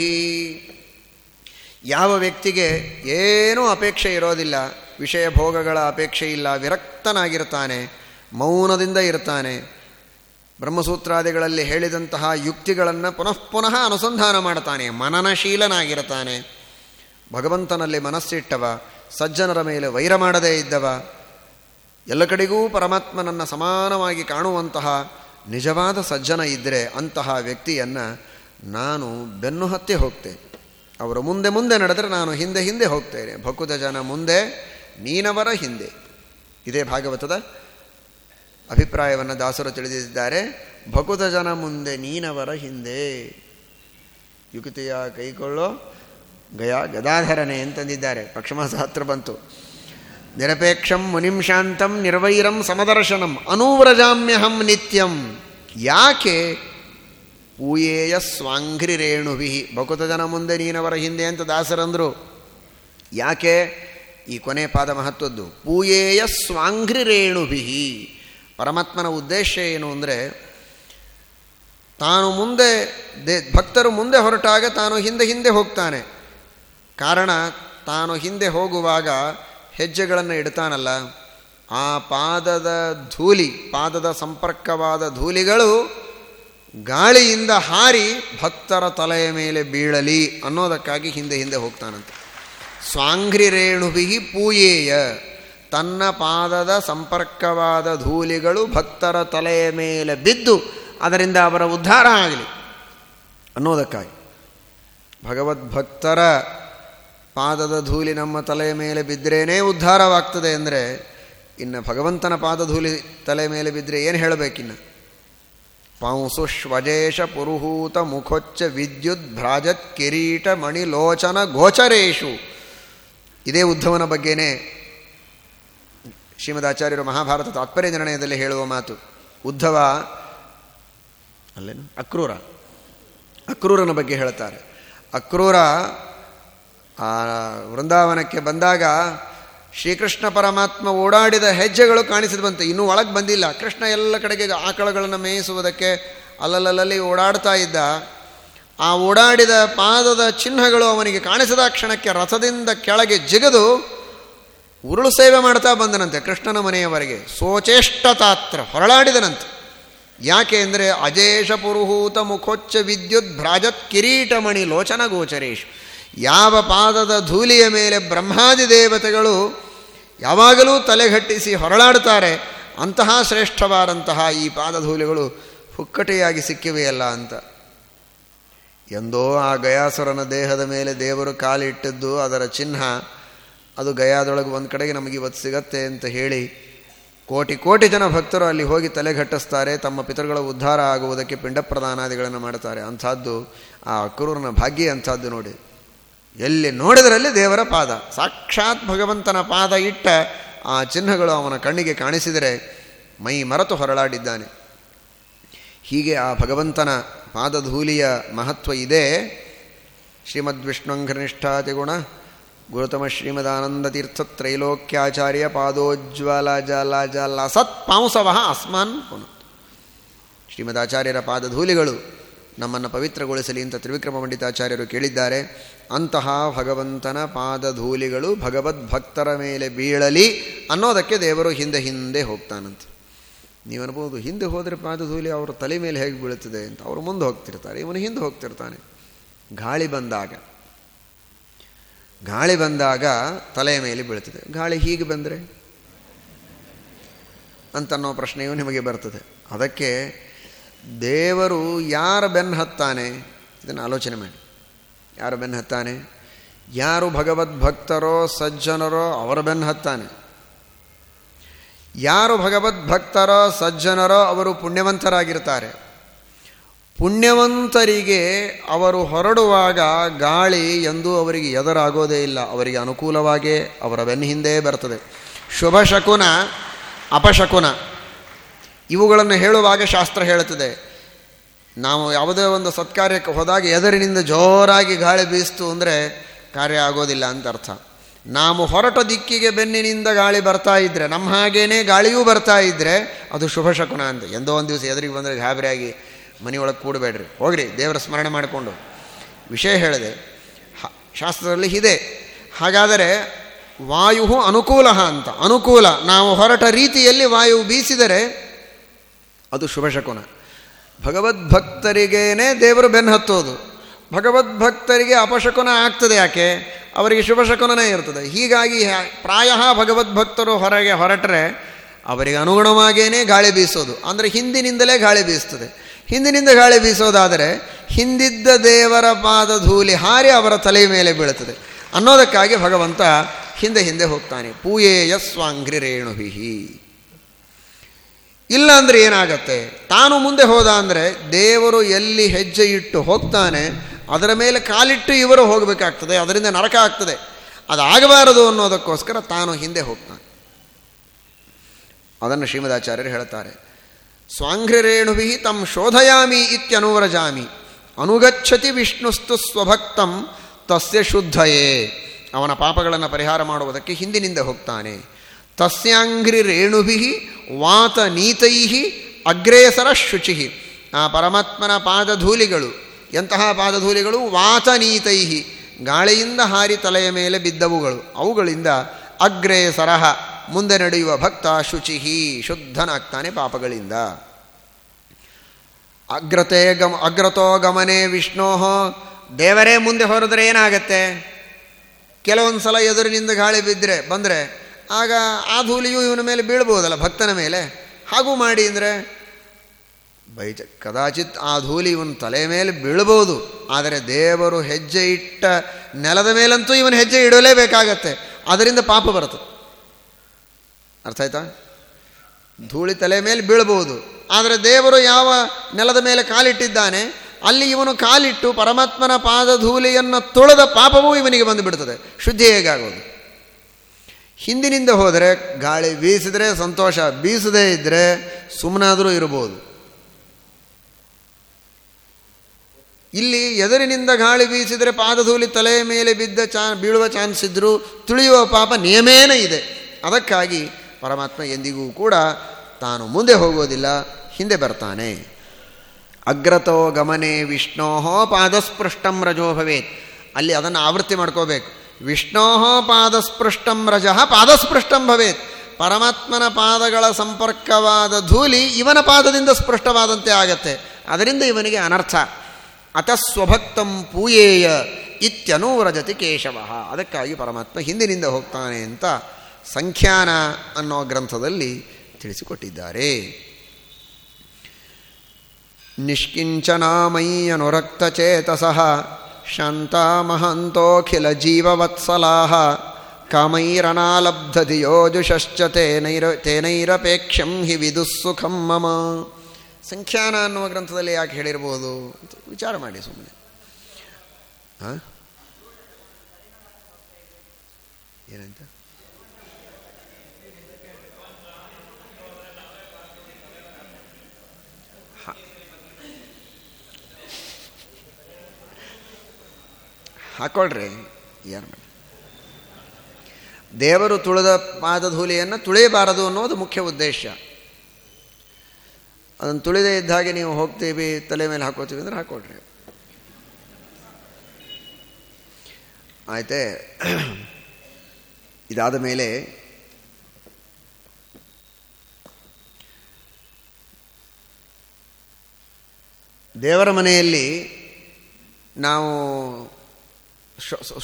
ಯಾವ ವ್ಯಕ್ತಿಗೆ ಏನೂ ಅಪೇಕ್ಷೆ ಇರೋದಿಲ್ಲ, ವಿಷಯ ಭೋಗಗಳ ಅಪೇಕ್ಷೆ ಇಲ್ಲ, ವಿರಕ್ತನಾಗಿರ್ತಾನೆ, ಮೌನದಿಂದ ಇರ್ತಾನೆ, ಬ್ರಹ್ಮಸೂತ್ರಾದಿಗಳಲ್ಲಿ ಹೇಳಿದಂತಹ ಯುಕ್ತಿಗಳನ್ನು ಪುನಃ ಪುನಃ ಅನುಸಂಧಾನ ಮಾಡ್ತಾನೆ, ಮನನಶೀಲನಾಗಿರ್ತಾನೆ. ಭಗವಂತನಲ್ಲಿ ಮನಸ್ಸಿಟ್ಟವ, ಸಜ್ಜನರ ಮೇಲೆ ವೈರ ಮಾಡದೇ ಇದ್ದವ, ಎಲ್ಲ ಕಡೆಗೂ ಪರಮಾತ್ಮನನ್ನು ಸಮಾನವಾಗಿ ಕಾಣುವಂತಹ ನಿಜವಾದ ಸಜ್ಜನ ಇದ್ದರೆ ಅಂತಹ ವ್ಯಕ್ತಿಯನ್ನು ನಾನು ಬೆನ್ನು ಹತ್ತಿ ಹೋಗ್ತೇನೆ ಅವರು ಮುಂದೆ ಮುಂದೆ ನಡೆದರೆ ನಾನು ಹಿಂದೆ ಹಿಂದೆ ಹೋಗ್ತೇನೆ. ಭಕುತ ಜನ ಮುಂದೆ, ನೀನವರ ಹಿಂದೆ. ಇದೇ ಭಾಗವತದ ಅಭಿಪ್ರಾಯವನ್ನು ದಾಸರು ತಿಳಿದಿದ್ದಾರೆ. ಭಕುತ ಜನ ಮುಂದೆ, ನೀನವರ ಹಿಂದೆ. ಯುಕ್ತಿಯ ಕೈಕೊಳ್ಳೋ ಗಯಾ ಗದಾಧರನೆ ಅಂತಂದಿದ್ದಾರೆ. ಪಕ್ಷಮಾಸ ಹತ್ರ ಬಂತು. ನಿರಪೇಕ್ಷಂ ಮುನಿಂಶಾಂತಂ ನಿರ್ವೈರಂ ಸಮದರ್ಶನಂ ಅನೂವ್ರಜಾಮ್ಯಹಂ ನಿತ್ಯಂ. ಯಾಕೆ? ಪೂಯೇಯ ಸ್ವಾಂಘ್ರಿ ರೇಣುಭಿ ಬಕುತ ಜನ ಮುಂದೆ ನೀನವರ ಹಿಂದೆ ಅಂತ ದಾಸರಂದರು. ಯಾಕೆ? ಈ ಕೊನೆ ಪಾದ ಮಹತ್ವದ್ದು. ಪೂಯೇಯ ಸ್ವಾಂಘ್ರಿ ರೇಣುಭಿ ಪರಮಾತ್ಮನ ಉದ್ದೇಶ ಏನು ಅಂದರೆ, ತಾನು ಮುಂದೆ ದೇ, ಭಕ್ತರು ಮುಂದೆ ಹೊರಟಾಗ ತಾನು ಹಿಂದೆ ಹಿಂದೆ ಹೋಗ್ತಾನೆ. ಕಾರಣ, ತಾನು ಹಿಂದೆ ಹೋಗುವಾಗ ಹೆಜ್ಜೆಗಳನ್ನು ಇಡ್ತಾನಲ್ಲ, ಆ ಪಾದದ ಧೂಲಿ, ಪಾದದ ಸಂಪರ್ಕವಾದ ಧೂಲಿಗಳು ಗಾಳಿಯಿಂದ ಹಾರಿ ಭಕ್ತರ ತಲೆಯ ಮೇಲೆ ಬೀಳಲಿ ಅನ್ನೋದಕ್ಕಾಗಿ ಹಿಂದೆ ಹಿಂದೆ ಹೋಗ್ತಾನಂತೆ. ಸ್ವಾಂಘ್ರಿ ರೇಣುಭಿ ಪೂಯೇಯ, ತನ್ನ ಪಾದದ ಸಂಪರ್ಕವಾದ ಧೂಲಿಗಳು ಭಕ್ತರ ತಲೆಯ ಮೇಲೆ ಬಿದ್ದು ಅದರಿಂದ ಅವರ ಉದ್ಧಾರ ಆಗಲಿ ಅನ್ನೋದಕ್ಕಾಗಿ. ಭಗವದ್ಭಕ್ತರ ಪಾದದ ಧೂಳಿ ನಮ್ಮ ತಲೆಯ ಮೇಲೆ ಬಿದ್ದರೇನೇ ಉದ್ಧಾರವಾಗ್ತದೆ ಅಂದರೆ ಇನ್ನು ಭಗವಂತನ ಪಾದಧೂಲಿ ತಲೆ ಮೇಲೆ ಬಿದ್ದರೆ ಏನು ಹೇಳಬೇಕಿನ್ನು? ಪಾಂಸು ಶ್ವಜೇಶ ಪುರುಹೂತ ಮುಖೊಚ್ಚ ವಿದ್ಯುತ್ ಭ್ರಾಜತ್ ಕಿರೀಟ ಮಣಿಲೋಚನ ಗೋಚರೇಶು. ಇದೇ ಉದ್ಧವನ ಬಗ್ಗೆನೇ ಶ್ರೀಮದಾಚಾರ್ಯರು ಮಹಾಭಾರತ ತಾತ್ಪರ್ಯ ನಿರ್ಣಯದಲ್ಲಿ ಹೇಳುವ ಮಾತು. ಉದ್ಧವ ಅಲ್ಲೇನು? ಅಕ್ರೂರ. ಅಕ್ರೂರನ ಬಗ್ಗೆ ಹೇಳ್ತಾರೆ. ಅಕ್ರೂರ ಆ ವೃಂದಾವನಕ್ಕೆ ಬಂದಾಗ ಶ್ರೀಕೃಷ್ಣ ಪರಮಾತ್ಮ ಓಡಾಡಿದ ಹೆಜ್ಜೆಗಳು ಕಾಣಿಸಿದ ಬಂತು. ಇನ್ನೂ ಒಳಗೆ ಬಂದಿಲ್ಲ. ಕೃಷ್ಣ ಎಲ್ಲ ಕಡೆಗೆ ಆಕಳಗಳನ್ನು ಮೇಯಿಸುವುದಕ್ಕೆ ಅಲ್ಲಲ್ಲಲ್ಲಿ ಓಡಾಡ್ತಾ ಇದ್ದ. ಆ ಓಡಾಡಿದ ಪಾದದ ಚಿಹ್ನಗಳು ಅವನಿಗೆ ಕಾಣಿಸಿದ ಕ್ಷಣಕ್ಕೆ ರಥದಿಂದ ಕೆಳಗೆ ಜಿಗದು ಉರುಳು ಸೇವೆ ಮಾಡ್ತಾ ಬಂದನಂತೆ ಕೃಷ್ಣನ ಮನೆಯವರೆಗೆ. ಸೋಚೇಷ್ಟತಾತ್ರ ಹೊರಳಾಡಿದನಂತೆ. ಯಾಕೆ ಅಂದರೆ ಅಜೇಶ ಪುರುಹೂತ ಮುಖೋಚ್ಚ ವಿದ್ಯುತ್ ಭ್ರಾಜತ್ ಕಿರೀಟಮಣಿ ಲೋಚನ ಗೋಚರೇಶ್. ಯಾವ ಪಾದದ ಧೂಲಿಯ ಮೇಲೆ ಬ್ರಹ್ಮಾದಿ ದೇವತೆಗಳು ಯಾವಾಗಲೂ ತಲೆಗಟ್ಟಿಸಿ ಹೊರಳಾಡ್ತಾರೆ ಅಂತಹ ಶ್ರೇಷ್ಠವಾದಂತಹ ಈ ಪಾದಧೂಲಿಗಳು ಹುಕ್ಕಟೆಯಾಗಿ ಸಿಕ್ಕಿವೆಯಲ್ಲ ಅಂತ. ಎಂದೋ ಆ ಗಯಾಸುರನ ದೇಹದ ಮೇಲೆ ದೇವರು ಕಾಲಿಟ್ಟಿದ್ದು, ಅದರ ಚಿಹ್ನ, ಅದು ಗಯಾದೊಳಗೆ ಒಂದು ಕಡೆಗೆ ನಮಗೆ ಇವತ್ತು ಸಿಗತ್ತೆ ಅಂತ ಹೇಳಿ ಕೋಟಿ ಕೋಟಿ ಜನ ಭಕ್ತರು ಅಲ್ಲಿ ಹೋಗಿ ತಲೆಗಟ್ಟಿಸ್ತಾರೆ, ತಮ್ಮ ಪಿತೃಗಳ ಉದ್ಧಾರ ಆಗುವುದಕ್ಕೆ ಪಿಂಡ ಪ್ರದಾನಾದಿಗಳನ್ನು ಮಾಡ್ತಾರೆ. ಅಂಥದ್ದು ಆ ಅಕ್ರೂರನ ಭಾಗ್ಯ ಅಂಥದ್ದು ನೋಡಿ. ಎಲ್ಲಿ ನೋಡಿದರಲ್ಲಿ ದೇವರ ಪಾದ. ಸಾಕ್ಷಾತ್ ಭಗವಂತನ ಪಾದ ಇಟ್ಟ ಆ ಚಿಹ್ನಗಳು ಅವನ ಕಣ್ಣಿಗೆ ಕಾಣಿಸಿದರೆ ಮೈ ಮರೆತು ಹೊರಳಾಡಿದ್ದಾನೆ. ಹೀಗೆ ಆ ಭಗವಂತನ ಪಾದಧೂಲಿಯ ಮಹತ್ವ ಇದೆ. ಶ್ರೀಮದ್ ಗುಣ. ಗುರುತಮ ಶ್ರೀಮದಾನಂದ ತೀರ್ಥ ತ್ರೈಲೋಕ್ಯಾಚಾರ್ಯ ಪಾದೋಜ್ವಲ ಜಲ ಜಲ ಸತ್ ಪಾಂಸವ ಅಸ್ಮಾನ್ ಪುಣ ಶ್ರೀಮದಾಚಾರ್ಯರ ಪಾದಧೂಲಿಗಳು ನಮ್ಮನ್ನು ಪವಿತ್ರಗೊಳಿಸಲಿ ಅಂತ ತ್ರಿವಿಕ್ರಮ ಪಂಡಿತಾಚಾರ್ಯರು ಕೇಳಿದ್ದಾರೆ. ಅಂತಹ ಭಗವಂತನ ಪಾದಧೂಲಿಗಳು ಭಗವದ್ಭಕ್ತರ ಮೇಲೆ ಬೀಳಲಿ ಅನ್ನೋದಕ್ಕೆ ದೇವರು ಹಿಂದೆ ಹಿಂದೆ ಹೋಗ್ತಾನಂತೆ. ನೀವು ಅನ್ಬೋದು, ಹಿಂದೆ ಹೋದರೆ ಪಾದಧೂಲಿ ಅವರ ತಲೆ ಮೇಲೆ ಹೇಗೆ ಬೀಳುತ್ತದೆ ಅಂತ ಅವರು ಮುಂದೆ ಹೋಗ್ತಿರ್ತಾರೆ, ಇವನು ಹಿಂದೆ ಹೋಗ್ತಿರ್ತಾನೆ. ಗಾಳಿ ಬಂದಾಗ ಗಾಳಿ ಬಂದಾಗ ತಲೆಯ ಮೇಲೆ ಬೀಳ್ತದೆ ಗಾಳಿ ಹೀಗೆ ಬಂದರೆ? ಅಂತನ್ನೋ ಪ್ರಶ್ನೆಯು ನಿಮಗೆ ಬರ್ತದೆ. ಅದಕ್ಕೆ ದೇವರು ಯಾರ ಬೆನ್ನು ಹತ್ತಾನೆ? ಇದನ್ನು ಆಲೋಚನೆ ಮಾಡಿ. ಯಾರು ಬೆನ್ನು ಹತ್ತಾನೆ? ಯಾರು ಭಗವದ್ಭಕ್ತರೋ ಸಜ್ಜನರೋ ಅವರ ಬೆನ್ನು ಹತ್ತಾನೆ? ಯಾರು ಭಗವದ್ಭಕ್ತರೋ ಸಜ್ಜನರೋ ಅವರು ಪುಣ್ಯವಂತರಾಗಿರ್ತಾರೆ? ಪುಣ್ಯವಂತರಿಗೆ ಅವರು ಹೊರಡುವಾಗ ಗಾಳಿ ಎಂದೂ ಅವರಿಗೆ ಎದುರಾಗೋದೇ ಇಲ್ಲ. ಅವರಿಗೆ ಅನುಕೂಲವಾಗೇ ಅವರ ಬೆನ್ನ ಹಿಂದೆ ಬರ್ತದೆ. ಶುಭ ಶಕುನ ಅಪಶಕುನ. ಇವುಗಳನ್ನು ಹೇಳುವಾಗ ಶಾಸ್ತ್ರ ಹೇಳುತ್ತದೆ, ನಾವು ಯಾವುದೇ ಒಂದು ಸತ್ಕಾರ್ಯಕ್ಕೆ ಹೋದಾಗ ಎದುರಿನಿಂದ ಜೋರಾಗಿ ಗಾಳಿ ಬೀಸ್ತು ಅಂದರೆ ಕಾರ್ಯ ಆಗೋದಿಲ್ಲ ಅಂತ ಅರ್ಥ. ನಾವು ಹೊರಟ ದಿಕ್ಕಿಗೆ ಬೆನ್ನಿನಿಂದ ಗಾಳಿ ಬರ್ತಾ ಇದ್ದರೆ ನಮ್ಮ ಹಾಗೇನೆ ಗಾಳಿಯೂ ಬರ್ತಾ ಇದ್ದರೆ ಅದು ಶುಭ ಶಕುನ ಅಂತ ಎಂದೋ ಒಂದು ದಿವಸ ಎದುರಿಗೆ ಬಂದರೆ ಗಾಬರಿಯಾಗಿ ಮನೆಯೊಳಗೆ ಕೂಡಬೇಡ್ರಿ. ಹೋಗ್ರಿ, ದೇವರ ಸ್ಮರಣೆ ಮಾಡಿಕೊಂಡು. ವಿಷಯ ಹೇಳಿದೆ ಶಾಸ್ತ್ರದಲ್ಲಿ ಇದೆ. ಹಾಗಾದರೆ ವಾಯು ಅನುಕೂಲ ಅಂತ. ಅನುಕೂಲ, ನಾವು ಹೊರಟ ರೀತಿಯಲ್ಲಿ ವಾಯು ಬೀಸಿದರೆ ಅದು ಶುಭಶಕುನ ಭಗವದ್ಭಕ್ತರಿಗೇನೆ ದೇವರು ಬೆನ್ನು ಹತ್ತೋದು. ಭಗವದ್ಭಕ್ತರಿಗೆ ಅಪಶಕುನ ಆಗ್ತದೆ ಯಾಕೆ? ಅವರಿಗೆ ಶುಭಶಕುನೇ ಇರ್ತದೆ. ಹೀಗಾಗಿ ಪ್ರಾಯ ಭಗವದ್ಭಕ್ತರು ಹೊರಗೆ ಹೊರಟರೆ ಅವರಿಗೆ ಅನುಗುಣವಾಗಿಯೇ ಗಾಳಿ ಬೀಸೋದು. ಅಂದರೆ ಹಿಂದಿನಿಂದಲೇ ಗಾಳಿ ಬೀಸ್ತದೆ. ಹಿಂದಿನಿಂದ ಗಾಳಿ ಬೀಸೋದಾದರೆ ಹಿಂದಿದ್ದ ದೇವರ ಪಾದ ಧೂಲಿ ಹಾರಿ ಅವರ ತಲೆಯ ಮೇಲೆ ಬೀಳುತ್ತದೆ. ಅನ್ನೋದಕ್ಕಾಗಿ ಭಗವಂತ ಹಿಂದೆ ಹಿಂದೆ ಹೋಗ್ತಾನೆ. ಪೂಯೇಯ ಸ್ವಾಂಘ್ರಿ ರೇಣುಹಿಹಿ ಇಲ್ಲ ಅಂದರೆ ಏನಾಗತ್ತೆ? ತಾನು ಮುಂದೆ ಹೋದ ಅಂದರೆ ದೇವರು ಎಲ್ಲಿ ಹೆಜ್ಜೆ ಇಟ್ಟು ಹೋಗ್ತಾನೆ, ಅದರ ಮೇಲೆ ಕಾಲಿಟ್ಟು ಇವರು ಹೋಗಬೇಕಾಗ್ತದೆ, ಅದರಿಂದ ನರಕ ಆಗ್ತದೆ. ಅದಾಗಬಾರದು ಅನ್ನೋದಕ್ಕೋಸ್ಕರ ತಾನು ಹಿಂದೆ ಹೋಗ್ತಾನೆ. ಅದನ್ನು ಶ್ರೀಮದಾಚಾರ್ಯರು ಹೇಳ್ತಾರೆ. ಸ್ವಾಂಘ್ರಿರೇಣುಭಿ ತಂ ಶೋಧಯಾಮಿ ಇತ್ಯನುವ್ರಜಾಮಿ. ಅನುಗಚ್ಚತಿ ವಿಷ್ಣುಸ್ತು ಸ್ವಭಕ್ತಂ ತಸ್ಯ ಶುದ್ಧಯೇ. ಅವನ ಪಾಪಗಳನ್ನು ಪರಿಹಾರ ಮಾಡುವುದಕ್ಕೆ ಹಿಂದಿನಿಂದ ಹೋಗ್ತಾನೆ. ತಸ್ಯಾಂಘ್ರಿ ರೇಣುಭಿ ವಾತ ನೀತೈ ಅಗ್ರೇಸರ ಶುಚಿ ಆ ಪರಮಾತ್ಮನ ಪಾದಧೂಲಿಗಳು, ಎಂತಹ ಪಾದಧೂಲಿಗಳು? ವಾತನೀತೈ ಗಾಳಿಯಿಂದ ಹಾರಿ ತಲೆಯ ಮೇಲೆ ಬಿದ್ದವುಗಳು. ಅವುಗಳಿಂದ ಅಗ್ರೇಸರ ಮುಂದೆ ನಡೆಯುವ ಭಕ್ತ ಶುಚಿಹಿ, ಶುದ್ಧನಾಗ್ತಾನೆ ಪಾಪಗಳಿಂದ. ಅಗ್ರತೆ ಗಮ, ಅಗ್ರತೋ ಗಮನೆ ವಿಷ್ಣೋಹ ದೇವರೇ ಮುಂದೆ ಹೊರದ್ರೆ ಏನಾಗತ್ತೆ? ಕೆಲವೊಂದು ಸಲ ಎದುರಿನಿಂದ ಗಾಳಿ ಬಿದ್ದರೆ ಬಂದರೆ ಆಗ ಆ ಧೂಲಿಯು ಇವನ ಮೇಲೆ ಬೀಳ್ಬೋದಲ್ಲ ಭಕ್ತನ ಮೇಲೆ? ಹಾಗೂ ಮಾಡಿ ಅಂದರೆ ಬೈಚ ಕದಾಚಿತ್ ಆ ಧೂಲಿ ಇವನ ತಲೆ ಮೇಲೆ ಬೀಳ್ಬೋದು. ಆದರೆ ದೇವರು ಹೆಜ್ಜೆ ಇಟ್ಟ ನೆಲದ ಮೇಲಂತೂ ಇವನು ಹೆಜ್ಜೆ ಇಡಲೇಬೇಕಾಗತ್ತೆ. ಅದರಿಂದ ಪಾಪ ಬರುತ್ತೆ. ಅರ್ಥ ಆಯ್ತಾ? ಧೂಳಿ ತಲೆ ಮೇಲೆ ಬೀಳ್ಬೋದು. ಆದರೆ ದೇವರು ಯಾವ ನೆಲದ ಮೇಲೆ ಕಾಲಿಟ್ಟಿದ್ದಾನೆ, ಅಲ್ಲಿ ಇವನು ಕಾಲಿಟ್ಟು ಪರಮಾತ್ಮನ ಪಾದ ಧೂಳಿಯನ್ನು ತೊಳೆದ ಪಾಪವೂ ಇವನಿಗೆ ಬಂದು ಬಿಡ್ತದೆ. ಶುದ್ಧಿ ಹೇಗಾಗೋದು? ಹಿಂದಿನಿಂದ ಹೋದರೆ ಗಾಳಿ ಬೀಸಿದರೆ ಸಂತೋಷ, ಬೀಸದೇ ಇದ್ದರೆ ಸುಮ್ಮನಾದರೂ ಇರ್ಬೋದು. ಇಲ್ಲಿ ಎದುರಿನಿಂದ ಗಾಳಿ ಬೀಸಿದರೆ ಪಾದಧೂಲಿ ತಲೆಯ ಮೇಲೆ ಬಿದ್ದ ಚಾ, ಬೀಳುವ ಚಾನ್ಸ್ ಇದ್ದರೂ ತುಳಿಯುವ ಪಾಪ ನಿಯಮೇನ ಇದೆ. ಅದಕ್ಕಾಗಿ ಪರಮಾತ್ಮ ಎಂದಿಗೂ ಕೂಡ ತಾನು ಮುಂದೆ ಹೋಗೋದಿಲ್ಲ, ಹಿಂದೆ ಬರ್ತಾನೆ. ಅಗ್ರತೋ ಗಮನೆ ವಿಷ್ಣೋಹೋ ಪಾದಸ್ಪೃಷ್ಟಂ ರಜೋ ಭವೇತ್. ಅಲ್ಲಿ ಅದನ್ನು ಆವೃತ್ತಿ ಮಾಡ್ಕೋಬೇಕು. ವಿಷ್ಣೋಹೋ ಪಾದಸ್ಪೃಷ್ಟಂ ರಜಃ. ಪಾದಸ್ಪೃಷ್ಟಂ ಭವೇತ್. ಪರಮಾತ್ಮನ ಪಾದಗಳ ಸಂಪರ್ಕವಾದ ಧೂಲಿ ಇವನ ಪಾದದಿಂದ ಸ್ಪೃಷ್ಟವಾದಂತೆ ಆಗತ್ತೆ. ಅದರಿಂದ ಇವನಿಗೆ ಅನರ್ಥ. ಅತಸ್ವಭಕ್ತಂ ಪೂಯೇಯ ಇತ್ಯನೂರಜತಿ ಕೇಶವ. ಅದಕ್ಕಾಗಿ ಪರಮಾತ್ಮ ಹಿಂದಿನಿಂದ ಹೋಗ್ತಾನೆ ಅಂತ ಸಂಖ್ಯಾನ ಅನ್ನೋ ಗ್ರಂಥದಲ್ಲಿ ತಿಳಿಸಿಕೊಟ್ಟಿದ್ದಾರೆ. ನಿಷ್ಕಿಂಚನಾಮಯ್ಯನುರಕ್ತಚೇತಸ ಮಹಂತೋಖಿಲ ಜೀವವತ್ಸಲಾಹ ಕಾಮೈರನಾಲಬ್ಧಧಿಯೋಜುಷಶ್ಚ ತೇನೈರ ತೇನೈರಪೇಕ್ಷಂ ಹಿ ವಿದುಸುಖಂ ಮಮ ಸಂಖ್ಯಾನ ಅನ್ನುವ ಗ್ರಂಥದಲ್ಲಿ ಯಾಕೆ ಹೇಳಿರ್ಬೋದು ಅಂತ ವಿಚಾರ ಮಾಡಿ ಸುಮ್ಮನೆ ಹಾಂ? ಏನಂತ? ಹಾಕೊಳ್ರಿ. ಏನು ಮಾಡಿ ದೇವರು ತುಳಿದ ಪಾದಧೂಲಿಯನ್ನು ತುಳಿಯಬಾರದು ಅನ್ನೋದು ಮುಖ್ಯ ಉದ್ದೇಶ. ಅದನ್ನು ತುಳಿದೇ ಇದ್ದ ಹಾಗೆ ನೀವು ಹೋಗ್ತೀವಿ, ತಲೆ ಮೇಲೆ ಹಾಕೋತೀವಿ ಅಂದ್ರೆ ಹಾಕೊಳ್ರಿ. ಆಯ್ತೆ, ಇದಾದ ಮೇಲೆ ದೇವರ ಮನೆಯಲ್ಲಿ ನಾವು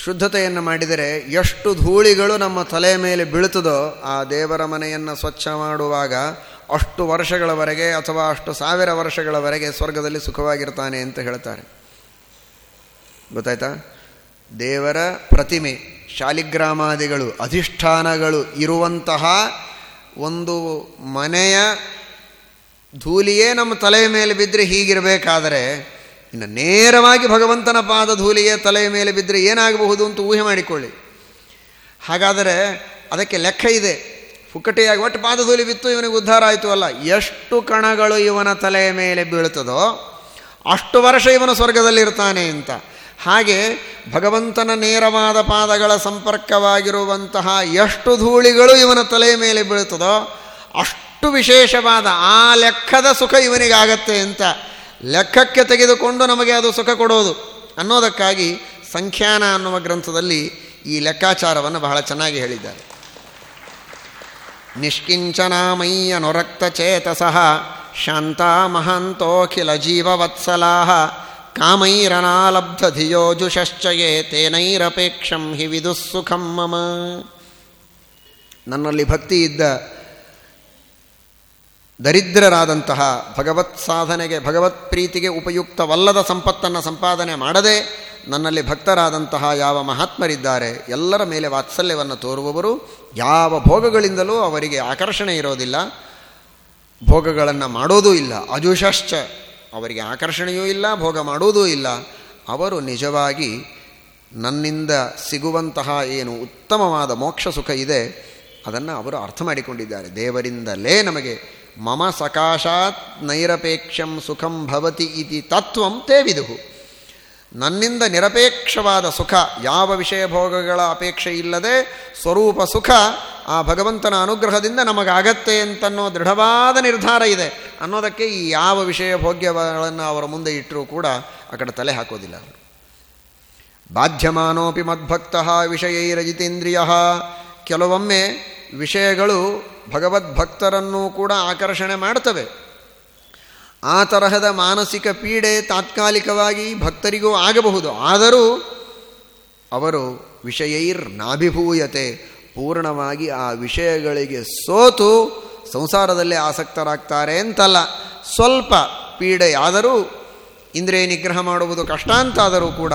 ಶುದ್ಧತೆಯನ್ನು ಮಾಡಿದರೆ ಎಷ್ಟು ಧೂಳಿಗಳು ನಮ್ಮ ತಲೆ ಮೇಲೆ ಬೀಳುತ್ತದೋ ಆ ದೇವರ ಮನೆಯನ್ನು ಸ್ವಚ್ಛ ಮಾಡುವಾಗ ಅಷ್ಟು ವರ್ಷಗಳವರೆಗೆ ಅಥವಾ ಅಷ್ಟು ಸಾವಿರ ವರ್ಷಗಳವರೆಗೆ ಸ್ವರ್ಗದಲ್ಲಿ ಸುಖವಾಗಿರ್ತಾನೆ ಅಂತ ಹೇಳ್ತಾರೆ. ಗೊತ್ತಾಯ್ತಾ? ದೇವರ ಪ್ರತಿಮೆ, ಶಾಲಿಗ್ರಾಮಾದಿಗಳು, ಅಧಿಷ್ಠಾನಗಳು ಇರುವಂತಹ ಒಂದು ಮನೆಯ ಧೂಲಿಯೇ ನಮ್ಮ ತಲೆಯ ಮೇಲೆ ಬಿದ್ದರೆ ಹೀಗಿರಬೇಕಾದರೆ ಇನ್ನು ನೇರವಾಗಿ ಭಗವಂತನ ಪಾದ ಧೂಲಿಯ ತಲೆಯ ಮೇಲೆ ಬಿದ್ದರೆ ಏನಾಗಬಹುದು ಅಂತ ಊಹೆ ಮಾಡಿಕೊಳ್ಳಿ. ಹಾಗಾದರೆ ಅದಕ್ಕೆ ಲೆಕ್ಕ ಇದೆ. ಫುಕ್ಕಟೆಯಾಗಿ ಒಟ್ಟು ಪಾದಧೂಲಿ ಬಿತ್ತು, ಇವನಿಗೆ ಉದ್ಧಾರ ಆಯಿತು ಅಲ್ಲ. ಎಷ್ಟು ಕಣಗಳು ಇವನ ತಲೆಯ ಮೇಲೆ ಬೀಳ್ತದೋ ಅಷ್ಟು ವರ್ಷ ಇವನು ಸ್ವರ್ಗದಲ್ಲಿರ್ತಾನೆ ಅಂತ. ಹಾಗೆ ಭಗವಂತನ ನೇರವಾದ ಪಾದಗಳ ಸಂಪರ್ಕವಾಗಿರುವಂತಹ ಎಷ್ಟು ಧೂಳಿಗಳು ಇವನ ತಲೆಯ ಮೇಲೆ ಬೀಳ್ತದೋ ಅಷ್ಟು ವಿಶೇಷವಾದ ಆ ಲೆಕ್ಕದ ಸುಖ ಇವನಿಗಾಗತ್ತೆ ಅಂತ ಲೆಕ್ಕಕ್ಕೆ ತೆಗೆದುಕೊಂಡು ನಮಗೆ ಅದು ಸುಖ ಕೊಡೋದು ಅನ್ನೋದಕ್ಕಾಗಿ ಸಂಖ್ಯಾನ ಅನ್ನುವ ಗ್ರಂಥದಲ್ಲಿ ಈ ಲೆಕ್ಕಾಚಾರವನ್ನು ಬಹಳ ಚೆನ್ನಾಗಿ ಹೇಳಿದ್ದಾರೆ. ನಿಷ್ಕಿಂಚನಾಮಯ್ಯನುರಕ್ತಚೇತಸಃ ಶಾಂತಾ ಮಹಾಂತೋಖಿಲ ಜೀವವತ್ಸಲಾಹ ಕಾಮೈರನಾಲಬ್ಧ ಕಾಮೈರನಾಲಬ್ಧಧಿಯೋಜುಷಶ್ಚಯೇ ತೇನೈರಪೇಕ್ಷಂ ಹಿ ವಿದುಸ್ಸುಖಂ ಮಮ. ನನ್ನಲ್ಲಿ ಭಕ್ತಿ ಇದ್ದ ದರಿದ್ರರಾದಂತಹ ಭಗವತ್ ಸಾಧನೆಗೆ, ಭಗವತ್ ಪ್ರೀತಿಗೆ ಉಪಯುಕ್ತವಲ್ಲದ ಸಂಪತ್ತನ್ನು ಸಂಪಾದನೆ ಮಾಡದೆ ನನ್ನಲ್ಲಿ ಭಕ್ತರಾದಂತಹ ಯಾವ ಮಹಾತ್ಮರಿದ್ದಾರೆ, ಎಲ್ಲರ ಮೇಲೆ ವಾತ್ಸಲ್ಯವನ್ನು ತೋರುವವರು ಯಾವ ಭೋಗಗಳಿಂದಲೂ ಅವರಿಗೆ ಆಕರ್ಷಣೆ ಇರೋದಿಲ್ಲ, ಭೋಗಗಳನ್ನು ಮಾಡೋದೂ ಇಲ್ಲ, ಅಜುಷಶ್ಚ, ಅವರಿಗೆ ಆಕರ್ಷಣೆಯೂ ಇಲ್ಲ, ಭೋಗ ಮಾಡುವುದೂ ಇಲ್ಲ. ಅವರು ನಿಜವಾಗಿ ನನ್ನಿಂದ ಸಿಗುವಂತಹ ಏನು ಉತ್ತಮವಾದ ಮೋಕ್ಷ ಸುಖ ಇದೆ, ಅದನ್ನು ಅವರು ಅರ್ಥ ಮಾಡಿಕೊಂಡಿದ್ದಾರೆ. ದೇವರಿಂದಲೇ ನಮಗೆ ಮಮ ಸಕಾಶಾತ್ ನೈರಪೇಕ್ಷಂ ಸುಖಂ ಭವತಿ ಇತಿ ತತ್ವಂ ತೇ ವಿದುಹು ನನ್ನಿಂದ ನಿರಪೇಕ್ಷವಾದ ಸುಖ ಯಾವ ವಿಷಯ ಭೋಗಗಳ ಅಪೇಕ್ಷೆ ಇಲ್ಲದೆ ಸ್ವರೂಪ ಸುಖ ಆ ಭಗವಂತನ ಅನುಗ್ರಹದಿಂದ ನಮಗಾಗತ್ತೆ ಅಂತನ್ನೋ ದೃಢವಾದ ನಿರ್ಧಾರ ಇದೆ. ಅನ್ನೋದಕ್ಕೆ ಈ ಯಾವ ವಿಷಯ ಭೋಗ್ಯಗಳನ್ನು ಅವರ ಮುಂದೆ ಇಟ್ಟರೂ ಕೂಡ ಆ ತಲೆ ಹಾಕೋದಿಲ್ಲ ಅವರು. ಬಾಧ್ಯಮಾನೋಪಿ ಮದ್ಭಕ್ತ ವಿಷಯೈರಜಿತೇಂದ್ರಿಯ ಕೆಲವೊಮ್ಮೆ ವಿಷಯಗಳು ಭಗವದ್ಭಕ್ತರನ್ನು ಕೂಡ ಆಕರ್ಷಣೆ ಮಾಡ್ತವೆ. ಆ ತರಹದ ಮಾನಸಿಕ ಪೀಡೆ ತಾತ್ಕಾಲಿಕವಾಗಿ ಭಕ್ತರಿಗೂ ಆಗಬಹುದು. ಆದರೂ ಅವರು ವಿಷಯೈರ್ ನಾಭಿಭೂಯತೆ ಪೂರ್ಣವಾಗಿ ಆ ವಿಷಯಗಳಿಗೆ ಸೋತು ಸಂಸಾರದಲ್ಲಿ ಆಸಕ್ತರಾಗ್ತಾರೆ ಅಂತಲ್ಲ. ಸ್ವಲ್ಪ ಪೀಡೆಯಾದರೂ, ಇಂದ್ರಿಯ ನಿಗ್ರಹ ಮಾಡುವುದು ಕಷ್ಟ ಅಂತಾದರೂ ಕೂಡ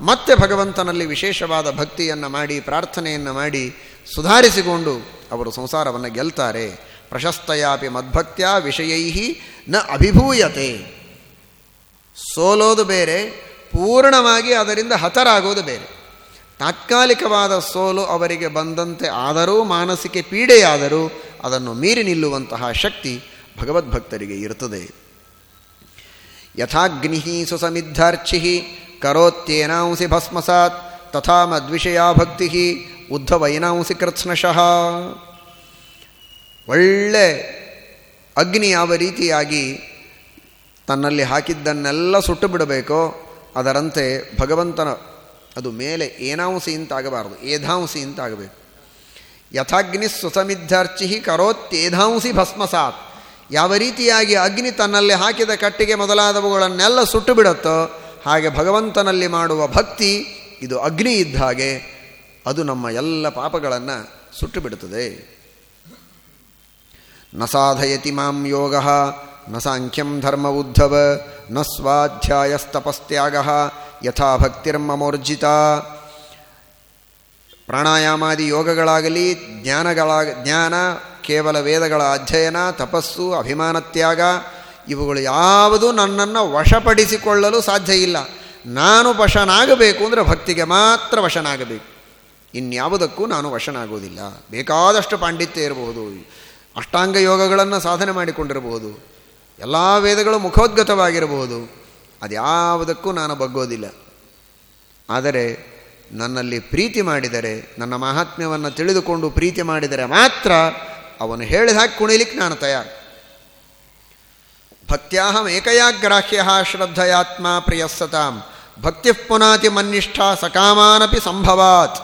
ಮತ್ತೆ ಭಗವಂತನಲ್ಲಿ ವಿಶೇಷವಾದ ಭಕ್ತಿಯನ್ನು ಮಾಡಿ, ಪ್ರಾರ್ಥನೆಯನ್ನು ಮಾಡಿ ಸುಧಾರಿಸಿಕೊಂಡು ಅವರು ಸಂಸಾರವನ್ನು ಗೆಲ್ತಾರೆ. ಪ್ರಶಸ್ತಯಾಪಿ ಮದ್ಭಕ್ತ್ಯ ವಿಷಯೈಹಿ ನ ಅಭಿಭೂಯತೆ. ಸೋಲೋದು ಬೇರೆ, ಪೂರ್ಣವಾಗಿ ಅದರಿಂದ ಹತರಾಗೋದು ಬೇರೆ. ತಾತ್ಕಾಲಿಕವಾದ ಸೋಲು ಅವರಿಗೆ ಬಂದಂತೆ ಆದರೂ, ಮಾನಸಿಕ ಪೀಡೆಯಾದರೂ ಅದನ್ನು ಮೀರಿ ನಿಲ್ಲುವಂತಹ ಶಕ್ತಿ ಭಗವದ್ಭಕ್ತರಿಗೆ ಇರುತ್ತದೆ. ಯಥಾಗ್ನಿ ಸುಸಮಿದ್ಧಾರ್ಚಿ ಕರೋತ್ಯೇನಾಂಸಿ ಭಸ್ಮಸಾತ್ ತಥಾ ಮದ್ವಿಷಯಾ ಭಕ್ತಿ ಉದ್ಧವೈನಾಂಸಿ ಕೃತ್ಸ್ನಶಃ. ಒಳ್ಳೆ ಅಗ್ನಿ ಯಾವ ರೀತಿಯಾಗಿ ತನ್ನಲ್ಲಿ ಹಾಕಿದ್ದನ್ನೆಲ್ಲ ಸುಟ್ಟು ಬಿಡಬೇಕೋ ಅದರಂತೆ ಭಗವಂತನ ಅದು ಮೇಲೆ ಏನಾಂಸಿ ಅಂತಾಗಬಾರದು ಏಧಾಂಸಿ ಅಂತಾಗಬೇಕು ಯಥಾಗ್ನಿ ಸುಸಮಿದ್ಧಾರ್ಚಿ ಕರೋತ್ಯೇಧಾಂಸಿ ಭಸ್ಮಸಾತ್. ಯಾವ ರೀತಿಯಾಗಿ ಅಗ್ನಿ ತನ್ನಲ್ಲಿ ಹಾಕಿದ ಕಟ್ಟಿಗೆ ಮೊದಲಾದವುಗಳನ್ನೆಲ್ಲ ಸುಟ್ಟು ಬಿಡುತ್ತೋ ಹಾಗೆ ಭಗವಂತನಲ್ಲಿ ಮಾಡುವ ಭಕ್ತಿ ಇದು ಅಗ್ನಿ ಇದ್ದ ಹಾಗೆ ಅದು ನಮ್ಮ ಎಲ್ಲ ಪಾಪಗಳನ್ನು ಸುಟ್ಟು ಬಿಡುತ್ತದೆ ನ ಸಾಧಯತಿ ಮಾಂ ಯೋಗ, ನ ಸಾಂಖ್ಯಂ ಧರ್ಮ ಉದ್ಧವ, ನ ಸ್ವಾಧ್ಯಾಯಸ್ತಪಸ್ತ್ಯಾಗ, ಯಥಾ ಭಕ್ತಿರ್ಮಮೋರ್ಜಿತ ಪ್ರಾಣಾಯಾಮಾದಿ ಯೋಗಗಳಾಗಲಿ ಜ್ಞಾನಗಳಾಗ ಜ್ಞಾನ, ಕೇವಲ ವೇದಗಳ ಅಧ್ಯಯನ, ತಪಸ್ಸು, ಅಭಿಮಾನತ್ಯಾಗ, ಇವುಗಳು ಯಾವುದೂ ನನ್ನನ್ನು ವಶಪಡಿಸಿಕೊಳ್ಳಲು ಸಾಧ್ಯ ಇಲ್ಲ. ನಾನು ವಶನಾಗಬೇಕು ಅಂದರೆ ಭಕ್ತಿಗೆ ಮಾತ್ರ ವಶನಾಗಬೇಕು. ಇನ್ಯಾವುದಕ್ಕೂ ನಾನು ವಶನಾಗೋದಿಲ್ಲ ಬೇಕಾದಷ್ಟು ಪಾಂಡಿತ್ಯ ಇರಬಹುದು. ಅಷ್ಟಾಂಗ ಯೋಗಗಳನ್ನು ಸಾಧನೆ ಮಾಡಿಕೊಂಡಿರಬಹುದು. ಎಲ್ಲ ವೇದಗಳು ಮುಖೋದ್ಗತವಾಗಿರಬಹುದು. ಅದ್ಯಾವುದಕ್ಕೂ ನಾನು ಬಗ್ಗೋದಿಲ್ಲ. ಆದರೆ ನನ್ನಲ್ಲಿ ಪ್ರೀತಿ ಮಾಡಿದರೆ, ನನ್ನ ಮಹಾತ್ಮ್ಯವನ್ನು ತಿಳಿದುಕೊಂಡು ಪ್ರೀತಿ ಮಾಡಿದರೆ ಮಾತ್ರ ಅವನು ಹೇಳಿದ ಹಾಕಿ ಕುಣಿಲಿಕ್ಕೆ ನಾನು ತಯಾರು. ಭಕ್ತ್ಯಾಹಂ ಏಕಯಾಗ್ರಾಹ್ಯ ಶ್ರದ್ಧಯಾತ್ಮ ಪ್ರಿಯಸ್ಸತಾಂ. ಭಕ್ತಿ ಪುನಾತಿ ಮನ್ನಿಷ್ಠ ಸಕಾಮಾನಪಿ ಸಂಭವಾತ್.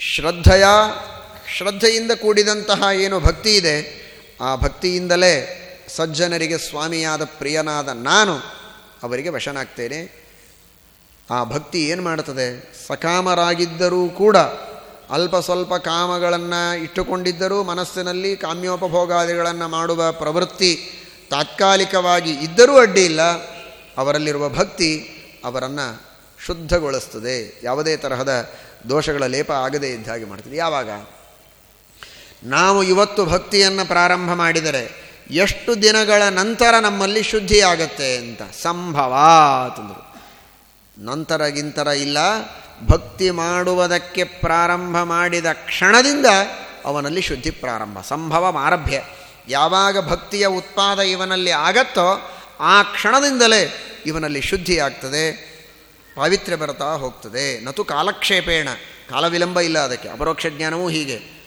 ಶ್ರದ್ಧೆಯ, ಶ್ರದ್ಧೆಯಿಂದ ಕೂಡಿದಂತಹ ಏನು ಭಕ್ತಿ ಇದೆ, ಆ ಭಕ್ತಿಯಿಂದಲೇ ಸಜ್ಜನರಿಗೆ ಸ್ವಾಮಿಯಾದ ಪ್ರಿಯನಾದ ನಾನು ಅವರಿಗೆ ವಶನಾಗ್ತೇನೆ. ಆ ಭಕ್ತಿ ಏನು ಮಾಡುತ್ತದೆ? ಸಕಾಮರಾಗಿದ್ದರೂ ಕೂಡ, ಅಲ್ಪ ಸ್ವಲ್ಪ ಕಾಮಗಳನ್ನು ಇಟ್ಟುಕೊಂಡಿದ್ದರೂ ಮನಸ್ಸಿನಲ್ಲಿ ಕಾಮ್ಯೋಪಭೋಗಾದಿಗಳನ್ನು ಮಾಡುವ ಪ್ರವೃತ್ತಿ ತಾತ್ಕಾಲಿಕವಾಗಿ ಇದ್ದರೂ ಅಡ್ಡಿ ಇಲ್ಲ, ಅವರಲ್ಲಿರುವ ಭಕ್ತಿ ಅವರನ್ನು ಶುದ್ಧಗೊಳಿಸ್ತದೆ. ಯಾವುದೇ ತರಹದ ದೋಷಗಳ ಲೇಪ ಆಗದೇ ಇದ್ದ ಹಾಗೆ ಮಾಡ್ತದೆ. ಯಾವಾಗ? ನಾವು ಇವತ್ತು ಭಕ್ತಿಯನ್ನು ಪ್ರಾರಂಭ ಮಾಡಿದರೆ ಎಷ್ಟು ದಿನಗಳ ನಂತರ ನಮ್ಮಲ್ಲಿ ಶುದ್ಧಿಯಾಗತ್ತೆ ಅಂತ. ಸಂಭವ ಅಂತಂದರು ನಂತರ ಗಿಂತರ ಇಲ್ಲ, ಭಕ್ತಿ ಮಾಡುವುದಕ್ಕೆ ಪ್ರಾರಂಭ ಮಾಡಿದ ಕ್ಷಣದಿಂದ ಅವನಲ್ಲಿ ಶುದ್ಧಿ ಪ್ರಾರಂಭ ಸಂಭವ ಆರಭ್ಯ ಯಾವಾಗ ಭಕ್ತಿಯ ಉತ್ಪಾದ ಇವನಲ್ಲಿ ಆಗತ್ತೋ ಆ ಕ್ಷಣದಿಂದಲೇ ಇವನಲ್ಲಿ ಶುದ್ಧಿ ಆಗ್ತದೆ ಪಾವಿತ್ರ್ಯ ಬರ್ತಾ ಹೋಗ್ತದೆ. ನತು ಕಾಲಕ್ಷೇಪೇಣ ಕಾಲ ವಿಳಂಬ ಇಲ್ಲ ಅದಕ್ಕೆ. ಅಪರೋಕ್ಷ ಜ್ಞಾನವೂ ಹೀಗೆ.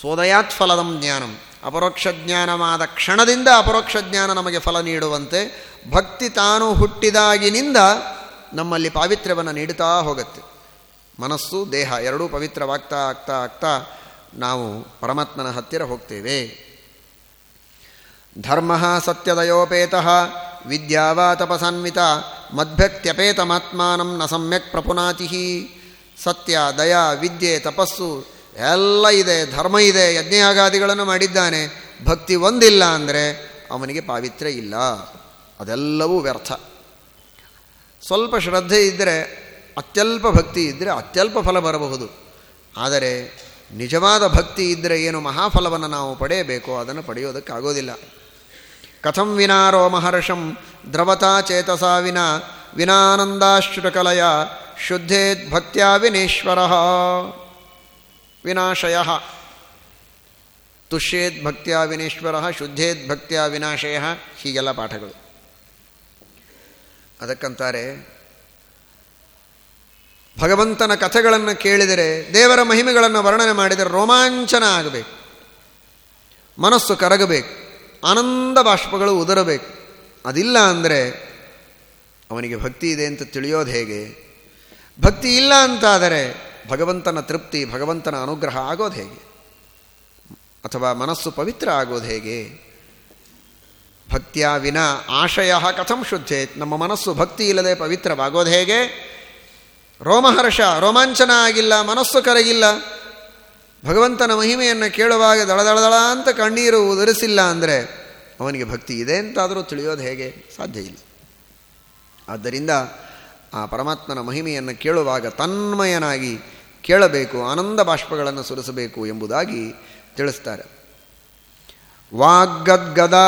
ಸೋದಯಾತ್ ಫಲದಂ ಜ್ಞಾನಂ. ಅಪರೋಕ್ಷ ಜ್ಞಾನವಾದ ಕ್ಷಣದಿಂದ ಅಪರೋಕ್ಷ ಜ್ಞಾನ ನಮಗೆ ಫಲ ನೀಡುವಂತೆ ಭಕ್ತಿ ತಾನು ಹುಟ್ಟಿದಾಗಿನಿಂದ ನಮ್ಮಲ್ಲಿ ಪಾವಿತ್ರ್ಯವನ್ನು ನೀಡುತ್ತಾ ಹೋಗುತ್ತೆ. ಮನಸ್ಸು, ದೇಹ ಎರಡೂ ಪವಿತ್ರವಾಗ್ತಾ ಆಗ್ತಾ ಆಗ್ತಾ ನಾವು ಪರಮಾತ್ಮನ ಹತ್ತಿರ ಹೋಗ್ತೇವೆ. ಧರ್ಮ ಸತ್ಯದಯೋಪೇತ ವಿದ್ಯಾವಾ ಮದ್ಭಕ್ತ್ಯಪೇತಮಾತ್ಮಾನಂ ನ ಸಮ್ಯಕ್ ಪ್ರಪುನಾತಿ ಸತ್ಯ, ದಯಾ, ವಿದ್ಯೆ, ತಪಸ್ಸು, ಎಲ್ಲ ಇದೆ, ಧರ್ಮ ಇದೆ, ಯಜ್ಞಯಾಗಾದಿಗಳನ್ನು ಮಾಡಿದ್ದಾನೆ. ಭಕ್ತಿ ಒಂದಿಲ್ಲ ಅಂದರೆ ಅವನಿಗೆ ಪಾವಿತ್ರ್ಯ ಇಲ್ಲ. ಅದೆಲ್ಲವೂ ವ್ಯರ್ಥ. ಸ್ವಲ್ಪ ಶ್ರದ್ಧೆ ಇದ್ದರೆ ಅತ್ಯಲ್ಪ ಭಕ್ತಿ ಇದ್ದರೆ ಅತ್ಯಲ್ಪ ಫಲ ಬರಬಹುದು. ಆದರೆ ನಿಜವಾದ ಭಕ್ತಿ ಇದ್ದರೆ ಏನು ಮಹಾಫಲವನ್ನು ನಾವು ಪಡೆಯಬೇಕು, ಅದನ್ನು ಪಡೆಯೋದಕ್ಕಾಗೋದಿಲ್ಲ. ಕಥಂ ವಿನಾ ರೋಮಹರ್ಷಂ ದ್ರವತಾ ಚೇತಸಾ ವಿನ ವಿನಾನಂದಾಶ್ರುಕಲಯ ಶುದ್ಧೇದ್ ಭಕ್ತ್ಯಾ ವಿನೇಶ್ವರ ವಿನಾಶಯ ತುಷ್ಯೇದ್ ಭಕ್ತ್ಯಾ ವಿನೇಶ್ವರ ಶುದ್ಧೇದ್ ಭಕ್ತ್ಯಾ ವಿನಾಶಯ ಹೀಗೆಲ್ಲ ಪಾಠಗಳು. ಅದಕ್ಕಂತಾರೆ, ಭಗವಂತನ ಕಥೆಗಳನ್ನು ಕೇಳಿದರೆ, ದೇವರ ಮಹಿಮೆಗಳನ್ನು ವರ್ಣನೆ ಮಾಡಿದರೆ ರೋಮಾಂಚನ ಆಗಬೇಕು. ಮನಸ್ಸು ಕರಗಬೇಕು. ಆನಂದ ಬಾಷ್ಪಗಳು ಉದರಬೇಕು. ಅದಿಲ್ಲ ಅಂದರೆ ಅವನಿಗೆ ಭಕ್ತಿ ಇದೆ ಅಂತ ತಿಳಿಯೋದು ಹೇಗೆ? ಭಕ್ತಿ ಇಲ್ಲ ಅಂತಾದರೆ ಭಗವಂತನ ತೃಪ್ತಿ, ಭಗವಂತನ ಅನುಗ್ರಹ ಆಗೋದು ಹೇಗೆ? ಅಥವಾ ಮನಸ್ಸು ಪವಿತ್ರ ಆಗೋದು ಹೇಗೆ? ಭಕ್ತಿಯ ವಿನ ಆಶಯ ಕಥಂ ಶುದ್ಧೆ ನಮ್ಮ ಮನಸ್ಸು ಭಕ್ತಿ ಇಲ್ಲದೆ ಪವಿತ್ರವಾಗೋದು ಹೇಗೆ? ರೋಮಹರ್ಷ ರೋಮಾಂಚನ ಆಗಿಲ್ಲ, ಮನಸ್ಸು ಕರಗಿಲ್ಲ. ಭಗವಂತನ ಮಹಿಮೆಯನ್ನು ಕೇಳುವಾಗ ದಳದಳದಳ ಅಂತ ಕಣ್ಣೀರು ಉದುರಿಸಿಲ್ಲ ಅಂದರೆ ಅವನಿಗೆ ಭಕ್ತಿ ಇದೆ ಅಂತಾದರೂ ತಿಳಿಯೋದು ಹೇಗೆ? ಸಾಧ್ಯ ಇಲ್ಲ. ಆದ್ದರಿಂದ ಆ ಪರಮಾತ್ಮನ ಮಹಿಮೆಯನ್ನು ಕೇಳುವಾಗ ತನ್ಮಯನಾಗಿ ಕೇಳಬೇಕು, ಆನಂದ ಬಾಷ್ಪಗಳನ್ನು ಸುರಿಸಬೇಕು ಎಂಬುದಾಗಿ ತಿಳಿಸ್ತಾರೆ. ವಾಗ್ಗದ್ಗದ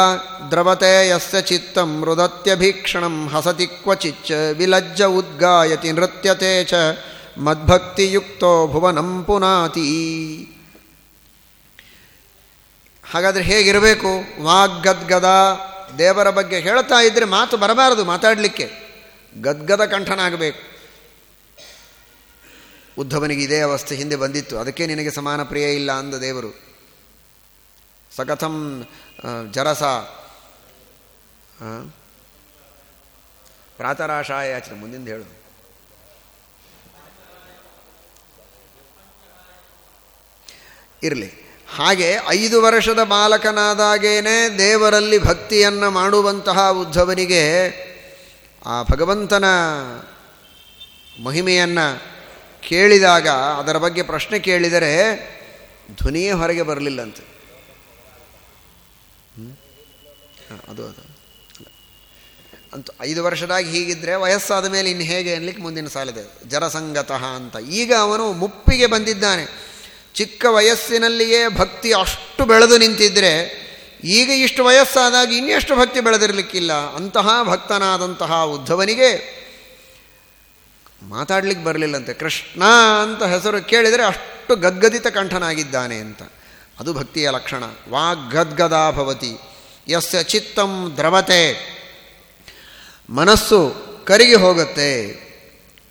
ದ್ರವತೆ ಯಸ್ಯ ಚಿತ್ತಂ ಮೃದತ್ಯಭೀಕ್ಷಣಂ ಹಸತಿ ಕ್ವಚಿಚ್ಚ ವಿಲಜ್ಜ ಉದ್ಗಾಯತಿ ನೃತ್ಯತೆ ಚ ಮದ್ಭಕ್ತಿಯುಕ್ತೋ ಭುವನಂ ಪುನಾತಿ. ಹಾಗಾದರೆ ಹೇಗಿರಬೇಕು? ವಾಗ್ಗದ್ಗದ ದೇವರ ಬಗ್ಗೆ ಹೇಳ್ತಾ ಇದ್ದರೆ ಮಾತು ಬರಬಾರದು, ಮಾತಾಡಲಿಕ್ಕೆ. ಗದ್ಗದ ಕಂಠನಾಗಬೇಕು. ಉದ್ಧವನಿಗೆ ಇದೇ ಅವಸ್ಥೆ ಹಿಂದೆ ಬಂದಿತ್ತು. ಅದಕ್ಕೆ ನಿನಗೆ ಸಮಾನ ಪ್ರಿಯ ಇಲ್ಲ ಅಂದ ದೇವರು. ಸಕಥಂ ಜರಸ. ಪ್ರಾತರಾಶಾಯ ಮುಂದಿಂದ ಹೇಳು. ಇರಲಿ. ಹಾಗೆ ಐದು ವರ್ಷದ ಬಾಲಕನಾದಾಗೇನೆ ದೇವರಲ್ಲಿ ಭಕ್ತಿಯನ್ನು ಮಾಡುವಂತಹ ಉದ್ಧವನಿಗೆ ಆ ಭಗವಂತನ ಮಹಿಮೆಯನ್ನು ಕೇಳಿದಾಗ, ಅದರ ಬಗ್ಗೆ ಪ್ರಶ್ನೆ ಕೇಳಿದರೆ ಧ್ವನಿಯೇ ಹೊರಗೆ ಬರಲಿಲ್ಲಂತೆ. ಅದು ಅದು. ಅಂತ ಐದು ವರ್ಷದಾಗಿ ಹೀಗಿದ್ದರೆ ವಯಸ್ಸಾದ ಮೇಲೆ ಇನ್ನು ಹೇಗೆ ಅನ್ಲಿಕ್ಕೆ ಮುಂದಿನ ಸಾಲಿದೆ? ಜರಸಂಗತಃ ಅಂತ. ಈಗ ಅವನು ಮುಪ್ಪಿಗೆ ಬಂದಿದ್ದಾನೆ. ಚಿಕ್ಕ ವಯಸ್ಸಿನಲ್ಲಿಯೇ ಭಕ್ತಿ ಅಷ್ಟು ಬೆಳೆದು ನಿಂತಿದ್ದರೆ ಈಗ ಇಷ್ಟು ವಯಸ್ಸಾದಾಗ ಇನ್ನೆಷ್ಟು ಭಕ್ತಿ ಬೆಳೆದಿರಲಿಕ್ಕಿಲ್ಲ. ಅಂತಹ ಭಕ್ತನಾದಂತಹ ಉದ್ಧವನಿಗೆ ಮಾತಾಡ್ಲಿಕ್ಕೆ ಬರಲಿಲ್ಲಂತೆ. ಕೃಷ್ಣ ಅಂತ ಹೆಸರು ಕೇಳಿದರೆ ಅಷ್ಟು ಗದ್ಗದಿತ ಕಂಠನಾಗಿದ್ದಾನೆ ಅಂತ. ಅದು ಭಕ್ತಿಯ ಲಕ್ಷಣ. ವಾಗ್ಗದ್ಗದಾ ಭವತಿ. ಯಸ್ಯ ಚಿತ್ತಂ ದ್ರವತೆ. ಮನಸ್ಸು ಕರಿಗೆ ಹೋಗುತ್ತೆ.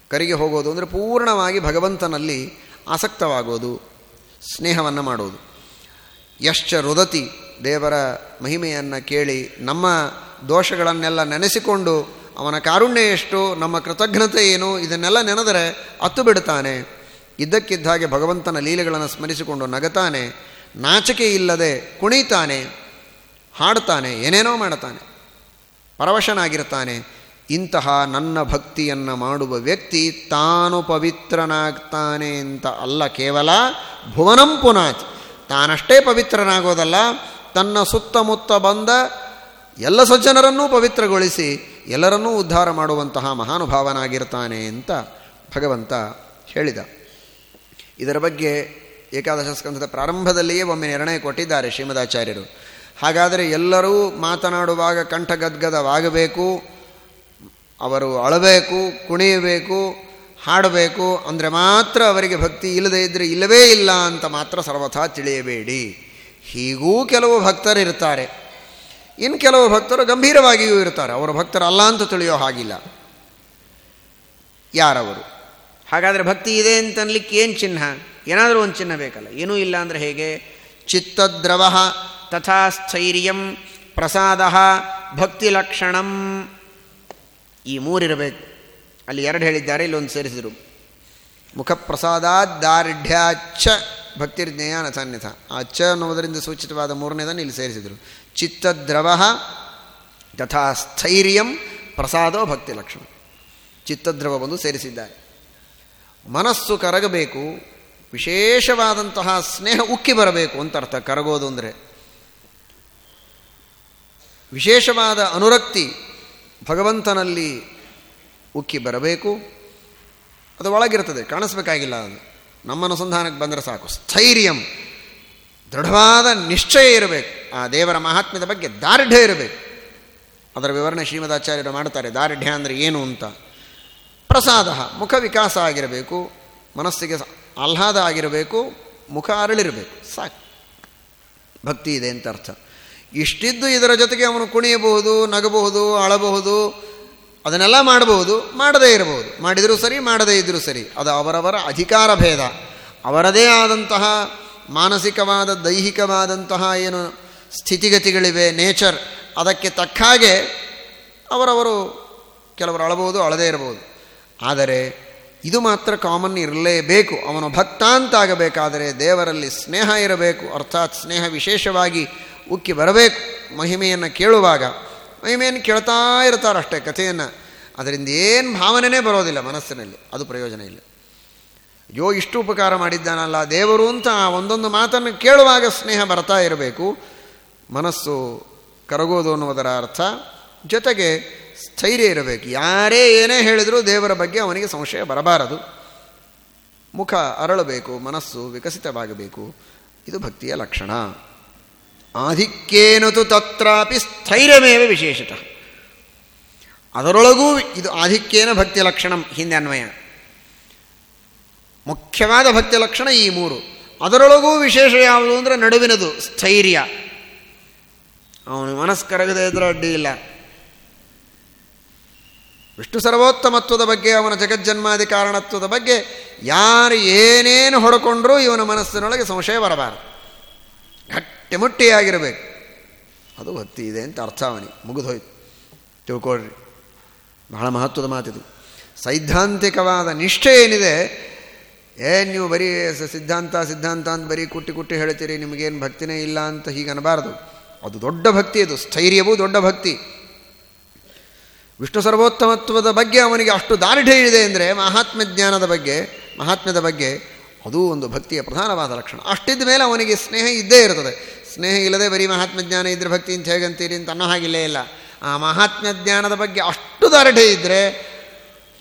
ಕರಿಗೆ ಹೋಗೋದು ಅಂದರೆ ಪೂರ್ಣವಾಗಿ ಭಗವಂತನಲ್ಲಿ ಆಸಕ್ತವಾಗೋದು. ಸ್ನೇಹವನ್ನು ಮಾಡೋದು. ಯಶ್ಚ ರುದತಿ, ದೇವರ ಮಹಿಮೆಯನ್ನು ಕೇಳಿ ನಮ್ಮ ದೋಷಗಳನ್ನೆಲ್ಲ ನೆನೆಸಿಕೊಂಡು ಅವನ ಕಾರುಣ್ಯ ಎಷ್ಟು, ನಮ್ಮ ಕೃತಜ್ಞತೆ ಏನು, ಇದನ್ನೆಲ್ಲ ನೆನೆದರೆ ಅತ್ತು ಬಿಡ್ತಾನೆ ಇದ್ದಕ್ಕಿದ್ದ ಹಾಗೆ ಭಗವಂತನ ಲೀಲೆಗಳನ್ನು ಸ್ಮರಿಸಿಕೊಂಡು ನಗತಾನೆ, ನಾಚಿಕೆ ಇಲ್ಲದೆ ಕುಣಿತಾನೆ ಹಾಡ್ತಾನೆ ಏನೇನೋ ಮಾಡ್ತಾನೆ ಪರವಶನಾಗಿರ್ತಾನೆ. ಇಂತಹ ನನ್ನ ಭಕ್ತಿಯನ್ನು ಮಾಡುವ ವ್ಯಕ್ತಿ ತಾನು ಪವಿತ್ರನಾಗ್ತಾನೆ ಅಂತ ಅಲ್ಲ ಕೇವಲ ಭುವನಂ ಪುನಾಚ್. ತಾನಷ್ಟೇ ಪವಿತ್ರನಾಗೋದಲ್ಲ, ತನ್ನ ಸುತ್ತಮುತ್ತ ಬಂದ ಎಲ್ಲ ಸಜ್ಜನರನ್ನೂ ಪವಿತ್ರಗೊಳಿಸಿ ಎಲ್ಲರನ್ನೂ ಉದ್ಧಾರ ಮಾಡುವಂತಹ ಮಹಾನುಭಾವನಾಗಿರ್ತಾನೆ ಅಂತ ಭಗವಂತ ಹೇಳಿದ. ಇದರ ಬಗ್ಗೆ ಏಕಾದಶ ಸ್ಕಂಧದ ಪ್ರಾರಂಭದಲ್ಲಿಯೇ ಒಮ್ಮೆ ನಿರ್ಣಯ ಕೊಟ್ಟಿದ್ದಾರೆ ಶ್ರೀಮದಾಚಾರ್ಯರು. ಹಾಗಾದರೆ ಎಲ್ಲರೂ ಮಾತನಾಡುವಾಗ ಕಂಠಗದ್ಗದವಾಗಬೇಕು ಅವರು ಅಳಬೇಕು, ಕುಣಿಯಬೇಕು, ಹಾಡಬೇಕು ಅಂದರೆ ಮಾತ್ರ ಅವರಿಗೆ ಭಕ್ತಿ ಇಲ್ಲದೇ ಇದ್ದರೆ ಇಲ್ಲವೇ ಇಲ್ಲ ಅಂತ ಮಾತ್ರ ಸರ್ವಥಾ ತಿಳಿಯಬೇಡಿ. ಹೀಗೂ ಕೆಲವು ಭಕ್ತರು ಇರ್ತಾರೆ. ಇನ್ನು ಕೆಲವು ಭಕ್ತರು ಗಂಭೀರವಾಗಿಯೂ ಇರ್ತಾರೆ. ಅವರು ಭಕ್ತರಲ್ಲ ಅಂತ ತಿಳಿಯೋ ಹಾಗಿಲ್ಲ. ಯಾರವರು? ಹಾಗಾದರೆ ಭಕ್ತಿ ಇದೆ ಅಂತನ್ಲಿಕ್ಕೆ ಏನು ಚಿಹ್ನ ಏನಾದರೂ ಒಂದು ಚಿಹ್ನ ಬೇಕಲ್ಲ. ಏನೂ ಇಲ್ಲ ಅಂದರೆ ಹೇಗೆ? ಚಿತ್ತದ್ರವ ತಥಾ ಸ್ಥೈರ್ಯಂ ಪ್ರಸಾದ ಭಕ್ತಿ ಲಕ್ಷಣಂ ಈ ಮೂರಿರಬೇಕು. ಅಲ್ಲಿ ಎರಡು ಹೇಳಿದ್ದಾರೆ, ಇಲ್ಲೊಂದು ಸೇರಿಸಿದರು. ಮುಖಪ್ರಸಾದಾತ್ ದಾರ್ಢ್ಯಾಚ ಭಕ್ತಿರ್ಜ್ಞೇಯ ನಥಾನ್ಯಥ ಆ ಚ ಅನ್ನುವುದರಿಂದ ಸೂಚಿತವಾದ ಮೂರನೇದನ್ನು ಇಲ್ಲಿ ಸೇರಿಸಿದರು. ಚಿತ್ತದ್ರವ ತಥಾ ಸ್ಥೈರ್ಯಂ ಪ್ರಸಾದೋ ಭಕ್ತಿ ಲಕ್ಷಣ. ಚಿತ್ತದ್ರವ ಬಂದು ಸೇರಿಸಿದ್ದಾರೆ. ಮನಸ್ಸು ಕರಗಬೇಕು, ವಿಶೇಷವಾದಂತಹ ಸ್ನೇಹ ಉಕ್ಕಿ ಬರಬೇಕು ಅಂತ ಅರ್ಥ. ಕರಗೋದು ಅಂದರೆ ವಿಶೇಷವಾದ ಅನುರಕ್ತಿ ಭಗವಂತನಲ್ಲಿ ಉಕ್ಕಿ ಬರಬೇಕು, ಅದು ಒಳಗಿರ್ತದೆ, ಕಾಣಿಸ್ಬೇಕಾಗಿಲ್ಲ ಅದು. ನಮ್ಮ ಅನುಸಂಧಾನಕ್ಕೆ ಬಂದರೆ ಸಾಕು. ಸ್ಥೈರ್ಯಂ, ದೃಢವಾದ ನಿಶ್ಚಯ ಇರಬೇಕು. ಆ ದೇವರ ಮಹಾತ್ಮ್ಯದ ಬಗ್ಗೆ ದಾರ್ಢ್ಯ ಇರಬೇಕು. ಅದರ ವಿವರಣೆ ಶ್ರೀಮದಾಚಾರ್ಯರು ಮಾಡ್ತಾರೆ ದಾರ್ಢ್ಯ ಅಂದರೆ ಏನು ಅಂತ. ಪ್ರಸಾದ, ಮುಖ ವಿಕಾಸ ಆಗಿರಬೇಕು, ಮನಸ್ಸಿಗೆ ಆಹ್ಲಾದ ಆಗಿರಬೇಕು, ಮುಖ ಅರಳಿರಬೇಕು. ಸಾಕು. ಭಕ್ತಿ ಇದೆ ಅಂತ ಅರ್ಥ. ಇಷ್ಟಿದ್ದು ಇದರ ಜೊತೆಗೆ ಅವನು ಕುಣಿಯಬಹುದು, ನಗಬಹುದು, ಅಳಬಹುದು, ಅದನ್ನೆಲ್ಲ ಮಾಡಬಹುದು, ಮಾಡದೇ ಇರಬಹುದು. ಮಾಡಿದರೂ ಸರಿ, ಮಾಡದೇ ಇದ್ದರೂ ಸರಿ. ಅದು ಅವರವರ ಅಧಿಕಾರ ಭೇದ. ಅವರದೇ ಆದಂತಹ ಮಾನಸಿಕವಾದ, ದೈಹಿಕವಾದಂತಹ ಏನು ಸ್ಥಿತಿಗತಿಗಳಿವೆ, ನೇಚರ್, ಅದಕ್ಕೆ ತಕ್ಕ ಹಾಗೆ ಅವರವರು ಕೆಲವರು ಅಳಬಹುದು, ಅಳದೇ ಇರಬಹುದು. ಆದರೆ ಇದು ಮಾತ್ರ ಕಾಮನ್ ಇರಲೇಬೇಕು. ಅವನು ಭಕ್ತ ಅಂತಾಗಬೇಕಾದರೆ ದೇವರಲ್ಲಿ ಸ್ನೇಹ ಇರಬೇಕು. ಅರ್ಥಾತ್ ಸ್ನೇಹ ವಿಶೇಷವಾಗಿ ಉಕ್ಕಿ ಬರಬೇಕು. ಮಹಿಮೆಯನ್ನು ಕೇಳುವಾಗ ಮಹಿಮೆಯನ್ನು ಕೇಳ್ತಾ ಇರ್ತಾರಷ್ಟೇ ಕಥೆಯನ್ನು. ಅದರಿಂದ ಏನು ಭಾವನೆಯೇ ಬರೋದಿಲ್ಲ ಮನಸ್ಸಿನಲ್ಲಿ. ಅದು ಪ್ರಯೋಜನ ಇಲ್ಲ. ಅಯ್ಯೋ, ಇಷ್ಟು ಉಪಕಾರ ಮಾಡಿದ್ದಾನಲ್ಲ, ದೇವರು ಅಂತ ಆ ಒಂದೊಂದು ಮಾತನ್ನು ಕೇಳುವಾಗ ಸ್ನೇಹ ಬರ್ತಾ ಇರಬೇಕು. ಮನಸ್ಸು ಕರಗೋದು ಅನ್ನುವುದರ ಅರ್ಥ. ಜೊತೆಗೆ ಸ್ಥೈರ್ಯ ಇರಬೇಕು. ಯಾರೇ ಏನೇ ಹೇಳಿದರೂ ದೇವರ ಬಗ್ಗೆ ಅವನಿಗೆ ಸಂಶಯ ಬರಬಾರದು. ಮುಖ ಅರಳಬೇಕು, ಮನಸ್ಸು ವಿಕಸಿತವಾಗಬೇಕು. ಇದು ಭಕ್ತಿಯ ಲಕ್ಷಣ. ಆಧಿಕ್ಯೇನತು ತತ್ರಾಪಿ ಸ್ಥೈರ್ಯಮೇವ ವಿಶೇಷತಃ. ಅದರೊಳಗೂ ಇದು ಆಧಿಕ್ಯೇನ ಭಕ್ತಿ ಲಕ್ಷಣ ಹಿಂದೆ ಅನ್ವಯ ಮುಖ್ಯವಾದ ಭಕ್ತಿ ಲಕ್ಷಣ ಈ ಮೂರು. ಅದರೊಳಗೂ ವಿಶೇಷ ಯಾವುದು ಅಂದರೆ ನಡುವಿನದು, ಸ್ಥೈರ್ಯ. ಅವನು ಮನಸ್ಸು ಕರಗದೆ ಇದ್ರೆ ಅಡ್ಡಿ ಇಲ್ಲ. ವಿಷ್ಣು ಸರ್ವೋತ್ತಮತ್ವದ ಬಗ್ಗೆ, ಅವನ ಜಗಜ್ಜನ್ಮಾದಿ ಕಾರಣತ್ವದ ಬಗ್ಗೆ ಯಾರು ಏನೇನು ಹೊಡ್ಕೊಂಡ್ರೂ ಇವನ ಮನಸ್ಸಿನೊಳಗೆ ಸಂಶಯ ಬರಬಾರದು. ಗಟ್ಟಿಮುಟ್ಟಿಯಾಗಿರಬೇಕು ಅದು ಭಕ್ತಿ ಇದೆ ಅಂತ ಅರ್ಥ ಅವನಿ ಮುಗಿದೋಯ್ತು ತಿಳ್ಕೊಳ್ರಿ. ಬಹಳ ಮಹತ್ವದ ಮಾತಿದು. ಸೈದ್ಧಾಂತಿಕವಾದ ನಿಷ್ಠೆ ಏನಿದೆ? ಏನು ನೀವು ಬರೀ ಸಿದ್ಧಾಂತ ಸಿದ್ಧಾಂತ ಅಂತ ಬರೀ ಕುಟ್ಟಿ ಕುಟ್ಟಿ ಹೇಳ್ತೀರಿ, ನಿಮಗೇನು ಭಕ್ತಿನೇ ಇಲ್ಲ ಅಂತ ಹೀಗೆ ಅನ್ನಬಾರದು ಅದು ದೊಡ್ಡ ಭಕ್ತಿ ಅದು. ಸ್ಥೈರ್ಯವೂ ದೊಡ್ಡ ಭಕ್ತಿ. ವಿಷ್ಣು ಸರ್ವೋತ್ತಮತ್ವದ ಬಗ್ಗೆ ಅವನಿಗೆ ಅಷ್ಟು ದಾರ್ಢ್ಯ ಇದೆ ಅಂದರೆ ಮಹಾತ್ಮ ಜ್ಞಾನದ ಬಗ್ಗೆ, ಮಹಾತ್ಮ್ಯದ ಬಗ್ಗೆ, ಅದೂ ಒಂದು ಭಕ್ತಿಯ ಪ್ರಧಾನವಾದ ಲಕ್ಷಣ. ಅಷ್ಟಿದ್ದ ಮೇಲೆ ಅವನಿಗೆ ಸ್ನೇಹ ಇದ್ದೇ ಇರ್ತದೆ. ಸ್ನೇಹ ಇಲ್ಲದೆ ಬರೀ ಮಹಾತ್ಮ ಜ್ಞಾನ ಇದ್ರೆ ಭಕ್ತಿ ಅಂತ ಹೇಗಂತೀರಿ ಅಂತ ಅನ್ನೋ ಹಾಗಿಲ್ಲೇ ಇಲ್ಲ. ಆ ಮಹಾತ್ಮ ಜ್ಞಾನದ ಬಗ್ಗೆ ಅಷ್ಟು ದಾರಢೆ ಇದ್ದರೆ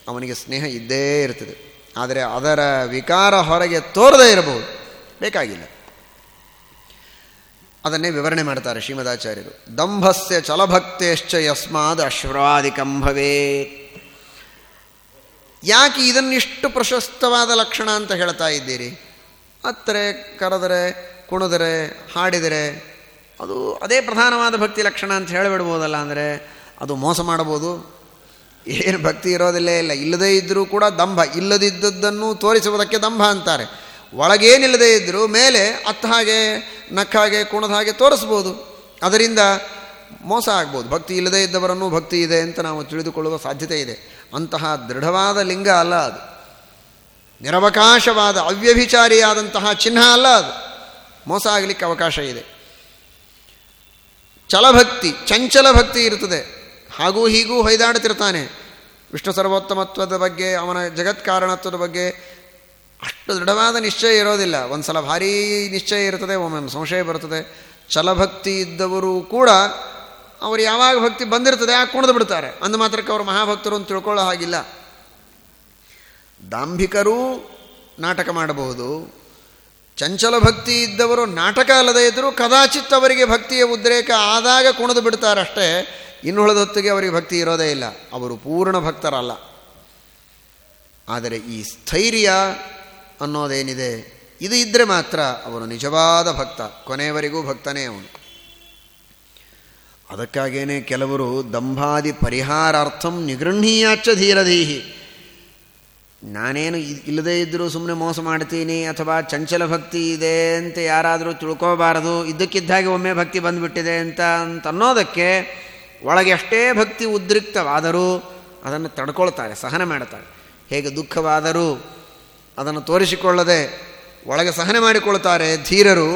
ಅವನಿಗೆ ಸ್ನೇಹ ಇದ್ದೇ ಇರ್ತದೆ. ಆದರೆ ಅದರ ವಿಕಾರ ಹೊರಗೆ ತೋರದೇ ಇರಬಹುದು. ಬೇಕಾಗಿಲ್ಲ. ಅದನ್ನೇ ವಿವರಣೆ ಮಾಡ್ತಾರೆ ಶ್ರೀಮದಾಚಾರ್ಯರು. ದಂಭಸ್ಯ ಚಲಭಕ್ತೇಶ್ಚ ಯಸ್ಮಾದ್ ಅಶ್ವರಾದಿಕಂಭವೇ ಯಾಕೆ ಇದನ್ನಿಷ್ಟು ಪ್ರಶಸ್ತವಾದ ಲಕ್ಷಣ ಅಂತ ಹೇಳ್ತಾ ಇದ್ದೀರಿ? ಅತ್ತರೆ ಕರೆದರೆ ಕುಣಿದರೆ, ಹಾಡಿದರೆ, ಅದು ಅದೇ ಪ್ರಧಾನವಾದ ಭಕ್ತಿ ಲಕ್ಷಣ ಅಂತ ಹೇಳಿಬಿಡ್ಬೋದಲ್ಲ ಅಂದರೆ ಅದು ಮೋಸ ಮಾಡ್ಬೋದು ಏನು ಭಕ್ತಿ ಇರೋದಿಲ್ಲೇ ಇಲ್ಲ. ಇಲ್ಲದೇ ಇದ್ದರೂ ಕೂಡ ದಂಭ. ಇಲ್ಲದಿದ್ದದ್ದನ್ನು ತೋರಿಸುವುದಕ್ಕೆ ದಂಭ ಅಂತಾರೆ. ಒಳಗೇನಿಲ್ಲದೇ ಇದ್ದರೂ ಮೇಲೆ ಅತ್ತ ಹಾಗೆ, ನಕ್ಕ ಹಾಗೆ, ಕುಣದ ಹಾಗೆ ತೋರಿಸ್ಬೋದು. ಅದರಿಂದ ಮೋಸ ಆಗ್ಬೋದು. ಭಕ್ತಿ ಇಲ್ಲದೇ ಇದ್ದವರನ್ನು ಭಕ್ತಿ ಇದೆ ಅಂತ ನಾವು ತಿಳಿದುಕೊಳ್ಳುವ ಸಾಧ್ಯತೆ ಇದೆ. ಅಂತಹ ದೃಢವಾದ ಲಿಂಗ ಅಲ್ಲ ಅದು. ನಿರವಕಾಶವಾದ, ಅವ್ಯಭಿಚಾರಿಯಾದಂತಹ ಚಿಹ್ನ ಅಲ್ಲ ಅದು. ಮೋಸ ಆಗಲಿಕ್ಕೆ ಅವಕಾಶ ಇದೆ. ಚಲಭಕ್ತಿ, ಚಂಚಲ ಭಕ್ತಿ ಇರುತ್ತದೆ. ಹಾಗೂ ಹೀಗೂ ಹೊಯ್ದಾಡ್ತಿರ್ತಾನೆ ವಿಷ್ಣು ಸರ್ವೋತ್ತಮತ್ವದ ಬಗ್ಗೆ, ಅವನ ಜಗತ್ಕಾರಣತ್ವದ ಬಗ್ಗೆ ಅಷ್ಟು ದೃಢವಾದ ನಿಶ್ಚಯ ಇರೋದಿಲ್ಲ. ಒಂದು ಸಲ ಭಾರೀ ನಿಶ್ಚಯ ಇರ್ತದೆ ಒಮ್ಮೊಮ್ಮೆ ಸಂಶಯ ಬರ್ತದೆ ಚಲಭಕ್ತಿ ಇದ್ದವರು ಕೂಡ ಅವರು ಯಾವಾಗ ಭಕ್ತಿ ಬಂದಿರ್ತದೆ ಆ ಕುಣಿದು ಬಿಡ್ತಾರೆ. ಅಂದ ಮಾತ್ರಕ್ಕೆ ಅವರು ಮಹಾಭಕ್ತರು ಅಂತ ತಿಳ್ಕೊಳ್ಳೋ ಹಾಗಿಲ್ಲ. ದಾಂಭಿಕರೂ ನಾಟಕ ಮಾಡಬಹುದು. ಚಂಚಲ ಭಕ್ತಿ ಇದ್ದವರು ನಾಟಕ ಅಲ್ಲದೆ ಇದ್ದರೂ ಕದಾಚಿತ್ ಅವರಿಗೆ ಭಕ್ತಿಯ ಉದ್ರೇಕ ಆದಾಗ ಕುಣಿದು ಬಿಡ್ತಾರಷ್ಟೇ. ಇನ್ನುಳಿದ ಹೊತ್ತಿಗೆ ಅವರಿಗೆ ಭಕ್ತಿ ಇರೋದೇ ಇಲ್ಲ. ಅವರು ಪೂರ್ಣ ಭಕ್ತರಲ್ಲ. ಆದರೆ ಈ ಸ್ಥೈರ್ಯ ಅನ್ನೋದೇನಿದೆ? ಇದು ಇದ್ದರೆ ಮಾತ್ರ ಅವನು ನಿಜವಾದ ಭಕ್ತ. ಕೊನೆಯವರೆಗೂ ಭಕ್ತನೇ ಅವನು. ಅದಕ್ಕಾಗೇನೆ ಕೆಲವರು ದಂಭಾದಿ ಪರಿಹಾರಾರ್ಥಂ ನಿಗೃಹೀಯಾಚ ಧೀರಧೀಹಿ ನಾನೇನು ಇಲ್ಲದೇ ಇದ್ದರೂ ಸುಮ್ಮನೆ ಮೋಸ ಮಾಡ್ತೀನಿ ಅಥವಾ ಚಂಚಲ ಭಕ್ತಿ ಇದೆ ಅಂತ ಯಾರಾದರೂ ತಿಳ್ಕೋಬಾರದು, ಇದ್ದಕ್ಕಿದ್ದಾಗೆ ಒಮ್ಮೆ ಭಕ್ತಿ ಬಂದುಬಿಟ್ಟಿದೆ ಅಂತ ಅಂತ ಅನ್ನೋದಕ್ಕೆ ಒಳಗೆ ಅಷ್ಟೇ ಭಕ್ತಿ ಉದ್ರಿಕ್ತವಾದರೂ ಅದನ್ನು ತಡ್ಕೊಳ್ತಾರೆ, ಸಹನೆ ಮಾಡ್ತಾರೆ. ಹೇಗೆ ದುಃಖವಾದರೂ ಅದನ್ನು ತೋರಿಸಿಕೊಳ್ಳದೆ ಒಳಗೆ ಸಹನೆ ಮಾಡಿಕೊಳ್ತಾರೆ ಧೀರರು,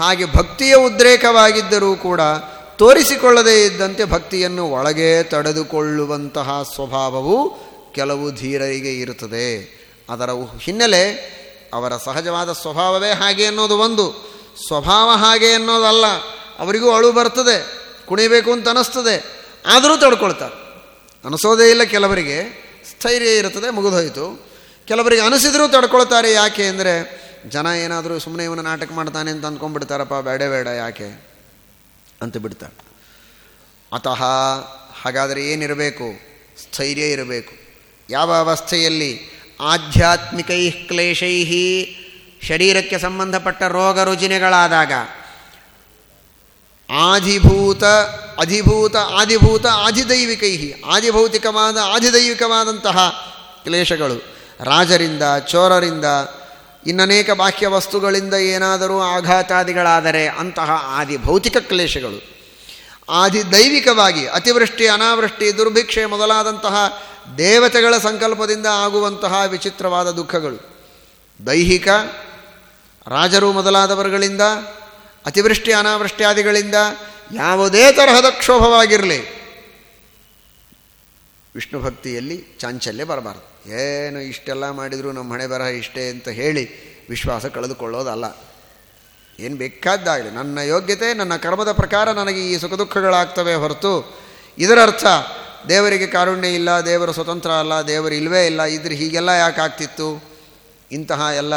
ಹಾಗೆ ಭಕ್ತಿಯ ಉದ್ರೇಕವಾಗಿದ್ದರೂ ಕೂಡ ತೋರಿಸಿಕೊಳ್ಳದೇ ಇದ್ದಂತೆ ಭಕ್ತಿಯನ್ನು ಒಳಗೆ ತಡೆದುಕೊಳ್ಳುವಂತಹ ಸ್ವಭಾವವು ಕೆಲವು ಧೀರರಿಗೆ ಇರುತ್ತದೆ. ಅದರ ಹಿನ್ನೆಲೆ ಅವರ ಸಹಜವಾದ ಸ್ವಭಾವವೇ ಹಾಗೆ ಅನ್ನೋದು ಒಂದು. ಸ್ವಭಾವ ಹಾಗೆ ಅನ್ನೋದಲ್ಲ. ಅವರಿಗೂ ಅಳು ಬರ್ತದೆ, ಕುಣಿಬೇಕು ಅಂತ ಅನ್ನಿಸ್ತದೆ ಆದರೂ ತಡ್ಕೊಳ್ತಾರೆ. ಅನಿಸೋದೇ ಇಲ್ಲ ಕೆಲವರಿಗೆ. ಸ್ಥೈರ್ಯ ಇರುತ್ತದೆ, ಮುಗಿದೋಯಿತು. ಕೆಲವರಿಗೆ ಅನಿಸಿದರೂ ತಡ್ಕೊಳ್ತಾರೆ ಯಾಕೆ ಅಂದರೆ, ಜನ ಏನಾದರೂ ಸುಮ್ಮನೆ ಇವನು ನಾಟಕ ಮಾಡ್ತಾನೆ ಅಂತ ಅಂದ್ಕೊಂಡ್ಬಿಡ್ತಾರಪ್ಪ ಬೇಡ ಬೇಡ, ಯಾಕೆ? ಅಂತ ಬಿಡ್ತಾರೆ. ಅತಃ ಹಾಗಾದರೆ ಏನಿರಬೇಕು? ಸ್ಥೈರ್ಯ ಇರಬೇಕು. ಯಾವ ಅವಸ್ಥೆಯಲ್ಲಿ ಆಧ್ಯಾತ್ಮಿಕೈ ಕ್ಲೇಶೈ ಶರೀರಕ್ಕೆ ಸಂಬಂಧಪಟ್ಟ ರೋಗ ರುಜಿನಗಳಾದಾಗ ಆಧಿಭೂತ, ಅಧಿಭೂತ ಆದಿಭೂತ ಆದಿದೈವಿಕೈ ಆದಿಭೌತಿಕವಾದ ಆದಿದೈವಿಕವಾದಂತಹ ಕ್ಲೇಶಗಳು. ರಾಜರಿಂದ, ಚೋರರಿಂದ, ಇನ್ನನೇಕ ಬಾಹ್ಯ ವಸ್ತುಗಳಿಂದ ಏನಾದರೂ ಆಘಾತಾದಿಗಳಾದರೆ ಅಂತಹ ಆದಿ ಭೌತಿಕ ಕ್ಲೇಶಗಳು. ಆದಿ ದೈವಿಕವಾಗಿ, ಅತಿವೃಷ್ಟಿ, ಅನಾವೃಷ್ಟಿ, ದುರ್ಭಿಕ್ಷೆ ಮೊದಲಾದಂತಹ ದೇವತೆಗಳ ಸಂಕಲ್ಪದಿಂದ ಆಗುವಂತಹ ವಿಚಿತ್ರವಾದ ದುಃಖಗಳು. ದೈಹಿಕ, ರಾಜರು ಮೊದಲಾದವರುಗಳಿಂದ, ಅತಿವೃಷ್ಟಿ, ಅನಾವೃಷ್ಟ್ಯಾದಿಗಳಿಂದ ಯಾವುದೇ ತರಹದ ಕ್ಷೋಭವಾಗಿರಲಿ. ವಿಷ್ಣು ಭಕ್ತಿಯಲ್ಲಿ ಚಾಂಚಲ್ಯ ಬರಬಾರ್ದು. ಏನು ಇಷ್ಟೆಲ್ಲ ಮಾಡಿದರೂ ನಮ್ಮ ಹಣೆ ಬರಹ ಇಷ್ಟೇ ಅಂತ ಹೇಳಿ ವಿಶ್ವಾಸ ಕಳೆದುಕೊಳ್ಳೋದಲ್ಲ. ಏನು ಬೇಕಾದ್ದಾಗಲಿ. ನನ್ನ ಯೋಗ್ಯತೆ, ನನ್ನ ಕರ್ಮದ ಪ್ರಕಾರ ನನಗೆ ಈ ಸುಖ ದುಃಖಗಳಾಗ್ತವೆ ಹೊರತು ಇದರರ್ಥ ದೇವರಿಗೆ ಕಾರುಣ್ಯ ಇಲ್ಲ, ದೇವರು ಸ್ವತಂತ್ರ ಅಲ್ಲ, ದೇವರು ಇಲ್ಲವೇ ಇಲ್ಲ, ಇದ್ರೆ ಹೀಗೆಲ್ಲ ಯಾಕೆ ಆಗ್ತಿತ್ತು? ಇಂತಹ ಎಲ್ಲ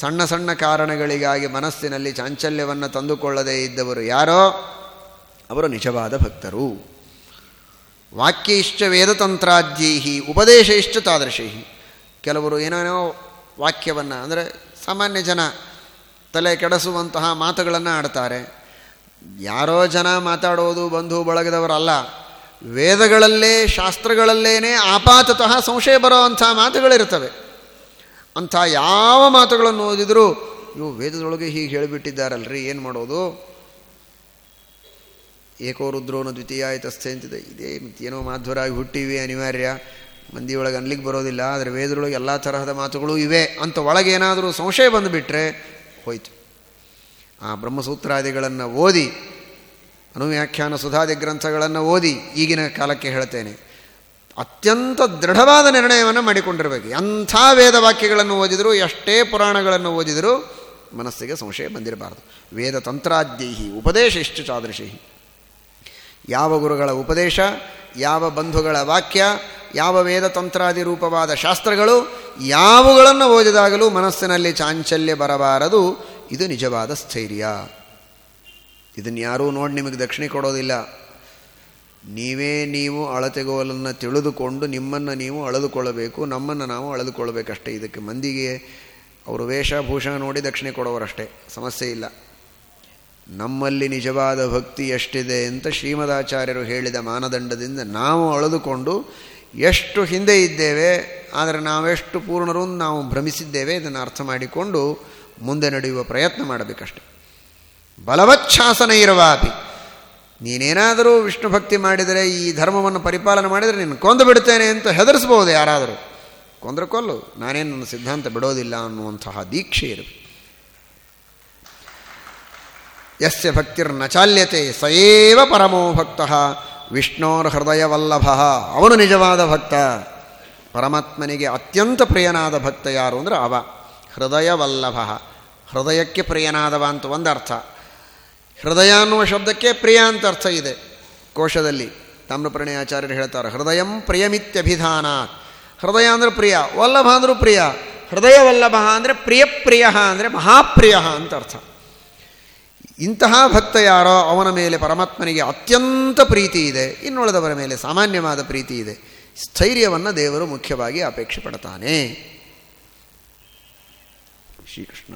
ಸಣ್ಣ ಸಣ್ಣ ಕಾರಣಗಳಿಗಾಗಿ ಮನಸ್ಸಿನಲ್ಲಿ ಚಾಂಚಲ್ಯವನ್ನು ತಂದುಕೊಳ್ಳದೇ ಇದ್ದವರು ಯಾರೋ? ಅವರು ನಿಜವಾದ ಭಕ್ತರು. ವಾಕ್ಯ ಇಷ್ಟ ವೇದತಂತ್ರಾದ್ಯೈಹಿ ಉಪದೇಶ ಇಷ್ಟ ತಾದೃಶೈಹಿ. ಕೆಲವರು ಏನೇನೋ ವಾಕ್ಯವನ್ನು, ಅಂದರೆ ಸಾಮಾನ್ಯ ಜನ ತಲೆ ಕೆಡಿಸುವಂತಹ ಮಾತುಗಳನ್ನು ಆಡ್ತಾರೆ. ಯಾರೋ ಜನ ಮಾತಾಡೋದು ಬಂಧು ಬಳಗದವರಲ್ಲ, ವೇದಗಳಲ್ಲೇ, ಶಾಸ್ತ್ರಗಳಲ್ಲೇನೆ ಆಪಾತತಃ ಸಂಶಯ ಬರೋ ಅಂಥ ಮಾತುಗಳಿರ್ತವೆ ಅಂಥ ಯಾವ ಮಾತುಗಳನ್ನು ಓದಿದರೂ, ಇವು ವೇದದೊಳಗೆ ಹೀಗೆ ಹೇಳಿಬಿಟ್ಟಿದ್ದಾರಲ್ರಿ, ಏನು ಮಾಡೋದು? ಏಕೋ ರುದ್ರೋನ ದ್ವಿತೀಯ ಆಯ್ತಸ್ಥೆ ಅಂತಿದೆ. ಇದೇ ಏನೋ ಮಾಧ್ವರಾಗಿ ಹುಟ್ಟಿವಿ, ಅನಿವಾರ್ಯ. ಮಂದಿಯೊಳಗೆ ಅನ್ಲಿಕ್ಕೆ ಬರೋದಿಲ್ಲ, ಆದರೆ ವೇದದೊಳಗೆ ಎಲ್ಲ ತರಹದ ಮಾತುಗಳು ಇವೆ ಅಂತ ಒಳಗೆ ಏನಾದರೂ ಸಂಶಯ ಬಂದುಬಿಟ್ರೆ ಹೋಯ್ತು. ಆ ಬ್ರಹ್ಮಸೂತ್ರಾದಿಗಳನ್ನು ಓದಿ, ಅನುವ್ಯಾಖ್ಯಾನ ಸುಧಾದಿ ಗ್ರಂಥಗಳನ್ನು ಓದಿ ಈಗಿನ ಕಾಲಕ್ಕೆ ಹೇಳ್ತೇನೆ. ಅತ್ಯಂತ ದೃಢವಾದ ನಿರ್ಣಯವನ್ನು ಮಾಡಿಕೊಂಡಿರಬೇಕು. ಎಂಥ ವೇದವಾಕ್ಯಗಳನ್ನು ಓದಿದರೂ, ಎಷ್ಟೇ ಪುರಾಣಗಳನ್ನು ಓದಿದರೂ ಮನಸ್ಸಿಗೆ ಸಂಶಯ ಬಂದಿರಬಾರ್ದು. ವೇದ ತಂತ್ರಾದ್ಯೈಹಿ ಉಪದೇಶ ಇಷ್ಟು ಚಾದೃಶಿ ಯಾವ ಗುರುಗಳ ಉಪದೇಶ? ಯಾವ ಬಂಧುಗಳ ವಾಕ್ಯ, ಯಾವ ವೇದ ತಂತ್ರಾದಿ ರೂಪವಾದ ಶಾಸ್ತ್ರಗಳು, ಯಾವುಗಳನ್ನು ಓದಿದಾಗಲೂ ಮನಸ್ಸಿನಲ್ಲಿ ಚಾಂಚಲ್ಯ ಬರಬಾರದು, ಇದು ನಿಜವಾದ ಸ್ಥೈರ್ಯ. ಇದನ್ನು ಯಾರೂ ನೋಡಿ ನಿಮಗೆ ದಕ್ಷಿಣೆ ಕೊಡೋದಿಲ್ಲ. ನೀವೇ ನೀವು ಅಳತೆಗೋಲನ್ನು ತಿಳಿದುಕೊಂಡು ನಿಮ್ಮನ್ನು ನೀವು ಅಳೆದುಕೊಳ್ಳಬೇಕು, ನಮ್ಮನ್ನು ನಾವು ಅಳೆದುಕೊಳ್ಳಬೇಕಷ್ಟೇ. ಇದಕ್ಕೆ ಮಂದಿಗೆ ಅವರು ವೇಷಭೂಷಣ ನೋಡಿ ದಕ್ಷಿಣೆ ಕೊಡೋರಷ್ಟೇ. ಸಮಸ್ಯೆ ಇಲ್ಲ. ನಮ್ಮಲ್ಲಿ ನಿಜವಾದ ಭಕ್ತಿ ಎಷ್ಟಿದೆ ಅಂತ ಶ್ರೀಮದಾಚಾರ್ಯರು ಹೇಳಿದ ಮಾನದಂಡದಿಂದ ನಾವು ಅಳೆದುಕೊಂಡು ಎಷ್ಟು ಹಿಂದೆ ಇದ್ದೇವೆ, ಆದರೆ ನಾವೆಷ್ಟು ಪೂರ್ಣರು ನಾವು ಭ್ರಮಿಸಿದ್ದೇವೆ, ಇದನ್ನು ಅರ್ಥ ಮಾಡಿಕೊಂಡು ಮುಂದೆ ನಡೆಯುವ ಪ್ರಯತ್ನ ಮಾಡಬೇಕಷ್ಟೆ. ಬಲವಚ್ಛಾಸನ ಇರುವಾಪಿ. ನೀನೇನಾದರೂ ವಿಷ್ಣು ಭಕ್ತಿ ಮಾಡಿದರೆ, ಈ ಧರ್ಮವನ್ನು ಪರಿಪಾಲನೆ ಮಾಡಿದರೆ ನೀನು ಕೊಂದು ಬಿಡ್ತೇನೆ ಅಂತ ಹೆದರಿಸ್ಬೋದು ಯಾರಾದರೂ. ಕೊಂದ್ರೆ ಕೊಲ್ಲು. ನಾನೇನು ನನ್ನ ಸಿದ್ಧಾಂತ ಬಿಡೋದಿಲ್ಲ ಅನ್ನುವಂತಹ ದೀಕ್ಷೆ ಇರಬೇಕು. ಯಸ್ಯ ಭಕ್ತಿರ್ನ ಚಾಲ್ಯತೆ ಸಯೇವ ಪರಮೋ ಭಕ್ತ. ವಿಷ್ಣೋರ್ ಹೃದಯವಲ್ಲಭ. ಅವನು ನಿಜವಾದ ಭಕ್ತ. ಪರಮಾತ್ಮನಿಗೆ ಅತ್ಯಂತ ಪ್ರಿಯನಾದ ಭಕ್ತ ಯಾರು ಅಂದರೆ ಅವ. ಹೃದಯವಲ್ಲಭ. ಹೃದಯಕ್ಕೆ ಪ್ರಿಯನಾದವ ಅಂತ ಒಂದು ಅರ್ಥ. ಹೃದಯ ಅನ್ನುವ ಶಬ್ದಕ್ಕೆ ಪ್ರಿಯ ಅಂತ ಅರ್ಥ ಇದೆ. ಕೋಶದಲ್ಲಿ ಆಚಾರ್ಯರು ಹೇಳ್ತಾರೆ, ಹೃದಯಂ ಪ್ರಿಯಮಿತ್ಯಭಿಧಾನ ಹೃದಯ ಅಂದರೆ ಪ್ರಿಯ, ವಲ್ಲಭ ಅಂದರೂ ಪ್ರಿಯ. ಹೃದಯ ವಲ್ಲಭ ಅಂದರೆ ಪ್ರಿಯ ಪ್ರಿಯ ಅಂದರೆ ಮಹಾಪ್ರಿಯ ಅಂತ ಅರ್ಥ. ಇಂತಹ ಭಕ್ತ ಯಾರೋ ಅವನ ಮೇಲೆ ಪರಮಾತ್ಮನಿಗೆ ಅತ್ಯಂತ ಪ್ರೀತಿ ಇದೆ, ಇನ್ನುಳಿದವರ ಮೇಲೆ ಸಾಮಾನ್ಯವಾದ ಪ್ರೀತಿ ಇದೆ, ಸ್ಥೈರ್ಯವನ್ನು ದೇವರು ಮುಖ್ಯವಾಗಿ ಅಪೇಕ್ಷೆ ಪಡ್ತಾನೆ. ಶ್ರೀಕೃಷ್ಣ